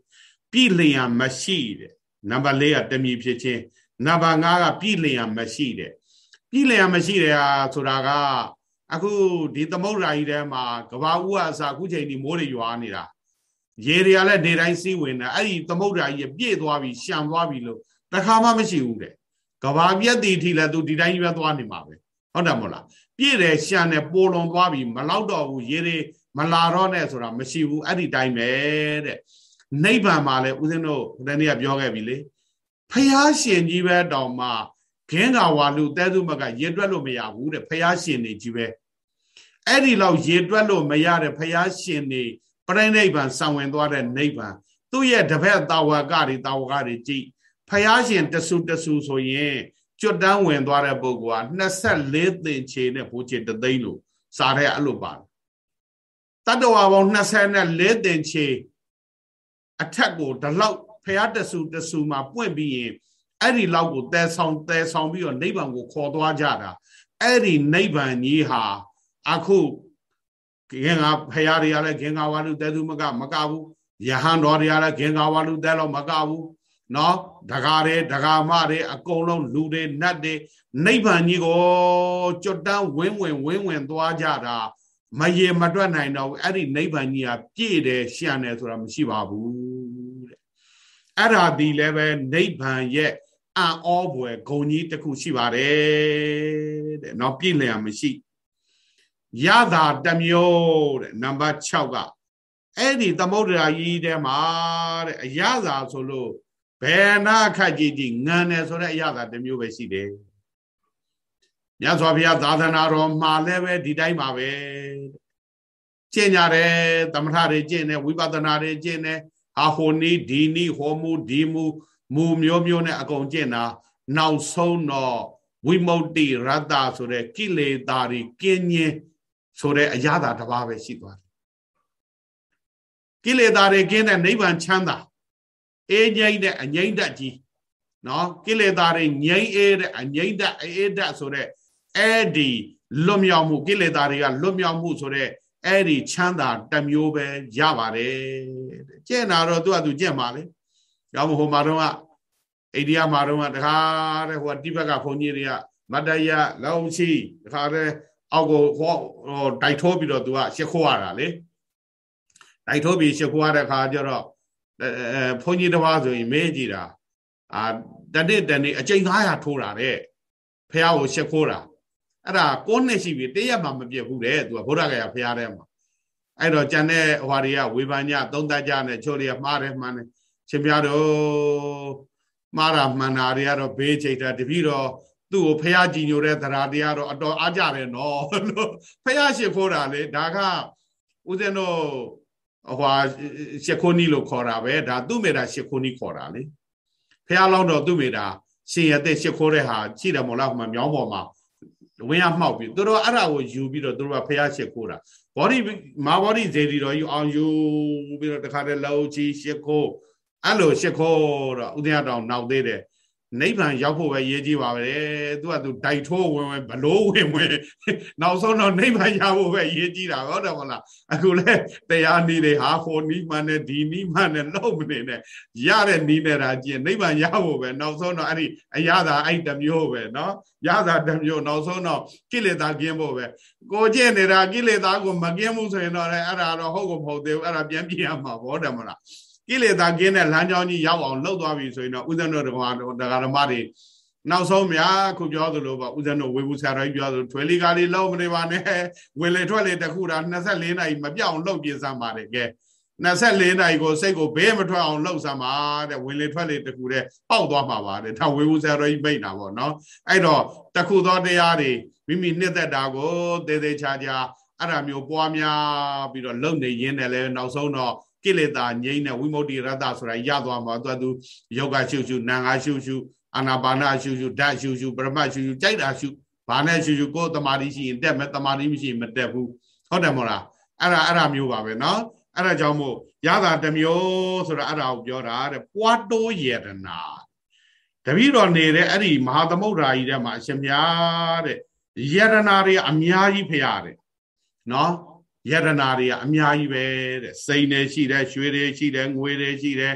ပြည်လျံမရှိတဲ့နံပါတ်၄ကတမီဖြစ်ချင်းနံပါတ်5ကပြည်လျံမရှိတဲ့ပြည်လျံမရှိတဲ့ဟာဆိုတာက အခုဒီသမုဒ္ဒရာကြီးထဲမှာကဘာဦးအစအခုချိန်ဒီမိုးတွေရွာနေတာရေတွေကလည်းနေတိုင်းစီးဝင်နေအဲ့ဒီသမုဒ္ဒရာကြီးပြည့်သွားပြီရှံသွားပြီလို့တခါမှမရှိဘူးတဲ့ကဘာပြက်တီထိလည်းသူဒီတိုင်းပဲသွားနေမှာပဲဟုတ်တယ်မို့လားပြည့်တယ်ရှံတယ်ပိုလွန်သွားပြီမလောက်တော့ဘူးရေတွေမလာတော့နဲ့ဆိုတာမရှိဘူးအဲ့ဒီတိုင်းပဲတဲ့နိဗ္ဗာန်မှာလည်းဦးဇင်းတို့ဒီနေ့ကပြောခဲ့ပြီလေဖះရှင်ကြီးပဲတောင်မှ ခင်းကဝါလူတဲသူမကရေတွက်လို့မရဘူးတဲ့ဖះရှင်နေကြီးပဲအဲ့ဒီလောက်ရေတွက်လို့မရတဲ့ဖះရှင်နေပြိဋိဘံဆံဝင်သွားတဲ့နိဗ္ဗာန်သူ့ရဲ့တပည့်တာဝကတွေတာဝကတွေကြည့်ဖះရှင်တဆူတဆူဆိုရင်ကျွတ်တန်းဝင်သွားတဲ့ပုဂ္ဂိုလ်က24သင်ချေနဲ့ဘိုးချေတသိန်းလို့စားတဲ့အဲ့လိုပါတယ်တတ္တဝါပေါင်း24တင်ချေအထက်ကိုဒီလောက်ဖះတဆူတဆူမှာပွင့်ပြီးရင် အဲ့ဒီလောက်ကိုတဲဆောင်တဲဆောင်ပြီးတော့နိဗ္ဗာန်ကိုခေါ်သွားကြတာအဲ့ဒီနိဗ္ဗာန်ကြီးဟာအခုခင်ငါဖះတွေကလည်းခင်ငါဝါလူတဲသူမကမကဘူးယဟန်တော်တွေကလည်းခင်ငါဝါလူတဲတော့မကဘူးနော်ဒကာတွေဒကာမတွေအကုန်လုံးလူတွေနတ်တွေနိဗ္ဗာန်ကြီးကိုကြွတန်းဝင်းဝင်ဝင်းဝင်သွားကြတာမရေမတွက်နိုင်တော့ဘူးအဲ့ဒီနိဗ္ဗာန်ကြီးကပြည့်တယ်ရှံတယ်ဆိုတာမရှိပါဘူးတဲ့အဲ့ဒါဒီလည်းပဲနိဗ္ဗာန်ရဲ့ အံ့ဩဖွယ်ဂုံကြီးတစ်ခုရှိပါတယ်တဲ့။နော်ပြည့်လျံမရှိရတာတမျိုးတဲ့နံပါတ်6ကအဲ့ဒီသမုဒ္ဒရာကြီးထဲမှာတဲ့အရသာဆိုလို့ဘယ်နာခက်ကြီးကြီးငံတယ်ဆိုတဲ့အရသာတမျိုးပဲရှိတယ်။မြတ်စွာဘုရားသာသနာတော်မှာလည်းပဲဒီတိုင်းပါပဲ။ကျင့်ကြတယ်သမထတွေကျင့်တယ်ဝိပဿနာတွေကျင့်တယ်အာဟိုနီဒီနီဟောမူဒီမူ မူမျိုးမျိုးနဲ့အကုန်ကျင့်တာနောက်ဆုံးတော့ဝိမု ക്തി ရတ္တဆိုတဲ့ကိလေသာတွေကင်းញင်းဆိုတဲ့အရာသာတစ်ပါးပဲရှိသွားတယ်ကိလေသာတွေကင်းတဲ့နိဗ္ဗာန်ချမ်းသာအေးငြိမ့်တဲ့အငြိမ့်တတ်ကြီးနော်ကိလေသာတွေငြိမ့်အေးတဲ့အငြိမ့်တတ်အေးတတ်ဆိုတဲ့အဲ့ဒီလွတ်မြောက်မှုကိလေသာတွေကလွတ်မြောက်မှုဆိုတဲ့အဲ့ဒီချမ်းသာတစ်မျိုးပဲရပါတယ်ကျင့်တာတော့သူကသူကျင့်ပါလေ ။ရောက်မဟိုမှာတော့ကအိန္ဒိယမှာတော့ကတခါတဲ့ဟိုကတိဘက်ကဘုန်းကြီးတွေကမတရလောင်းရှိတခါတဲ့အောက်ကိုဟောတိုက်ထိုးပြီးတော့သူကရှစ်ခိုးရတာလေ။တိုက်ထိုးပြီးရှစ်ခိုးရတဲ့ခါကျတော့အဲဘုန်းကြီးတစ်ပါးဆိုရင်မေးကြည့်တာအာတနေ့တနေ့အကျိန်900ထိုးတာတဲ့ဖះကိုရှစ်ခိုးတာအဲ့ဒါကိုးနှစ်ရှိပြီတရက်မှမပြည့်ဘူးတဲ့သူကဗုဒ္ဓဂယာဖះထဲမှာအဲ့တော့ကျန်တဲ့ဟွာတွေကဝေဖန်ကြသုံးသပ်ကြနဲ့ချို့တွေကမှားတယ်မှန်တယ် ရှင်ပြတော်မှားတာမှန်တာတွေကတော့ဘေးချိတ်တာတပြီတော့သူ့ကိုဖះကြည်ညိုတဲ့သရာတရားတော့အတော်အားကြတယ်နော်လို့ဖះရှိခိုးတာလေဒါကဦးဇင်းတို့ဟွာရှခိုးနီလို့ခေါ်တာပဲဒါသူ့မေတာရှခိုးနီခေါ်တာလေဖះလောက်တော့သူ့မေတာရှင်ရတဲ့ရှခိုးတဲ့ဟာရှိတယ်မို့လားမှမြောင်းပေါ်မှာဝင်ရမှောက်ပြီသူတို့အဲ့ဒါကိုယူပြီးတော့သူတို့ကဖះရှခိုးတာဘောဒီမာဘောဒီဇေဒီတော်ယူအောင်ယူပြီးတော့တခါတည်းလောက်ကြီးရှခိုး အဲ့လိုရှ िख ိုးတော့ဥဒယတောင်နောက်သေးတယ်နိဗ္ဗာန်ရောက်ဖို့ပဲရေးကြည့်ပါပဲသူကသူဒိုက်ထိုးဝင်ဝင်ဘလို့ဝင်ဝင်နောက်ဆုံးတော့နိဗ္ဗာန်ရဖို့ပဲရေးကြည့်တာဟုတ်တယ်မလားအခုလဲတရားနည်းတွေဟာဟိုနီးမှနဲ့ဒီနီးမှနဲ့လုံးမနေနဲ့ရတဲ့နီးနေတာကြည့်နိဗ္ဗာန်ရဖို့ပဲနောက်ဆုံးတော့အဲ့ဒီအရသာအဲ့တမျိုးပဲเนาะရသာတမျိုးနောက်ဆုံးတော့ကိလေသာကင်းဖို့ပဲကိုကျင့်နေတာကိလေသာကိုမကင်းဘူးဆိုရင်တော့အဲ့ဒါတော့ဟုတ်ကိုမဟုတ်သေးဘူးအဲ့ဒါပြန်ပြရမှာဘောတယ်မလား ကိလေသာကင်းတဲ့လမ်းကြောင်းကြီးရောက်အောင်လှုပ်သွားပြီဆိုရင်တော့ဥဇဏတို့တရားဓမ္မတွေနောက်ဆုံးများခုပြောသလိုပေါ့ဥဇဏဝေဘူးဆရာတော်ကြီးပြောသလိုထွေလီကားလေးလုံးမနေပါနဲ့ဝင်လေထွက်လေတခုတာ24နာရီမပြောင်းလှုပ်ပြစမ်းပါတယ်ကဲ24နာရီကိုစိတ်ကိုဘေးမထွက်အောင်လှုပ်စမ်းပါတဲ့ဝင်လေထွက်လေတခုတဲ့ပေါက်သွားမှာပါတဲ့ဒါဝေဘူးဆရာတော်ကြီးမိတ်တာပေါ့နော်အဲ့တော့တခုသောတရားတွေမိမိနှစ်သက်တာကိုသေသေးချာချာအဲ့ဒါမျိုးပွားများပြီးတော့လုံနေရင်းနဲ့လဲနောက်ဆုံးတော့ ကိလေသာငြိမ့်တဲ့ဝိမု ക്തി ရတ္တဆိုတာရသွားမှာသူကသူယောဂရှုရှုနာငါရှုရှုအာနာပါနာရှုရှုဓာတ်ရှုရှုပရမတ်ရှုရှုကြိုက်တာရှုဘာနဲ့ရှုရှုကိုယ်တမာတိရှိရင်တက်မယ်တမာတိမရှိရင်မတက်ဘူးဟုတ်တယ်မဟုတ်လားအဲ့ဒါအဲ့ဒါမျိုးပါပဲเนาะအဲ့ဒါကြောင့်မို့ရတာတမျိုးဆိုတာအဲ့ဒါကိုပြောတာတဲ့ပွားတိုးယေတနာတပည့်တော်နေတဲ့အဲ့ဒီမဟာသမုဒ္ဒရာကြီးထဲမှာအရှင်မြတ်တဲ့ယေတနာတွေအများကြီးဖရတဲ့နော် ယရနာတွေကအများကြီးပဲတဲ့စိန်တွေရှိတယ်ရွှေတွေရှိတယ်ငွေတွေရှိတယ်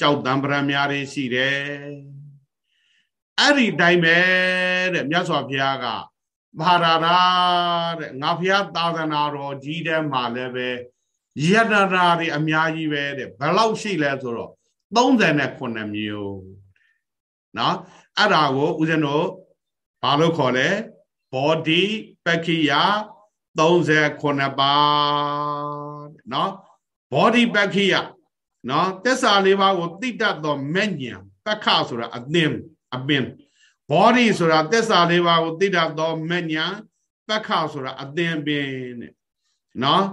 ကြောက်တံပရံများတွေရှိတယ်အဲ့ဒီတိုင်းပဲတဲ့မြတ်စွာဘုရားကမဟာရာရာတဲ့ငါဘုရားသာသနာတော်ကြီးတဲ့မှာလည်းပဲယရနာတွေအများကြီးပဲတဲ့ဘယ်လောက်ရှိလဲဆိုတော့39မျိုးเนาะအဲ့ဒါကိုဦးဇင်းတို့ဘာလို့ခေါ်လဲဘောဓိပက္ခိယ 39ပါးနော်ဘောဓိပက္ခိယနော်တစ္ဆာလေးပါးကိုသိတတ်သောမဲ့ညာပက္ခဆိုတာအသင်အပင်ဘောဓိဆိုတာတစ္ဆာလေးပါးကိုသိတတ်သောမဲ့ညာပက္ခဆိုတာအသင်ပင်တဲ့နော်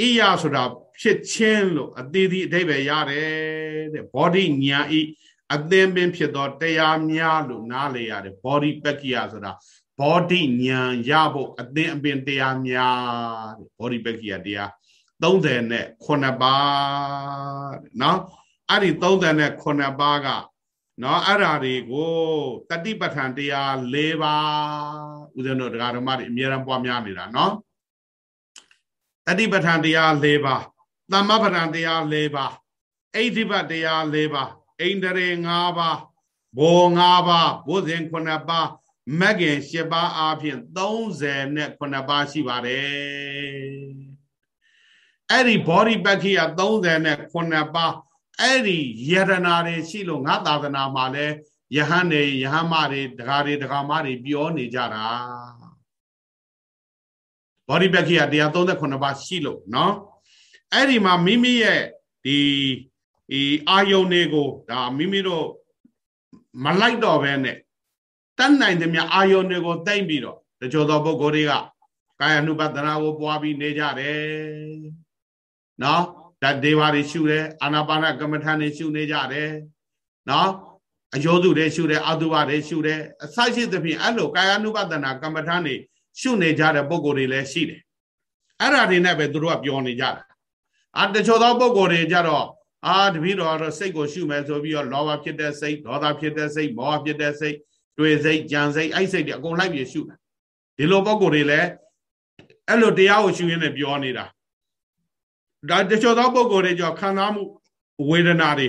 ဣယဆိုတာဖြစ်ချင်းလို့အသေးသေးအဓိပ္ပာယ်ရတယ်တဲ့ဘောဓိညာဤအသင်ပင်ဖြစ်သောတရားများလို့နားလေရတယ်ဘောဓိပက္ခိယဆိုတာ ဘောဓိဉာဏ်ရဖို့အသင်အပင်တရားများတဲ့ဘောဓိပက္ခိယတရား30နဲ့9ပါးတဲ့နော်အဲ့ဒီ30နဲ့9ပါးကနော်အဲ့ဓာတွေကိုတတိပဋ္ဌာန်တရား၄ပါးဦးဇင်းတို့တရားဓမ္မတွေအများအားပွားများနေတာနော်တတိပဋ္ဌာန်တရား၄ပါးသမ္မပဋ္ဌာန်တရား၄ပါးအိဋ္ဌိပတ်တရား၄ပါးအိန္ဒြေ၅ပါးဘော၅ပါးဘုဇင်9ပါး မဂ္ဂင်၈ပါးအားဖြင့်39ပါးရှိပါတယ်အဲ့ဒီ body pack ကြီးက39ပါးအဲ့ဒီယရနာတွေရှိလို့ငါသာသနာမှာလဲယဟန်နေယဟန်မတွေဒကာတွေဒကာမတွေပြောနေကြတာ body pack ကြီးက138ပါးရှိလို့เนาะအဲ့ဒီမှာမိမိရဲ့ဒီဒီအာယုန်တွေကိုဒါမိမိတို့မလိုက်တော့ဘဲနဲ့ တတ်နိုင်သမျှအာယုန်တွေကိုတိမ့်ပြီးတော့တချို့သောပုဂ္ဂိုလ်တွေကကာယ ानु ပဒနာကိုပွားပြီးနေကြတယ်နော်ဓာတ်ဒေဝါတွေရှုတယ်အာနာပါနကမ္မထာတွေရှုနေကြတယ်နော်အယောသူတွေရှုတယ်အတုဝတွေရှုတယ်အစရှိသဖြင့်အဲ့လိုကာယ ानु ပဒနာကမ္မထာတွေရှုနေကြတဲ့ပုဂ္ဂိုလ်တွေလည်းရှိတယ်အဲ့ဒါတွေနဲ့ပဲသူတို့ကပြောနေကြတာအာတချို့သောပုဂ္ဂိုလ်တွေကြတော့အာတပည့်တော်တော့စိတ်ကိုရှုမယ်ဆိုပြီးတော့လောဘဖြစ်တဲ့စိတ်ဒေါသဖြစ်တဲ့စိတ်မောဟဖြစ်တဲ့စိတ် တွေ့စိတ်ကြံစိတ်အဲ့စိတ်တွေအကုန်လိုက်ပြီးရှုတာဒီလိုပုံကိုယ်တွေလည်းအဲ့လိုတရားကိုရှုရင်းနဲ့ပြောနေတာဒါတချို့သောပုံကိုယ်တွေကြောခံစားမှုဝေဒနာတွေ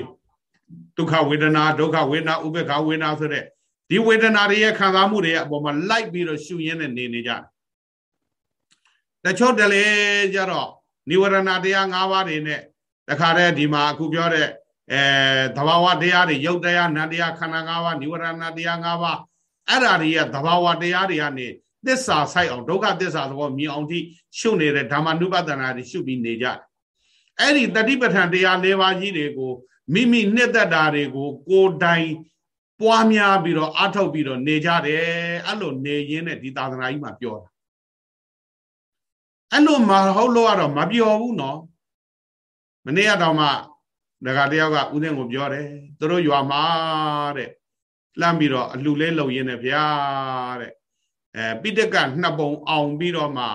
ဒုက္ခဝေဒနာဒုက္ခဝေဒနာဥပေက္ခဝေဒနာဆိုတဲ့ဒီဝေဒနာတွေရဲ့ခံစားမှုတွေရဲ့အပေါ်မှာလိုက်ပြီးတော့ရှုရင်းနဲ့နေနေကြတယ်တချို့တလေကြတော့និဝရဏတရား၅ပါးတွေနဲ့တခါတည်းဒီမှာအခုပြောတဲ့ အဲသဘာဝတရားတွေယုတ်တရားနတ်တရားခန္ဓာ၅ပါးនិဝရဏတရား၅ပါးအဲ့ဓာတွေရဲ့သဘာဝတရားတွေကနေသစ္စာဆိုင်အောင်ဒုက္ခသစ္စာသဘောမြင်အောင်ထိရှုနေတဲ့ဓမ္မနုပဒနာတွေရှုပြီးနေကြတယ်အဲ့ဒီတတိပဋ္ဌာန်တရား၄ပါးကြီးတွေကိုမိမိနှစ်သက်တာတွေကို ကိုယ်တိုင် ပွားများပြီးတော့အထောက်ပြီးတော့နေကြတယ်အဲ့လိုနေရင်းနဲ့ဒီသာသနာကြီးမှာပြောတာအဲ့လိုမဟုတ်လို့ကတော့မပြောဘူးနော်မနေ့ကတော့မှ ဒကာတယောက်ကဦးသိန်းကိုပြောတယ်သူတို့ရွာမှာတဲ့လှမ်းပြီးတော့အလှလဲလုံရင်းနဲ့ဗျာတဲ့အဲပိတကနှစ်ပုံအောင်ပြီးတော့မှ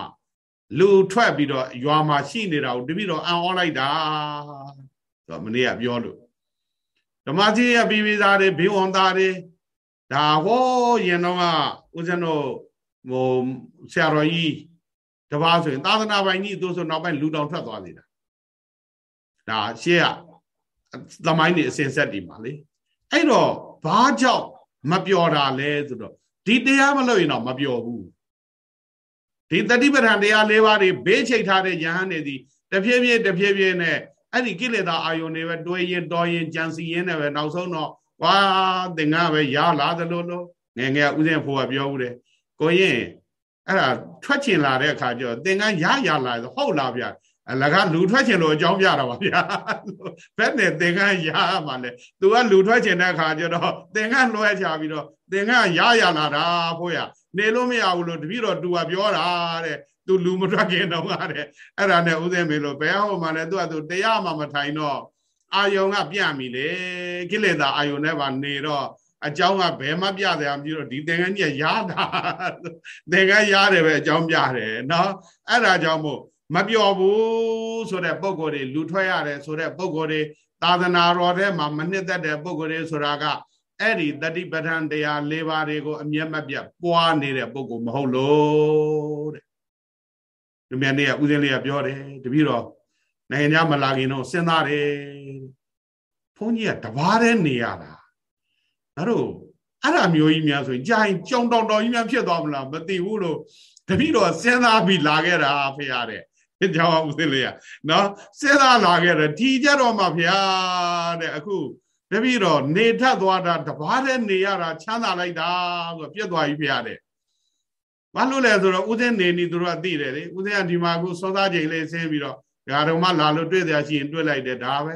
လူထွက်ပြီးတော့ရွာမှာရှိနေတာကိုတပိတော့အံ့ဩလိုက်တာဆိုမနေ့ကပြောလို့ဓမ္မကြီးရပြီးပြီးသားတွေဘေးဝန်သားတွေဒါဟောရင်တော့ကဦးဇင်းတို့ဟိုဆရာတော်ကြီးတပါးဆိုရင်သာသနာပိုင်ကြီးသူဆိုနောက်ပိုင်းလူတောင်ထွက်သွားသေးတာဒါရှေ့က သမိုင်းနေအစဉ်ဆက်ဒီမှာလေအဲ့တော့ဘာကြောင့်မပျော်တာလဲဆိုတော့ဒီတရားမလို့ရင်တော့မပျော်ဘူးဒီတတိပဋ္ဌာန်တရား၄ပါးတွေဘေးချိတ်ထားတဲ့ယဟန်နေသည်တဖြည်းဖြည်းတဖြည်းဖြည်းနဲ့အဲ့ဒီကိလေသာအာယုန်တွေပဲတွဲရင်တော်ရင်ကြံစီရင်နဲ့ပဲနောက်ဆုံးတော့ဝါသင်္ကပဲရလာသလိုလိုငယ်ငယ်ဥစဉ်ဖို့ကပြောဦးတယ်ကိုရင်အဲ့ဒါထွက်ချင်လာတဲ့အခါကျတော့သင်္ကရရလာဆိုဟုတ်လားဗျာ အလကလူထွက်ချင်လို့အကြောင်းပြတာပါဗျာဘယ်နဲ့သင်္ကန်းရမှာလဲသူကလူထွက်ချင်တဲ့အခါကျတော့သင်္ကန်းလွှဲချပြီးတော့သင်္ကန်းရရလာတာဖို့ရနေလို့မရဘူးလို့တပည့်တော်သူကပြောတာတဲ့သူလူမထွက်ခင်တော့ကတဲ့အဲ့ဒါနဲ့ဥစဉ်မေလို့ဘယ်ဟောမှလဲသူကသူတရားမှမထိုင်တော့အာယုံကပြမိလေကိလေသာအာယုံနဲ့ပါနေတော့အကြောင်းကဘယ်မှပြတယ်အမကြီးတော့ဒီသင်္ကန်းကြီးရတာသင်္ကန်းရတယ်ပဲအကြောင်းပြတယ်နော်အဲ့ဒါကြောင့်မို့ မပြောဘူးဆိုတဲ့ပုံကိုယ်တွေလူထွက်ရတယ်ဆိုတဲ့ပုံကိုယ်တွေသာသနာတော်ထဲမှာမနှစ်သက်တဲ့ပုံကိုယ်တွေဆိုတာကအဲ့ဒီတတိပဋ္ဌာန်တရား၄ပါးတွေကိုအမျက်မပြတ်ပွားနေတဲ့ပုံကိုယ်မဟုတ်လို့တဲ့ဒီမြန်နေ့ကဦးစင်းလေးကပြောတယ်တပည့်တော်နိုင်ငံခြားမလာခင်တော့စဉ်းစားတယ်ဘုန်းကြီးကတဘာတဲ့နေရတာအဲ့တော့အဲ့ဒါမျိုးကြီးများဆိုရင်ကြာရင်ကြောင်တောင်တော်ကြီးများဖြစ်သွားမလားမသိဘူးလို့တပည့်တော်စဉ်းစားပြီးလာခဲ့တာဖေရတဲ့ ကြောင်းဦးစင်းလေးကနော်စဉ်းစားလာခဲ့တယ်ဒီကြတော့မှဖေရတဲ့အခုတပည့်တော်နေထပ်သွားတာတဘာတဲ့နေရတာချမ်းသာလိုက်တာဆိုပြက်သွားပြီဖေရတဲ့ဘာလို့လဲဆိုတော့ဦးစင်းနေနေသူတို့ကသိတယ်လေဦးစင်းကဒီမှာအခုစောသားချိန်လေးဆင်းပြီးတော့ဓာတော်မှလာလို့တွေ့ကြရှိရင်တွေ့လိုက်တယ်ဒါပဲ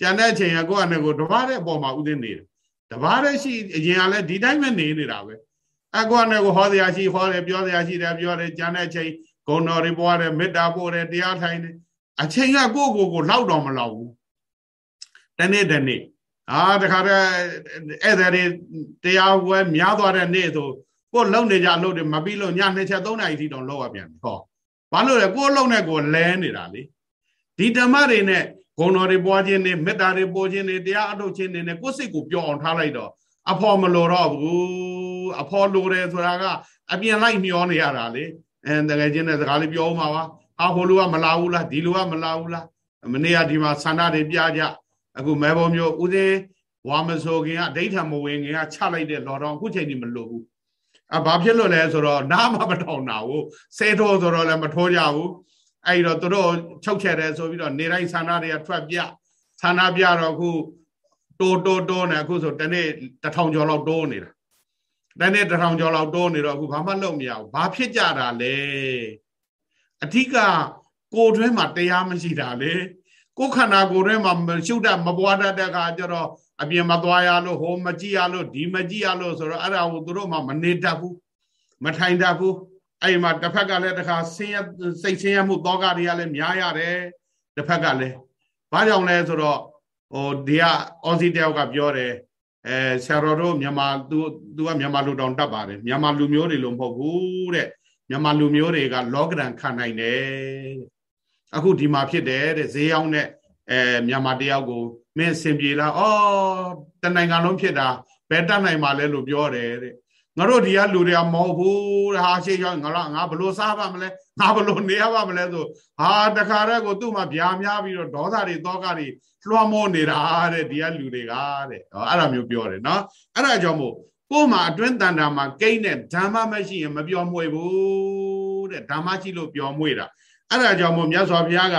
ကြံတဲ့အချိန်ကကိုယ့်အနေကိုတဘာတဲ့အပေါ်မှာဦးစင်းနေတယ်တဘာတဲ့ရှိအရင်ကလည်းဒီတိုင်းပဲနေနေတာပဲအကောနဲ့ကိုဟောတရားရှိဟောတယ်ပြောတရားရှိတယ်ပြောတယ်ကြံတဲ့အချိန် ဂုဏတော်တွေပွားတယ်မေတ္တာပို့တယ်တရားထိုင်တယ်အချိန်ကကိုယ့်ကိုယ်ကိုလောက်တော့မလောက်ဘူးတနေ့တနေ့အာတခါတည်းဧည့်သည်တွေတရားဝဲများသွားတဲ့နေ့ဆိုကိုလုံနေကြလို့တွေမပြီးလို့ညနှစ်ချက်သုံးနာရီထိတောင်လောက်ရပြန်ဟောဘာလို့လဲကိုလုံနဲ့ကိုလဲနေတာလေဒီဓမ္မတွေနဲ့ဂုဏ်တော်တွေပွားခြင်းတွေမေတ္တာတွေပို့ခြင်းတွေတရားအထုတ်ခြင်းတွေနဲ့ကိုယ်စိတ်ကိုပျော်အောင်ထားလိုက်တော့အဖော်မလိုတော့ဘူးအဖော်လိုတယ်ဆိုတာကအပြင်လိုက်မျောနေရတာလေ အဲတကယ်ချင်းတဲ့စကားလေးပြောမှာပါဟာဟိုလူကမလာဘူးလားဒီလူကမလာဘူးလားမနေ့ကဒီမှာဆန္ဒတွေပြကြအခုမဲဘောမျိုးဦးစင်းဝါမဆိုခင်ကဒိဋ္ဌံမဝင်ခင်ကချလိုက်တဲ့လော်တော်အခုချိန်ကြီးမလို့ဘူးအဘာဖြစ်လို့လဲဆိုတော့နားမမထောင်တာဘူးစေထိုးဆိုတော့လည်းမထိုးကြဘူးအဲ့တော့သူတို့ချုပ်ချက်တယ်ဆိုပြီးတော့နေတိုင်းဆန္ဒတွေကထွက်ပြဆန္ဒပြတော့အခုတိုးတိုးတိုးနေအခုဆိုတနေ့တထောင်ကျော်လောက်တိုးနေတာ တနေ့တထောင်ကျော်လောက်တိုးနေတော့အခုဘာမှလုပ်မရဘူးဘာဖြစ်ကြတာလဲအဓိကကိုယ်တွင်းမှာတရားမရှိတာလေကိုယ်ခန္ဓာကိုယ်တွင်းမှာရှုတတ်မပွားတတ်တဲ့အခါကျတော့အပြင်မသွားရလို့ဟိုမကြည့်ရလို့ဒီမကြည့်ရလို့ဆိုတော့အဲ့ဒါကိုသူတို့မှမနေတတ်ဘူးမထိုင်တတ်ဘူးအဲ့မှာတစ်ဖက်ကလည်းတခါဆင်းရဲစိတ်ဆင်းရဲမှုတောကတွေကလည်းများရတယ်တစ်ဖက်ကလည်းဘာကြောင့်လဲဆိုတော့ဟိုဒီကအော်စီတယောက်ကပြောတယ် အဲဆရာတော်တို့မြန်မာသူသူကမြန်မာလူတောင်တတ်ပါတယ်မြန်မာလူမျိုးတွေလို့မဟုတ်ဘူးတဲ့မြန်မာလူမျိုးတွေကလောကဒဏ်ခံနိုင်တယ်အခုဒီမှာဖြစ်တယ်တဲ့ဈေးရောက်တဲ့အဲမြန်မာတယောက်ကိုမင်းအစဉ်ပြေလားအော်တနိုင်ငံလုံးဖြစ်တာဘယ်တတ်နိုင်မှာလဲလို့ပြောတယ်တဲ့ငါတို့ဒီကလူတွေကမဟုတ်ဘူးဟာရှေ့ရောက်ငါတို့ငါဘလို့စားပါမလဲငါဘလို့နေရပါမလဲဆိုဟာတခါတည်းကိုသူ့မှာဗျာများပြီးတော့ဒေါသတွေတောကတွေ လွှမ်းမိုးနေတာတဲ့ဒီကလူတွေကတဲ့ဟောအဲ့လိုမျိုးပြောတယ်နော်အဲ့ဒါကြောင့်မို့ကို့မှာအတွင်းတန်တာမှာကိန်းနဲ့ဓမ္မမရှိရင်မပြောမွေဘူးတဲ့ဓမ္မရှိလို့ပြောမွေတာအဲ့ဒါကြောင့်မို့မြတ်စွာဘုရားက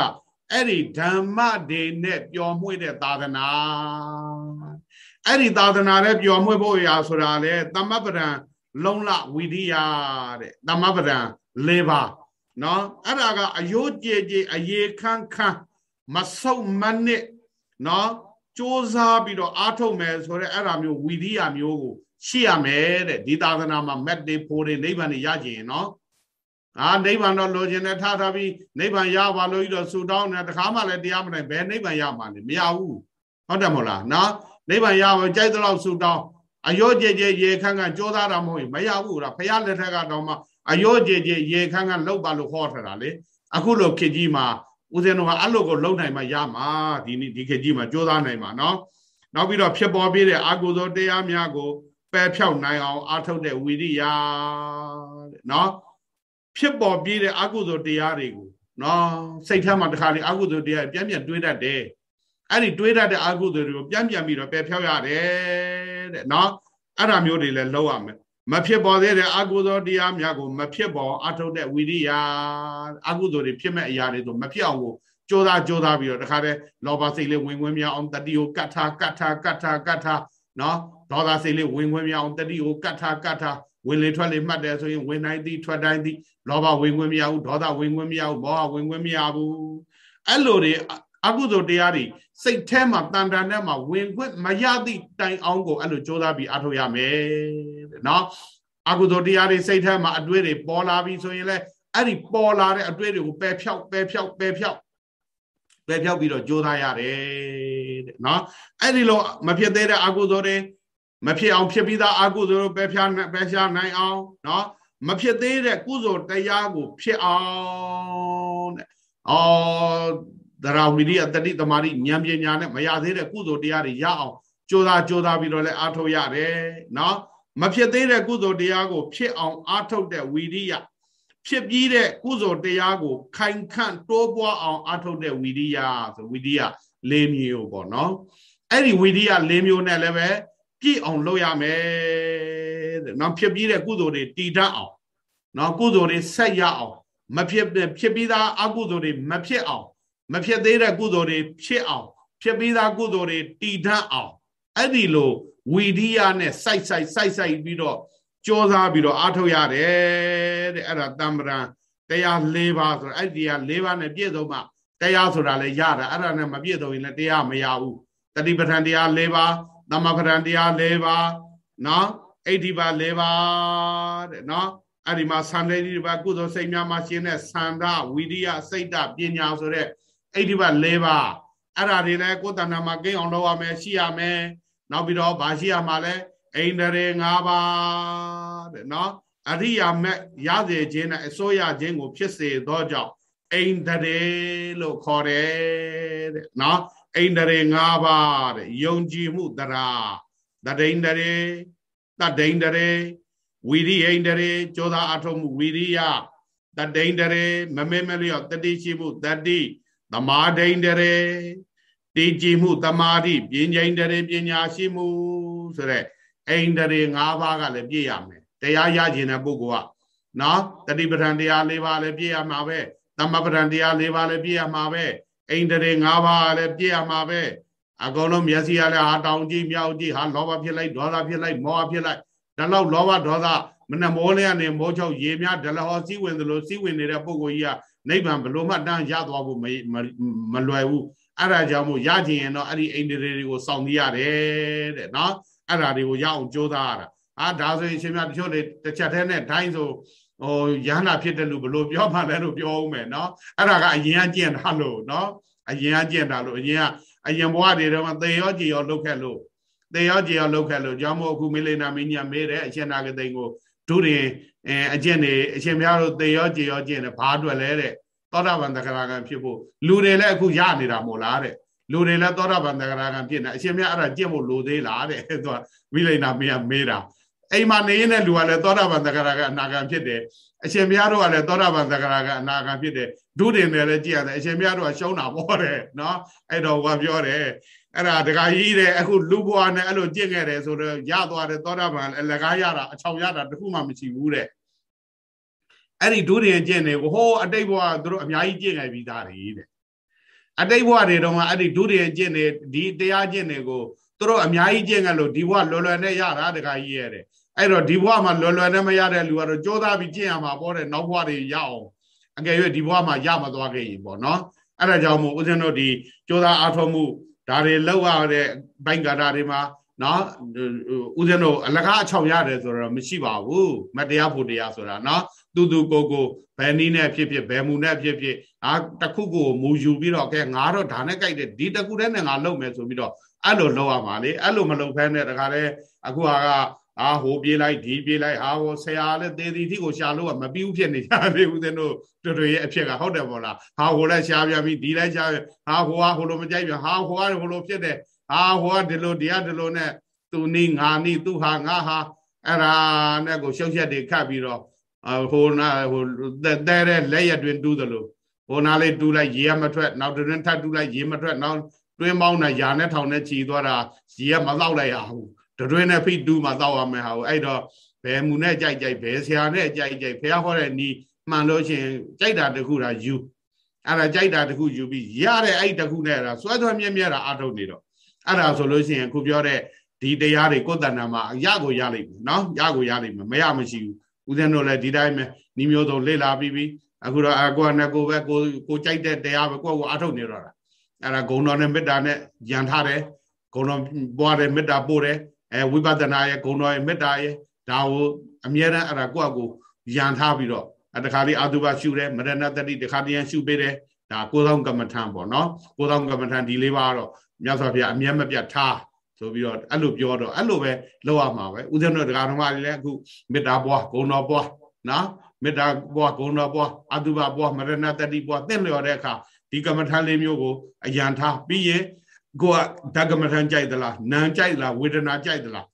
အဲ့ဒီဓမ္မတွေနဲ့ပျော်မွေ့တဲ့သာသနာအဲ့ဒီသာသနာနဲ့ပျော်မွေ့ဖို့ရာဆိုတာလေသမပဒံလုံလဝိရိယတဲ့သမပဒံ၄ပါးနော်အဲ့ဒါကအယိုးကြည်ကြည်အယေခန်းခန်းမဆုတ်မနစ် နော်စ조사ပြီးတော့အားထုတ်မယ်ဆိုတဲ့အဲ့ဒါမျိုးဝိရိယမျိုးကိုရှိရမယ်တဲ့ဒီသာသနာမှာမက်တေဖိုးတွေနိဗ္ဗာန်ရကြရင်နော်အာနိဗ္ဗာန်တော့လိုချင်တယ်ထားထားပြီးနိဗ္ဗာန်ရပါလို့ပြီးတော့ဆူတောင်းနေတခါမှလည်းတရားမနိုင်ဘယ်နိဗ္ဗာန်ရမှာလဲမရဘူးဟုတ်တယ်မဟုတ်လားနော်နိဗ္ဗာန်ရဖို့ကြိုက်တဲ့လောက်ဆူတောင်းအယောကြည်ကြည်ရေခန်းကကြိုးစားတာမဟုတ်ရင်မရဘူးလားဖះလက်ထက်ကတော့မှအယောကြည်ကြည်ရေခန်းကလောက်ပါလို့ဟောထားတာလေအခုလိုခေကြီးမှာ ဦးဇင်းတို့ကအဲ့လိုကိုလုံနိုင်မှရမှာဒီနေ့ဒီခေကြီးမှာကြိုးစားနိုင်မှာနော်နောက်ပြီးတော့ဖြစ်ပေါ်ပြီးတဲ့အာဟုသောတရားများကိုပယ်ဖြောက်နိုင်အောင်အားထုတ်တဲ့ဝိရိယတဲ့နော်ဖြစ်ပေါ်ပြီးတဲ့အကုသိုလ်တရားတွေကိုနော်စိတ်ထဲမှာတခါလေအကုသိုလ်တရားပြန်ပြန်တွေးတတ်တယ်အဲ့ဒီတွေးတတ်တဲ့အကုသိုလ်တွေကိုပြန်ပြန်ပြီးတော့ပယ်ဖြောက်ရတယ်တဲ့နော်အဲ့ဒါမျိုးတွေလည်းလုပ်ရမယ် မဖြစ်ပေါ်သေးတဲ့အကုသိုလ်တရားများကိုမဖြစ်ပေါ်အထုတ်တဲ့ဝိရိယအကုသိုလ်တွေဖြစ်မဲ့အရာတွေဆိုမဖြစ်အောင်ကိုကြိုးစားကြိုးစားပြီးတော့တခါတည်းလောဘစိတ်လေးဝင်ဝင်မြောက်အောင်တတိကိုကတ်ထားကတ်ထားကတ်ထားကတ်ထားနော်ဒေါသစိတ်လေးဝင်ဝင်မြောက်အောင်တတိကိုကတ်ထားကတ်ထားဝင်လေထွက်လေမှတ်တယ်ဆိုရင်ဝင်တိုင်းသည်ထွက်တိုင်းသည်လောဘဝင်ခွင့်မရဘူးဒေါသဝင်ခွင့်မရဘူးမောဟဝင်ခွင့်မရဘူးအဲ့လိုတွေအကုသိုလ်တရားတွေ စိတ်ထဲမှာတန်တန်နဲ့မှာဝင်ခွင့်မရသည့်တိုင်အောင်ကိုအဲ့လိုကြိုးစားပြီးအထောက်ရမယ်တဲ့နော်အကုသိုလ်တရားတွေစိတ်ထဲမှာအတွေ့တွေပေါ်လာပြီဆိုရင်လည်းအဲ့ဒီပေါ်လာတဲ့အတွေ့တွေကိုပယ်ဖြောက်ပယ်ဖြောက်ပယ်ဖြောက်ပယ်ဖြောက်ပြီးတော့ကြိုးစားရတယ်တဲ့နော်အဲ့ဒီလိုမဖြစ်သေးတဲ့အကုသိုလ်တွေမဖြစ်အောင်ဖြစ်ပြီးသားအကုသိုလ်ပဲဖြားပဲဖြားနိုင်အောင်နော်မဖြစ်သေးတဲ့ကုသိုလ်တရားကိုဖြစ်အောင်တဲ့။အော် သရဝိရိယတတိသမารိဉာဏ်ပညာနဲ့မရသေးတဲ့ကုသိုလ်တရားတွေရအောင်ကြိုးစားကြိုးစားပြီးတော့လည်းအားထုတ်ရတယ်နော်။မဖြစ်သေးတဲ့ကုသိုလ်တရားကို ဖြစ်အောင်အားထုတ်တဲ့ဝိရိယဖြစ်ပြီးတဲ့ကုသိုလ်တရားကို ခိုင်ခန့်တိုးပွားအောင်အားထုတ်တဲ့ဝိရိယဆိုဝိရိယ၄မျိုးပေါ့နော်။အဲ့ဒီဝိရိယ၄မျိုးနဲ့လည်းပဲပြည့်အောင်လုပ်ရမယ်တဲ့နော်ဖြစ်ပြီးတဲ့ကုသိုလ်တွေတည်တတ်အောင်နော်ကုသိုလ်တွေဆက်ရအောင်မဖြစ်ဖြစ်ပြီးသားအကုသိုလ်တွေမဖြစ်အောင် မဖြစ်သေးတဲ့ကုသိုလ်တွေဖြစ်အောင် ဖြစ်ပြီးသားကုသိုလ်တွေတည်တတ်အောင်အဲ့ဒီလိုဝီရိယနဲ့စိုက်စိုက်စိုက်စိုက်ပြီးတော့ကြောစားပြီးတော့အားထုတ်ရတယ်တဲ့အဲ့ဒါတမ္ပရံတရား၄ပါးဆိုတော့အဲ့ဒီတရား၄ပါးနဲ့ပြည့်စုံမှတရားဆိုတာလည်းရတာအဲ့ဒါနဲ့မပြည့်စုံရင်လည်းတရားမရဘူးတတိပဋ္ဌာန်တရား၄ပါးသမပဒံတရား၄ပါးနော်အိဋ္ဌိပါ၄ပါးတဲ့နော်အဲ့ဒီမှာသံလေဒီပါကုသိုလ်စိတ်များမှာရှင်းတဲ့သန္တာဝိရိယစိတ်တပညာဆိုတဲ့ အိဋ္ဌိပါ၄ပါးအဲ့ဒါတွေလည်းကိုယ်တဏ္ဍာမှာကိန်းအောင်လုပ်ရမယ်ရှိရမယ်နောက်ပြီးတော့ဗာရှိရမှာလဲအိန္ဒြေ၅ပါးတဲ့နော်အရိယာမက်ရစေခြင်းနဲ့အစိုးရခြင်းကို ဖြစ်စေသောကြောင့်အိန္ဒရေလို့ခေါ်တယ်တဲ့နော်အိန္ဒရေ၅ပါးတဲ့ယုံကြည်မှုတရားတဒိန္ဒရေတဒိန္ဒရေဝီရိအိန္ဒရေကြောသာအထုံးမှုဝီရိယတဒိန္ဒရေမမဲမလျော့တတိရှိမှုတတိ သမာဒိန္ဒရေတည်ကြည်မှုတမာတိပညာဣန္ဒရေပညာရှိမှုဆိုတဲ့အိန္ဒရေ၅ပါးကလည်းပြည့်ရမယ်တရားရခြင်းတဲ့ပုဂ္ဂိုလ်ကနော်တတိပဋ္ဌာန်တရား၄ပါးလည်းပြည့်ရမှာပဲသမပဋ္ဌာန်တရား၄ပါးလည်းပြည့်ရမှာပဲအိန္ဒရေ၅ပါးလည်းပြည့်ရမှာပဲအကုန်လုံးမျက်စိရလည်းဟာတောင်ကြည့်မြောက်ကြည့်ဟာလောဘဖြစ်လိုက်ဒေါသဖြစ်လိုက်မောဟဖြစ်လိုက်ဒါလောက်လောဘဒေါသမနဲ့မောလေးကနေမောချုပ်ရေများဒလဟောစီးဝင်သလိုစီးဝင်နေတဲ့ပုဂ္ဂိုလ်ကြီးက နိဗ္ဗာန်ဘလို့မှတန်းရသွားဖို့မလွယ်ဘူးအဲ့ဒါကြောင့်မို့ရချင်ရင်တော့အဲ့ဒီအိန္ဒြေတွေကိုစောင့်နေရတယ်တဲ့နော်အဲ့ဒါတွေကိုရအောင်ကြိုးစားရတာအာဒါဆိုရင်ရှင်မြတ်တချို့တွေတစ်ချက်တည်းနဲ့ဒိုင်းဆိုဟိုရဟနာဖြစ်တယ်လို့ဘလို့ပြောမှလဲလို့ပြောအောင်မယ်နော်အဲ့ဒါကအရင်ကကျင့်တာလို့နော်အရင်ကကျင့်တာလို့အရင်ကအရင်ဘဝတွေတော့သေရောကြည်ရောလုပ်ခဲ့လို့သေရောကြည်ရောလုပ်ခဲ့လို့ကြောင့်မို့အခုမေလိနာမင်းကြီးမေးတယ်အရှင်နာဂသိန်ကိုဒုရင် အဲအကျင့်နေအရှင်များတို့သေရောကြည်ရောကျင့်တယ်ဘာအတွက်လဲတဲ့သောတာပန်တဂရကံဖြစ်ဖို့လူတွေလည်းအခုရနေတာမို့လားတဲ့လူတွေလည်းသောတာပန်တဂရကံဖြစ်နေအရှင်မြတ်အဲ့ဒါကျင့်ဖို့လိုသေးလားတဲ့သူကမိလိန်နာမင်းကမေးတာအိမ်မှာနေရတဲ့လူကလည်းသောတာပန်တဂရကအနာဂံဖြစ်တယ်အရှင်မြတ်တို့ကလည်းသောတာပန်တဂရကအနာဂံဖြစ်တယ်ဒုတင်တယ်လည်းကြည့်ရတယ်အရှင်မြတ်တို့ကရှုံးတာပေါ့တဲ့နော်အဲ့တော့ဟောပြောတယ် အဲ့ဒါတခါကြီးတဲ့အခုလူဘွားနဲ့အဲ့လိုကြင့်ခဲ့တယ်ဆိုတော့ရသွားတယ်သောတာပန်အလကားရတာအချောင်ရတာတခုမှမရှိဘူးတဲ့အဲ့ဒီဒုတိယကျင့်တွေကိုဟိုးအတိတ်ဘဝသူတို့အများကြီးကျင့်ခဲ့ပြီးသားတွေတဲ့အတိတ်ဘဝတွေတော့မှအဲ့ဒီဒုတိယကျင့်တွေဒီတရားကျင့်တွေကိုသူတို့အများကြီးကျင့်ခဲ့လို့ဒီဘဝလွယ်လွယ်နဲ့ရတာတခါကြီးရဲ့တဲ့အဲ့တော့ဒီဘဝမှာလွယ်လွယ်နဲ့မရတဲ့လူကတော့ကြိုးစားပြီးကျင့်ရမှာပေါ့တဲ့နောက်ဘဝတွေရအောင်အကယ်၍ဒီဘဝမှာရမသွားခဲ့ရင်ပေါ့နော်အဲ့ဒါကြောင့်မို့ဦးဇင်းတို့ဒီကြိုးစားအားထုတ်မှု ဒါတွေလောက်ရတဲ့ဘိုင်ကာတာတွေမှာနော်ဦးဇင်းတို့အလကားအချောင်ရတယ်ဆိုတော့မရှိပါဘူးမတရားဖို့တရားဆိုတာနော်သူသူကိုကိုဘယ်နည်းနဲ့ဖြစ်ဖြစ်ဘယ်မူနဲ့ဖြစ်ဖြစ်အာတခုကိုမူယူပြီးတော့ကဲငါတော့ဒါနဲ့ကြိုက်တယ်ဒီတခုတည်းနဲ့ငါလုပ်မယ်ဆိုပြီးတော့အဲ့လိုလုပ်ရမှာလေအဲ့လိုမလုပ်ဖဲနဲ့တခါတည်းအခုဟာက အာဟိုပြေးလိုက်ဒီပြေးလိုက်အာဟိုဆရာလည်းသေသည်တိကိုရှာလို့ကမပြီးဘူးဖြစ်နေကြပြီဦးဇင်းတို့တို့တို့ရဲ့အဖြစ်ကဟုတ်တယ်ပေါ့လားဟာဟိုလည်းရှာပြန်ပြီဒီလည်းရှာဟာဟိုကဟိုလိုမကြိုက်ပြန်ဟာဟိုကဟိုလိုဖြစ်တယ်ဟာဟိုကဒီလိုတရားဒီလိုနဲ့သူနီးငါနီးသူဟာငါဟာအဲ့ဒါနဲ့ကိုရှုပ်ရက်တွေခတ်ပြီးတော့ဟိုနာဟိုတဲ့တဲ့လက်ရတွင်တူးသလိုဟိုနာလေးတူးလိုက်ရေမထွက်နောက်တွင်ထပ်တူးလိုက်ရေမထွက်နောက်တွင်းပေါင်းနဲ့ယာနဲ့ထောင်နဲ့ခြီသွားတာရေကမတော့လိုက်ရဘူး တွင်နဲ့ဖိတူးမှတော့ရမယ်ဟာအဲ့တော့ဘယ်မူနဲ့ကြိုက်ကြိုက်ဘယ်ဆရာနဲ့ကြိုက်ကြိုက်ဖះဟောတဲ့နီးမှန်လို့ရှင်ကြိုက်တာတခုတာယူအဲ့ဒါကြိုက်တာတခုယူပြီးရတဲ့အဲ့တခုနဲ့အဲ့ဒါစွဲစွဲမြဲမြဲတာအထုတ်နေတော့အဲ့ဒါဆိုလို့ရှိရင်ခုပြောတဲ့ဒီတရားတွေကိုယ်တဏ္ဍာမှာရကိုရလိမ့်မယ်နော်ရကိုရလိမ့်မယ်မရမရှိဘူးဦးဇင်းတို့လည်းဒီတိုင်းပဲနှီးမျိုးစုံလေ့လာပြီးပြီအခုတော့အကိုကနဲ့ကိုပဲကိုကိုကြိုက်တဲ့တရားပဲကိုယ့်ကိုအထုတ်နေတော့တာအဲ့ဒါဂုံတော်နဲ့မေတ္တာနဲ့ကြံထားတယ်ဂုံတော်ပွားတယ်မေတ္တာပို့တယ် အဲဝိပဿနာရဲ့ဂုံတော်ရဲ့မေတ္တာရဲ့ဒါကိုအမြဲတမ်းအဲ့ဒါကိုယ့်အကိုရံထားပြီးတော့တခါလေးအတုပရှုတယ်မရဏတတိတခါတည်းရှုပေးတယ်ဒါကိုသောကမ္မထံပေါ့နော်ကိုသောကမ္မထံဒီလေးပါတော့မြတ်စွာဘုရားအမြဲမပြတ်ထားဆိုပြီးတော့အဲ့လိုပြောတော့အဲ့လိုပဲလောက်ရမှာပဲဥဒ္ဒနောတရားတော်မလေးလည်းအခုမေတ္တာပွားဂုဏတော်ပွားနော်မေတ္တာပွားဂုဏတော်ပွားအတုပပွားမရဏတတိပွားသင့်လျော်တဲ့အခါဒီကမ္မထံလေးမျိုးကိုအယံထားပြီးရင် ကိုကဓကမ္မထံကြိုက်သလားနာကြိုက်သလားဝေဒနာကြိုက်သလား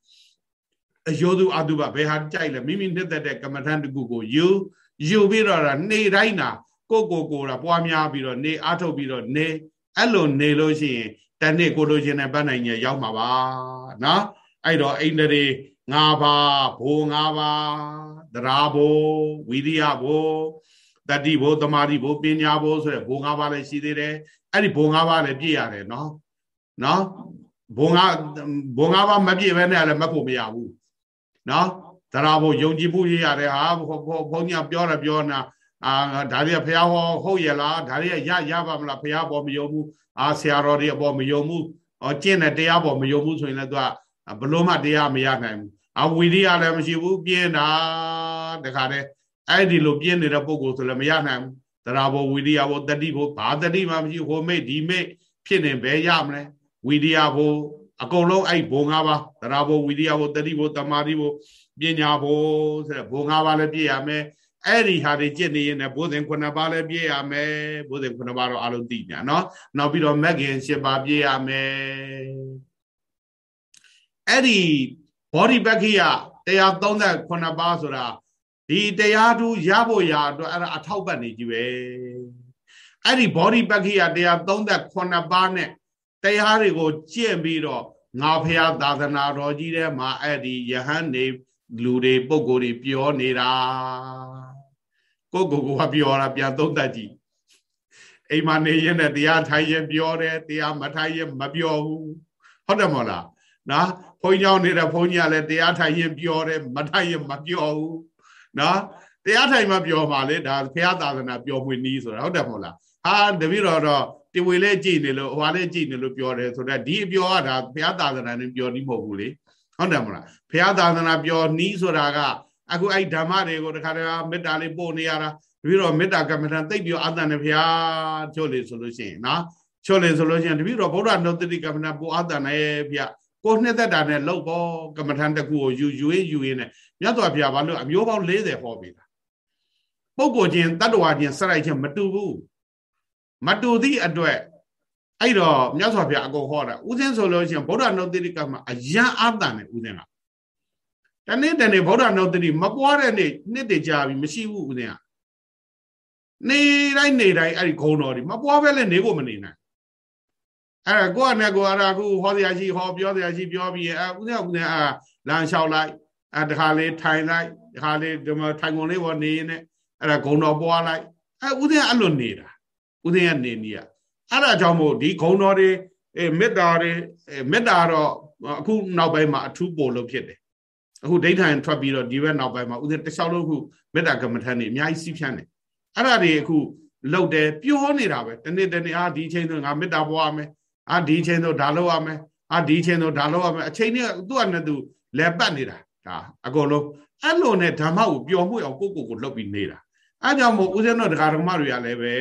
အယောသူအတုပဘယ်ဟာကြိုက်လဲမိမိနှစ်သက်တဲ့ကမ္မထံတခုကိုယူယူပြီးတော့နေတိုင်းနာကိုကိုကိုတာပွားများပြီးတော့နေအားထုတ်ပြီးတော့နေအဲ့လိုနေလို့ရှိရင်တနေ့ကိုလိုချင်တဲ့ပတ်နိုင်ရရောက်မှာပါနော်အဲ့တော့အိန္ဒြေ၅ပါးဘိုး၅ပါးတရားဘိုးဝိရိယဘိုးတတိဘိုးတမာတိဘိုးပညာဘိုးဆိုတဲ့ဘိုး၅ပါးလည်းရှိသေးတယ်အဲ့ဒီဘိုး၅ပါးလည်းပြည့်ရတယ်နော် နော်ဘိုး၅ဘိုး၅ပါးမပြည့်ဘဲနဲ့လည်းမဖို့မရဘူးနော်တရားဘိုးယုံကြည်မှုရရတယ်ဟာဘုန်းကြီးပြောရပြောနာအာဒါတွေကဖះဟောဟုတ်ရလားဒါတွေကရရပါမလားဖះပေါ်မယုံဘူးအာဆရာတော်တွေအပေါ်မယုံဘူးဟောကျင့်တဲ့တရားပေါ်မယုံဘူးဆိုရင်လည်းသူကဘလို့မှတရားမရနိုင်ဘူးအဝီရိယလည်းမရှိဘူးပြင်းတာတခါတည်းအဲ့ဒီလိုပြင်းနေတဲ့ပုံကိုဆိုလည်းမရနိုင်ဘူးတရားဘောဝီရိယဘောတတိဘောဘာတတိမှမရှိဟိုမိတ်ဒီမိတ်ဖြစ်နေဘယ်ရမလဲ ဝီရိယဘောအကုန်လုံးအဲ့ဘုံ၅ပါးတရားဘောဝီရိယဘောတတိဘောတမာတိဘောပညာဘောဆိုတဲ့ဘုံ၅ပါးလည်းပြည့်ရမယ်အဲ့ဒီဟာတွေကြင့်နေရင်လည်းဘုဇင်ခုနှစ်ပါးလည်းပြည့်ရမယ်ဘုဇင်ခုနှစ်ပါးတော့အလုံးသိညာနော်နောက်ပြီးတော့မက်ကင်၈ပါးပြည့်ရမယ်အဲ့ဒီဘောဓိပက္ခိယ138ပါးဆိုတာဒီတရားသူရဖို့ရအတွက်အဲ့ဒါအထောက်ပံ့နေကြီးပဲအဲ့ဒီဘောဓိပက္ခိယ138ပါးနဲ့ တရားတွေကိုကျင့်ပြီးတော့ငါဖះသာသနာတော်ကြီးထဲမှာအဲ့ဒီယဟန်နေလူတွေပုံကိုယ်တွေပြောနေတာကိုကိုကိုကပြောတာပြန်သုံးသပ်ကြည့်အိမ်မှာနေရင်လည်းတရားထိုင်ရင်ပြောတယ်တရားမထိုင်ရင်မပြောဘူးဟုတ်တယ်မဟုတ်လားနော်ဘုန်းကြီးနေတဲ့ဘုန်းကြီးကလည်းတရားထိုင်ရင်ပြောတယ်မထိုင်ရင်မပြောဘူးနော်တရားထိုင်မှပြောပါလေဒါဘုရားသာသနာပြောမွေနီးဆိုတာဟုတ်တယ်မဟုတ်လားဟာတပည့်တော်တော့တဝေလေးကြည်နေလို့ဟွာလေးကြည်နေလို့ပြောတယ်ဆိုတော့ဒီအပြောကဒါဘုရားသာသနာနဲ့ပြောနီးမဟုတ်ဘူးလေဟုတ်တယ်မလားဘုရားသာသနာပြောနီးဆိုတာကအခုအဲ့ဓမ္မတွေကိုတခါတည်းမေတ္တာလေးပို့နေရတာပြီးတော့မေတ္တာကမ္မထံသိပ်ပြီးအာသန်နဲ့ဘုရားချို့လေဆိုလို့ရှိရင်နော်ချို့လေဆိုလို့ရှိရင်တပည့်တော်ဗုဒ္ဓနုတ္တိကမ္မထံပို့အာသန်နဲ့ဘုရားကိုနှစ်သက်တာနဲ့လောက်ပေါ့ကမ္မထံတကူကိုယူယူယူရင်းနဲ့မြတ်စွာဘုရားဘာလို့အမျိုးပေါင်း40ဟောပေးတာပုဂ္ဂိုလ်ချင်းတတ္တဝါချင်းစရိုက်ချင်းမတူဘူး မတူသည့်အတွက်အဲ့တော့မြတ်စွာဘုရားအကုန်ဟောတာဥစဉ်ဆိုလို့ရှိရင်ဗုဒ္ဓနုတ္တိကမှာအယံအာတန်နဲ့ဥစဉ်ကတနေ့တနေ့ဗုဒ္ဓနုတ္တိမပွားတဲ့နေ့နှစ်တည်ကြပြီမရှိဘူးဥစဉ်ကနေတိုင်းနေတိုင်းအဲ့ဒီဂုံတော်ဒီမပွားပဲလဲနေဖို့မနေနိုင်အဲ့ဒါကိုယ့်အနေကိုအဲ့ဒါခုဟောတရားရှိဟောပြောတရားရှိပြောပြီးအဲဥစဉ်ဥစဉ်အာလမ်းလျှောက်လိုက်အဲတခါလေးထိုင်လိုက်တခါလေးဒီမှာထိုင်ကုန်လေးပေါ်နေနေအဲ့ဒါဂုံတော်ပွားလိုက်အဲဥစဉ်အဲ့လိုနေတာ ဥစဉ်ကနေနေရအဲ့ဒါကြောင့်မို့ဒီဂုံတော်တွေအဲမေတ္တာတွေမေတ္တာတော့အခုနောက်ပိုင်းမှာအထူးပို့လို့ဖြစ်တယ်အခုဒိဋ္ဌိုင်ထွက်ပြီးတော့ဒီဘက်နောက်ပိုင်းမှာဥစဉ်တစ်လျှောက်လုံးခုမေတ္တာကမ္မထန်နေအများကြီးစီးဖြန်းတယ်အဲ့ဒါတွေအခုလှုပ်တယ်ပြောနေတာပဲတနေ့တနေ့အာဒီချိန်ဆိုငါမေတ္တာပွားမယ်အာဒီချိန်ဆိုဒါလုပ်ရမယ်အာဒီချိန်ဆိုဒါလုပ်ရမယ်အချိန်နဲ့သူ့အနေနဲ့သူလဲပတ်နေတာဒါအကုန်လုံးအဲ့လိုနဲ့ဓမ္မကိုပျော်မှုအောင်ကိုကိုကိုလှုပ်ပြီးနေတာအဲကြောင့်မို့ဦးဇင်းတို့တရားဓမ္မတွေကလည်းပဲ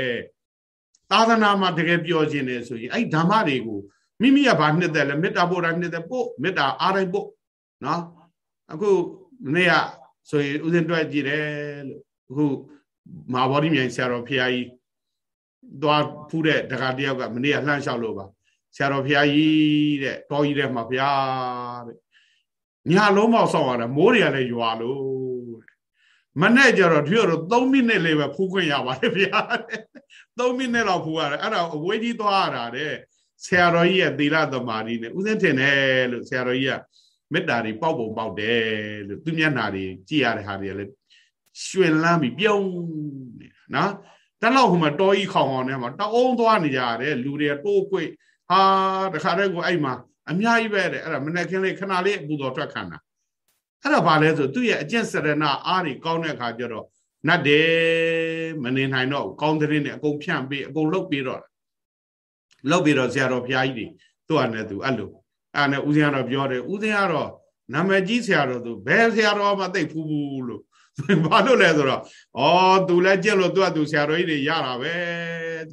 သာသနာမှာတကယ်ပြောခြင်းလေဆိုရင်အဲ့ဓမ္မတွေကိုမိမိကဘာနှစ်သက်လဲမေတ္တာပို့တာနှစ်သက်ပို့မေတ္တာအားတိုင်းပို့နော်အခုနေ့ကဆိုရင်ဦးဇင်းတွေ့ကြည့်တယ်လို့အခုမဟာဗောဓိမြိုင်ဆရာတော်ဖရာကြီးသွားဖူးတဲ့တခါတယောက်ကမနေ့ကလှမ်းလျှောက်လို့ပါဆရာတော်ဖရာကြီးတဲ့တော်ကြီးတဲ့မှာဖရာတဲ့ညာလုံးမောက်ဆောက်ရတယ်မိုးတွေကလည်းရွာလို့မနဲ့ကြတော့ဒီတော့3မိနစ်လေးပဲဖူးခွင့်ရပါတယ်ဗျာ 3မိနစ်လောက်ဖူးရတယ်အဲ့ဒါအဝေးကြီးသွားရတာတဲ့ဆရာတော်ကြီးရဲ့သီလသမာဓိနဲ့ဥစဉ်ထင်တယ်လို့ဆရာတော်ကြီးကမေတ္တာတွေပေါက်ပုံပေါက်တယ်လို့သူမျက်နှာတွေကြည့်ရတဲ့ဟာတွေလည်းရွှင်လန်းပြီးပြုံးနေတာနော်တလောက်ဟိုမှာတောကြီးခေါင်ခေါင်ထဲမှာတအုံးသွားနေကြရတယ်လူတွေတိုးကွေ့ဟာတခါတည်းကိုအဲ့မှာအများကြီးပဲတဲ့အဲ့ဒါမနေ့ကလေးခဏလေးအပူတော်ထွက်ခံတာအဲ့ဒါဘာလဲဆိုသူ့ရဲ့အကျင့်စရဏအားတွေကောင်းတဲ့အခါကျတော့ နတ်တယ်မနေနိုင်တော့ကောင်းတဲ့နဲ့အကုန်ဖြန့်ပြီးအကုန်လုတ်ပြီးတော့လုတ်ပြီးတော့ဆရာတော်ဘုရားကြီးတွေသူ့အနေနဲ့သူအဲ့လိုအဲ့နဲ့ဦးဇင်းကတော့ပြောတယ်ဦးဇင်းကတော့နာမည်ကြီးဆရာတော်သူဘယ်ဆရာတော်မှသိပ်ဖူးဘူးလို့ဘာလို့လဲဆိုတော့ဩသူလည်းကြက်လို့သူကသူဆရာတော်ကြီးတွေရတာပဲ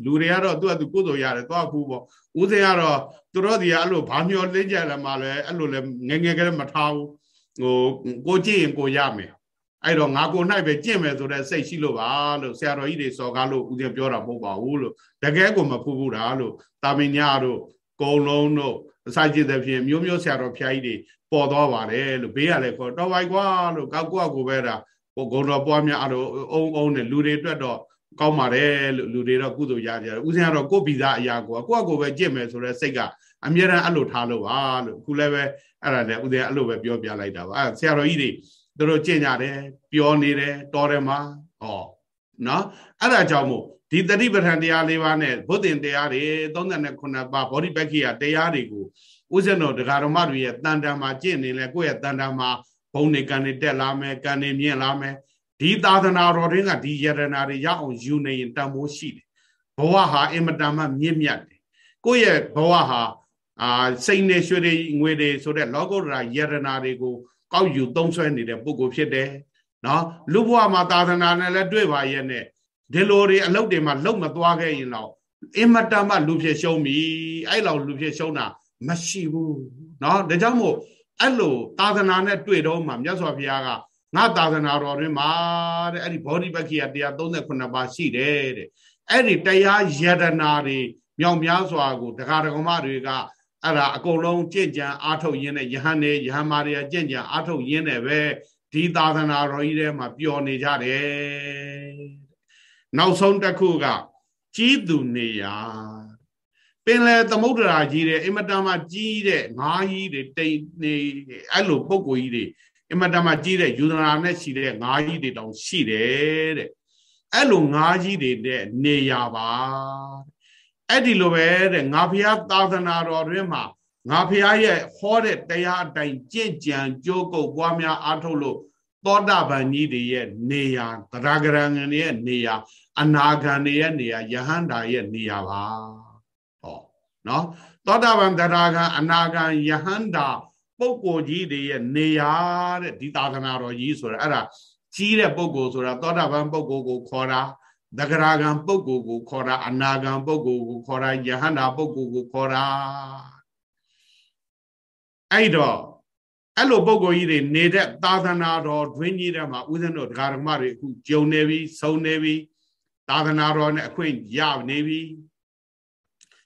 လူတွေကတော့သူကသူကိုယ်တော်ရတယ်သွားဖူးပေါ့ဦးဇင်းကတော့သူတို့ဒီကအဲ့လိုဘာမျောလင်းကြတယ်မှလည်းအဲ့လိုလည်းငငယ်ကလေးမထားဘူးဟိုကိုကြည့်ရင်ကိုရမယ် အဲ့တော့ငါကို၌ပဲကြင့်မယ်ဆိုတဲ့စိတ်ရှိလို့ပါလို့ဆရာတော်ကြီးတွေစော်ကားလို့ဦးဇင်းပြောတာမဟုတ်ပါဘူးလို့တကယ်ကိုမဖူးဘူးတာလို့တာမင်ညာတို့ကုံလုံးတို့အစာကြည့်တဲ့ဖြင့်မျိုးမျိုးဆရာတော်ဖျားကြီးတွေပေါ်သွားပါတယ်လို့ဘေးကလည်းခေါ်တော့ဝိုက်ကွာလို့ကောက်ကွာကိုပဲတာဟိုဂုံတော်ပွားများအဲ့လိုအုံအုံနဲ့လူတွေအတွက်တော့ကောင်းပါတယ်လို့လူတွေတော့ကုသိုလ်ရကြတယ်ဦးဇင်းကတော့ကိုယ့်ဗီဇအရာကိုကိုယ့်အကိုပဲကြင့်မယ်ဆိုတဲ့စိတ်ကအမြဲတမ်းအဲ့လိုထားလို့ပါလို့အခုလည်းပဲအဲ့ဒါနဲ့ဦးဇင်းအဲ့လိုပဲပြောပြလိုက်တာပါအဲ့ဆရာတော်ကြီးတွေ သူတို့ကြင့်ကြတယ်ပြောနေတယ်တော်တယ်မှာဟောနော်အဲ့ဒါကြောင့်မို့ဒီတတိပဋ္ဌာန်တရား၄ပါးနဲ့ဘုဒ္ဓင်တရားတွေ39ပါးဗောဓိပက္ခိယတရားတွေကိုဦးဇင်းတော်ဒကာတော်မတွေရဲ့တန်တန်မှာကြင့်နေလဲကိုယ့်ရဲ့တန်တန်မှာဘုံနေကံနေတက်လာမယ်ကံနေမြင့်လာမယ်ဒီသာသနာတော်တွေကဒီယရနာတွေရအောင်ယူနေရင်တန်ဖိုးရှိတယ်ဘဝဟာအင်မတန်မှမြင့်မြတ်တယ်ကိုယ့်ရဲ့ဘဝဟာအာစိတ်နဲ့ရွှေတွေငွေတွေဆိုတဲ့လောကုတ္တရာယရနာတွေကို ကောက်ယူသုံးဆွဲနေတဲ့ပုဂ္ဂိုလ်ဖြစ်တယ်နော်လူဘဝမှာသာသနာနဲ့လည်းတွေ့ပါရဲ့နဲ့ဒီလိုတွေအလုပ်တွေမှာလုံမသွားခဲ့ရင်တော့အင်မတန်မှလူဖြစ်ရှုံးပြီအဲ့လောက်လူဖြစ်ရှုံးတာမရှိဘူးနော်ဒါကြောင့်မို့အဲ့လိုသာသနာနဲ့တွေ့တော့မှမြတ်စွာဘုရားကငါသာသနာတော်တွင်မှာတဲ့အဲ့ဒီဗောဓိပက္ခိယ138ပါးရှိတယ်တဲ့အဲ့ဒီတရားယတနာတွေမြောင်များစွာကိုတရားတော်မတွေက အဲ့ဒါအကုန်လုံးကြင့်ကြံအားထုတ်ရင်းနဲ့ယဟန်နေယဟန်မာတွေကကြင့်ကြံအားထုတ်ရင်းနဲ့ပဲဒီသာသနာတော်ကြီးထဲမှာပျော်နေကြတယ်နောက်ဆုံးတစ်ခုကကြီးသူနေရပင်လေသမုဒ္ဒရာကြီးတဲ့အင်မတန်မှကြီးတဲ့ငါးကြီးတွေတိတ်နေအဲ့လိုပုံကိုကြီးတွေအင်မတန်မှကြီးတဲ့ယူဒနာနဲ့ရှိတဲ့ငါးကြီးတွေတောင်ရှိတယ်တဲ့အဲ့လိုငါးကြီးတွေတဲ့နေရပါ အဲ့ဒီလိုပဲတဲ့ငါဖျားသာသနာတော်တွင်မှာငါဖျားရဲ့ဟောတဲ့တရားအတိုင်းကြင့်ကြံကြိုးကုပ်ပွားများအားထုတ်လို့သောတာပန်ကြီးတွေရဲ့နေရာတရားဂရံတွေရဲ့နေရာ အနာဂံတွေရဲ့နေရာယဟန္တာရဲ့နေရာပါဟောနော်သောတာပန်တရားဂံအနာဂံယဟန္တာပုဂ္ဂိုလ်ကြီးတွေရဲ့နေရာတဲ့ဒီသာသနာတော်ကြီးဆိုတာအဲ့ဒါကြီးတဲ့ပုဂ္ဂိုလ်ဆိုတာသောတာပန်ပုဂ္ဂိုလ်ကိုခေါ်တာ သဂရာဂံပုဂ္ဂိုလ်ကိုခေါ်တာအနာဂံပုဂ္ဂိုလ်ကိုခေါ်တာယဟန္တာပုဂ္ဂိုလ်ကိုခေါ်တာအဲ့တော့အဲ့လိုပုဂ္ဂိုလ်ကြီးတွေနေတဲ့သာသနာတော်တွင်ကြီးတဲ့မှာဥစဉ်တို့ဒကာဓမ္မတွေအခုကြုံနေပြီဆုံနေပြီသာသနာတော်နဲ့အခွင့်ရနေပြီ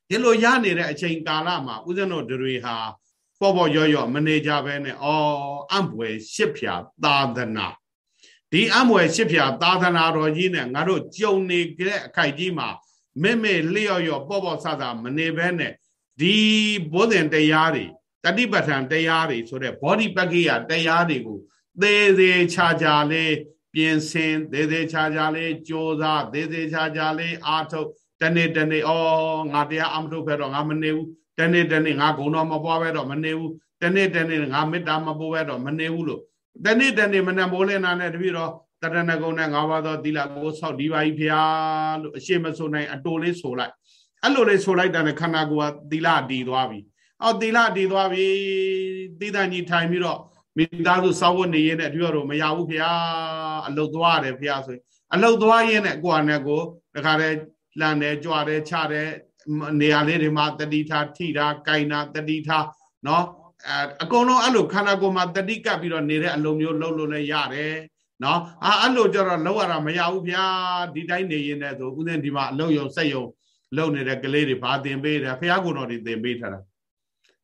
ဒီလိုရနေတဲ့အချိန်ကာလမှာဥစဉ်တို့တွေဟာပေါ့ပေါ့ရော့ရော့မနေကြဘဲနဲ့အော်အံ့ဘွယ်ရှစ်ဖြာသာသနာ ဒီအံ့ဘွယ်ရှစ်ဖြာသာသနာတော်ကြီးနဲ့ငါတို့ကြုံနေတဲ့အခိုက်ကြီးမှာမဲမဲလျော့ရော့ပေါ့ပေါ့ဆဆမနေဘဲနဲ့ဒီဘုဇင်တရားတွေတတိပဋ္ဌာန်တရားတွေဆိုတဲ့ဘောဓိပက္ခိယတရားတွေကိုသေးသေးချာချာလေးပြင်ဆင်သေးသေးချာချာလေးကြိုးစားသေးသေးချာချာလေးအားထုတ်တနေ့တနေ့ဩငါတရားအမထုတ်ဖက်တော့ငါမနေဘူးတနေ့တနေ့ငါဂုံတော်မပွားပဲတော့မနေဘူးတနေ့တနေ့ငါမေတ္တာမပို့ပဲတော့မနေဘူးလို့ တနေ့တနေ့မနဲ့မိုးလင်းတာနဲ့တပည့်တော်တရဏဂုံနဲ့ငါးပါးသောသီလကိုဆောက်ဒီပါကြီးဖျားလို့အရှိမဆိုနိုင်အတူလေးဆိုလိုက်အဲ့လိုလေးဆိုလိုက်တာနဲ့ခန္ဓာကိုယ်ကသီလတည်သွားပြီအော်သီလတည်သွားပြီသီတန်ကြီးထိုင်ပြီးတော့မိသားစုစောက်ဝတ်နေရတဲ့တပည့်တော်မရဘူးဖျားအလုတ်သွားတယ်ဖျားဆိုရင်အလုတ်သွားရင်းနဲ့ကိုယ်နဲ့ကိုတခါတည်းလန့်တယ်ကြွတယ်ချတယ်နေရာလေးတွေမှာတတိထားထိတာ၊ကိုင်တာတတိထားနော် အဲအကုန်လုံးအဲ့လိုခန္ဓာကိုယ်မှာတတိကပ်ပြီးတော့နေတဲ့အလုံးမျိုးလှုပ်လို့လည်းရတယ်နော်အာအဲ့လိုကြတော့လောက်ရတာမရဘူးဗျာဒီတိုင်းနေရင်လည်းဆိုဥစဉ်ဒီမှာအလုံးယုံစက်ယုံလုံနေတဲ့ကလေးတွေဘာတင်ပေးတယ်ဖះကုံတော်တွေတင်ပေးထားတာ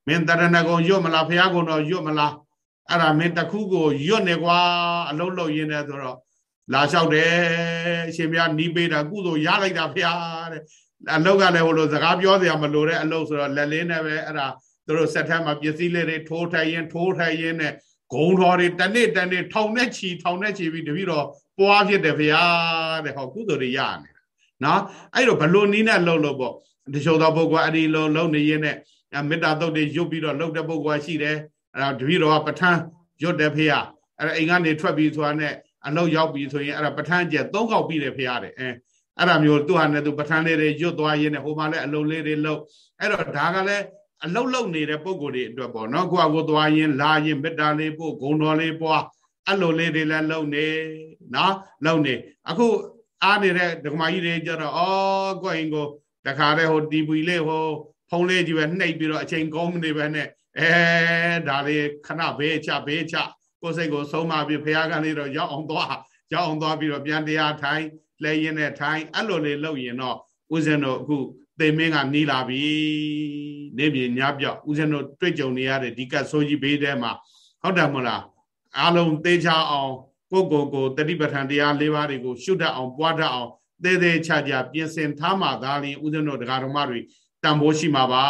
မင်းတရဏဂုံရွတ်မလားဖះကုံတော်ရွတ်မလားအဲ့ဒါမင်းတခုကိုရွတ်နေကွာအလုံးလုံးရင်းနေဆိုတော့လာလျှောက်တယ်အရှင်ဘုရားနီးပေးတာကုသိုလ်ရလိုက်တာဖះတဲ့အလုတ်ကလည်းဟိုလိုစကားပြောစရာမလိုတဲ့အလုတ်ဆိုတော့လက်လေးနဲ့ပဲအဲ့ဒါ သူတို့ဆက်ထမ်းမှာပစ္စည်းလေးတွေထိုးထိုင်ရင်ထိုးထိုင်ရင်နဲ့ဂုံတော်တွေတနေ့တနေ့ထောင်နဲ့ချီထောင်နဲ့ချီပြီးတပည့်တော်ပွားဖြစ်တယ်ဗျာတဲ့ဟောကုသိုလ်တွေရနေတာနော်အဲ့တော့ဘလို့နီးနဲ့လှုပ်လို့ပေါ့တချို့သောပုဂ္ဂိုလ်အဲ့ဒီလိုလှုပ်နေရင်နဲ့မေတ္တာတုတ်တွေရွတ်ပြီးတော့လှုပ်တဲ့ပုဂ္ဂိုလ်ရှိတယ်အဲ့ဒါတပည့်တော်ကပဋ္ဌာန်းရွတ်တယ်ဖေရအဲ့ဒါအိမ်ကနေထွက်ပြီးဆိုတာနဲ့အလုတ်ရောက်ပြီဆိုရင်အဲ့ဒါပဋ္ဌာန်းကျက်သုံးခေါက်ပြီးတယ်ဖေရတယ်အဲအဲ့ဒါမျိုးသူ့ဟာနဲ့သူပဋ္ဌာန်းလေးတွေရွတ်သွားရင်းနဲ့ဟိုမှာလည်းအလုံးလေးတွေလှုပ်အဲ့တော့ဒါကလည်း အလုတ်လုတ်နေတဲ့ပုံကိုယ်တွေအတွက်ပေါ့နော်ကိုကကိုသွားရင်လာရင်မေတ္တာလေးပို့ဂုံတော်လေးပွားအဲ့လိုလေးတွေလည်းလုံနေနော်လုံနေအခုအားနေတဲ့ဒကမာကြီးတွေကြတော့အော်ကိုယ်ရင်ကိုတခါတည်းဟိုတီပီလေးဟိုဖုံးလေးကြီးပဲနှိပ်ပြီးတော့အချိန်ကောင်းမနေပဲနဲ့အဲဒါလေးခဏဘေးချဘေးချကိုယ်စိတ်ကိုဆုံးမပြီးဖះကလေးတော့ရောက်အောင်သွားရောက်အောင်သွားပြီးတော့ပြန်တရားထိုင်လဲရင်နဲ့ထိုင်အဲ့လိုလေးလုပ်ရင်တော့ဦးဇင်းတို့အခု သေမင်းကနီးလာပြီနေပြည်ညပြောက်ဦးဇင်းတို့တွေ့ကြုံနေရတဲ့ဒီကတ်ဆိုးကြီးဘေးထဲမှာဟုတ်တယ်မလားအားလုံးသေချာအောင်ကိုယ့်ကိုယ်ကိုတတိပဋ္ဌာန်တရား၄ပါးတွေကိုရှုတတ်အောင်ပွားတတ်အောင်သေးသေးချာချာပြင်ဆင်ထားမှသာလျှင်ဦးဇင်းတို့တရားတော်မတွေတန်ဖိုးရှိမှာပါ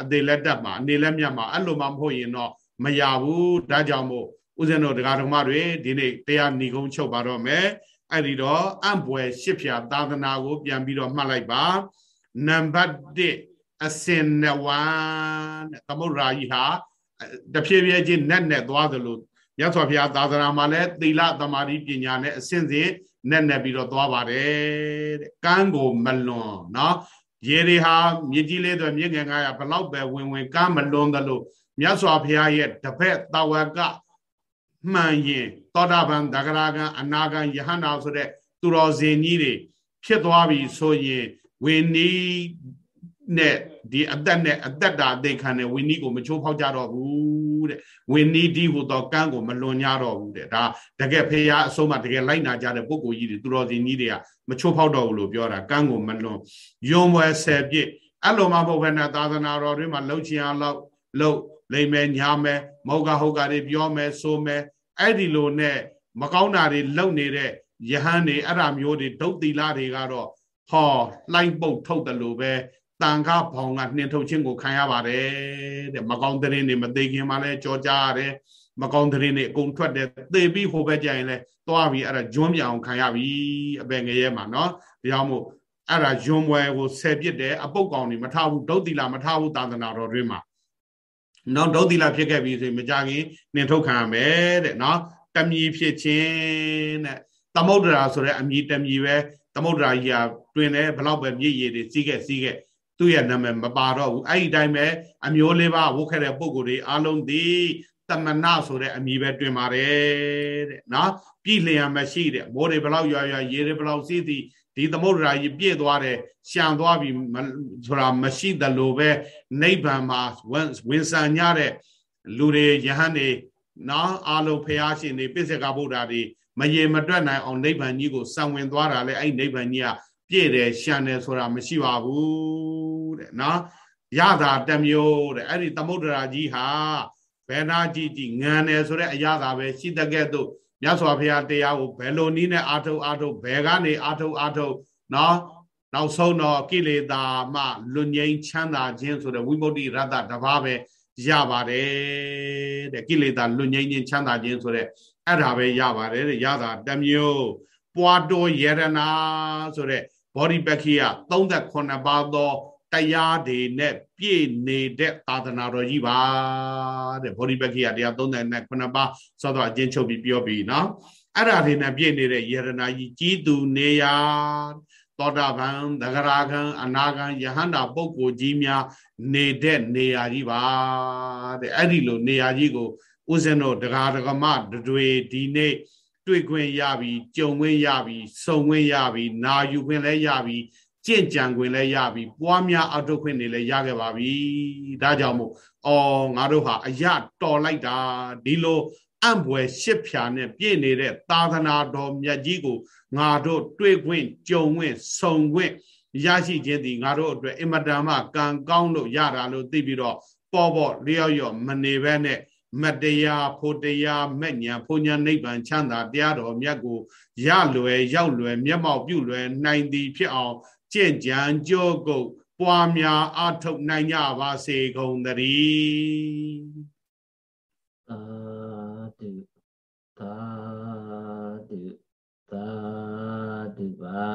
အသေးလက်တက်မှာအနေလက်မြတ်မှာအဲ့လိုမှမဟုတ်ရင်တော့မရဘူးဒါကြောင့်မို့ဦးဇင်းတို့တရားတော်မတွေဒီနေ့တရားဏီကုံချုပ်ပါတော့မယ်အဲ့ဒီတော့အံ့ဘွယ်ရှစ်ဖြာသာသနာကိုပြန်ပြီးတော့မှတ်လိုက်ပါ နံပါတ်1အစင်နဝံတဲ့သမုဒ္ဒရာကြီးဟာတဖြည်းဖြည်းချင်းနဲ့နဲ့သွားသလိုရသော်ဘုရားသာသနာမှာလည်းသီလသမာဓိပညာနဲ့အစင်စင်နဲ့နဲ့ပြီးတော့သွားပါတယ်တဲ့ကန်းကိုမလွန်နော်ရေတွေဟာမြစ်ကြီးလေးတွေမြစ်ငယ်ငါးရဘလောက်ပဲဝင်ဝင်ကန်းမလွန်သလိုမြတ်စွာဘုရားရဲ့တပည့်တဝကမှန်ရင်သောတာပန်ဒဂရာကံအနာကံယဟနာဆိုတဲ့သူတော်စင်ကြီးတွေဖြစ်သွားပြီဆိုရင် ဝိနည်းနဲ့ဒီအသက်နဲ့အသက်တာအသိခံတဲ့ဝိနည်းကိုမချိုးဖောက်ကြတော့ဘူးတဲ့ဝိနိတိဟူသောကံကိုမလွန်ကြတော့ဘူးတဲ့ဒါတကယ်ဖရာအဆုံးမတကယ်လိုက်နာကြတဲ့ပုဂ္ဂိုလ်ကြီးတွေသူတော်စင်ကြီးတွေကမချိုးဖောက်တော့ဘူးလို့ပြောတာကံကိုမလွန်ယွံဝဲဆယ်ပြည့်အဲ့လိုမှမဟုတ်ဘဲနဲ့သာသနာတော်တွေမှာလှုပ်ချင်အောင်လှုပ်လှုပ်လိမ့်မယ်ညာမယ်မောကဟုတ်ကတွေပြောမယ်ဆိုမယ်အဲ့ဒီလိုနဲ့မကောင်းတာတွေလုပ်နေတဲ့ယဟန်တွေအဲ့ဒါမျိုးတွေဒုတ်တိလာတွေကတော့ ဟောလှိုင်းပုတ်ထုတ်တယ်လို့ပဲတန်ခါဘောင်ကနှင်ထုတ်ခြင်းကိုခံရပါတယ်တဲ့မကောင်းတဲ့တွေမသိခင်မှလည်းကြောကြားရတယ်မကောင်းတဲ့တွေအကုန်ထွက်တယ်သေပြီးဟိုဘက်ကြရင်လဲသွားပြီးအဲ့ဒါဂျွန်းပြအောင်ခံရပြီအပင်ငရဲမှာနော်ဒါကြောင့်မို့အဲ့ဒါယွန်ပွဲကိုဆယ်ပြစ်တယ်အပုတ်ကောင်တွေမထားဘူးဒုတ်တိလာမထားဘူးသာသနာတော်တွင်မှာနော်ဒုတ်တိလာဖြစ်ခဲ့ပြီဆိုရင်မကြခင်နှင်ထုတ်ခံရမယ်တဲ့နော်တမီဖြစ်ခြင်းတဲ့သမုဒ္ဒရာဆိုတဲ့အမည်တမီပဲသမုဒ္ဒရာကြီးက တွင်တယ်ဘလောက်ပဲမြည်ရည်တွေစီးခဲ့စီးခဲ့သူ့ရဲ့နာမည်မပါတော့ဘူးအဲ့ဒီတိုင်းပဲအမျိုးလေးပါဝုတ်ခဲ့တဲ့ပုံကိုယ်တွေအားလုံးဒီတမနာဆိုတဲ့အမည်ပဲတွင်ပါတယ်တဲ့နော်ပြည်လျံမရှိတဲ့မိုးတွေဘလောက်ရွာရွာရေတွေဘလောက်စီးသည်ဒီသမုဒ္ဒရာကြီးပြည့်သွားတယ်ရှံသွားပြီဆိုတာမရှိသလိုပဲနိဗ္ဗာန်မှာဝင်ဆံညတဲ့လူတွေယဟန်တွေနော်အာလုံးဖျားရှင်တွေပိစကဗုဒ္ဓတွေမရေမတွက်နိုင်အောင်နိဗ္ဗာန်ကြီးကိုစံဝင်သွားတာလေအဲ့နိဗ္ဗာန်ကြီးက ပြည့်တယ်ရှံတယ်ဆိုတာမရှိပါဘူးတဲ့နော်ရတာတမျိုးတဲ့အဲ့ဒီသမုဒ္ဒရာကြီးဟာဘယ်နာကြည့်ကြည့်ငံတယ်ဆိုတဲ့အရာသာပဲရှိတကဲ့သို့မြတ်စွာဘုရားတရားကိုဘယ်လိုနည်းနဲ့အာထုတ်အာထုတ်ဘယ်ကနေအာထုတ်အာထုတ်နော်နောက်ဆုံးတော့ကိလေသာမှလွတ်ငြိမ်းချမ်းသာခြင်းဆိုတဲ့ဝိမု ക്തി ရတ္တတပါးပဲရပါတယ်တဲ့ကိလေသာလွတ်ငြိမ်းခြင်းချမ်းသာခြင်းဆိုတဲ့အဲ့ဒါပဲရပါတယ်တဲ့ရတာတမျိုးပွားတော်ယရနာဆိုတဲ့ ဘောဓိပက္ခိယ38ပါးသောတရားတွေနဲ့ပြည့်နေတဲ့သာသနာတော်ကြီးပါတဲ့ဘောဓိပက္ခိယတရား39ပါးသောတော့အကျဉ်းချုပ်ပြီးပြောပြီးနော်အဲ့ဒါတွေနဲ့ပြည့်နေတဲ့ယရနာကြီးကြီးသူနေရာသောတာပန်သဂရာဂံအနာဂံယဟန္တာပုဂ္ဂိုလ်ကြီးများနေတဲ့နေရာကြီးပါတဲ့အဲ့ဒီလိုနေရာကြီးကိုဦးဇင်းတို့တရားဒဂမတွေဒီနေ့ တွေ့ခွင့်ရပြီကြုံခွင့်ရပြီစုံခွင့်ရပြီနာယူခွင့်လည်းရပြီကြင့်ကြံခွင့်လည်းရပြီပွားများအထုတ်ခွင့်တွေလည်းရခဲ့ပါပြီဒါကြောင့်မို့အော်ငါတို့ဟာအရတော်လိုက်တာဒီလိုအံ့ဘွယ်ရှစ်ဖြာနဲ့ပြည့်နေတဲ့သာသနာတော်မြတ်ကြီးကိုငါတို့တွေ့ခွင့်ကြုံခွင့်စုံခွင့်ရရှိခြင်းဒီငါတို့အတွက်အင်မတန်မှကံကောင်းလို့ရတာလို့သိပြီးတော့ပေါ်ပေါ်လျော့လျော့မနေဘဲနဲ့ မတရားဖို့တရားမဲ့ညာဖို့ညာနိဗ္ဗာန်ချမ်းသာတရားတော်မြတ်ကိုရလွယ်ရောက်လွယ်မျက်မှောက်ပြုလွယ်နိုင်သည်ဖြစ်အောင်ကြင့်ကြံကြောကုတ်ပွားများအထုတ်နိုင်ကြပါစေကုန်သတည်းသာဓုသာဓုသာဓုပါ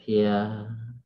ဖျား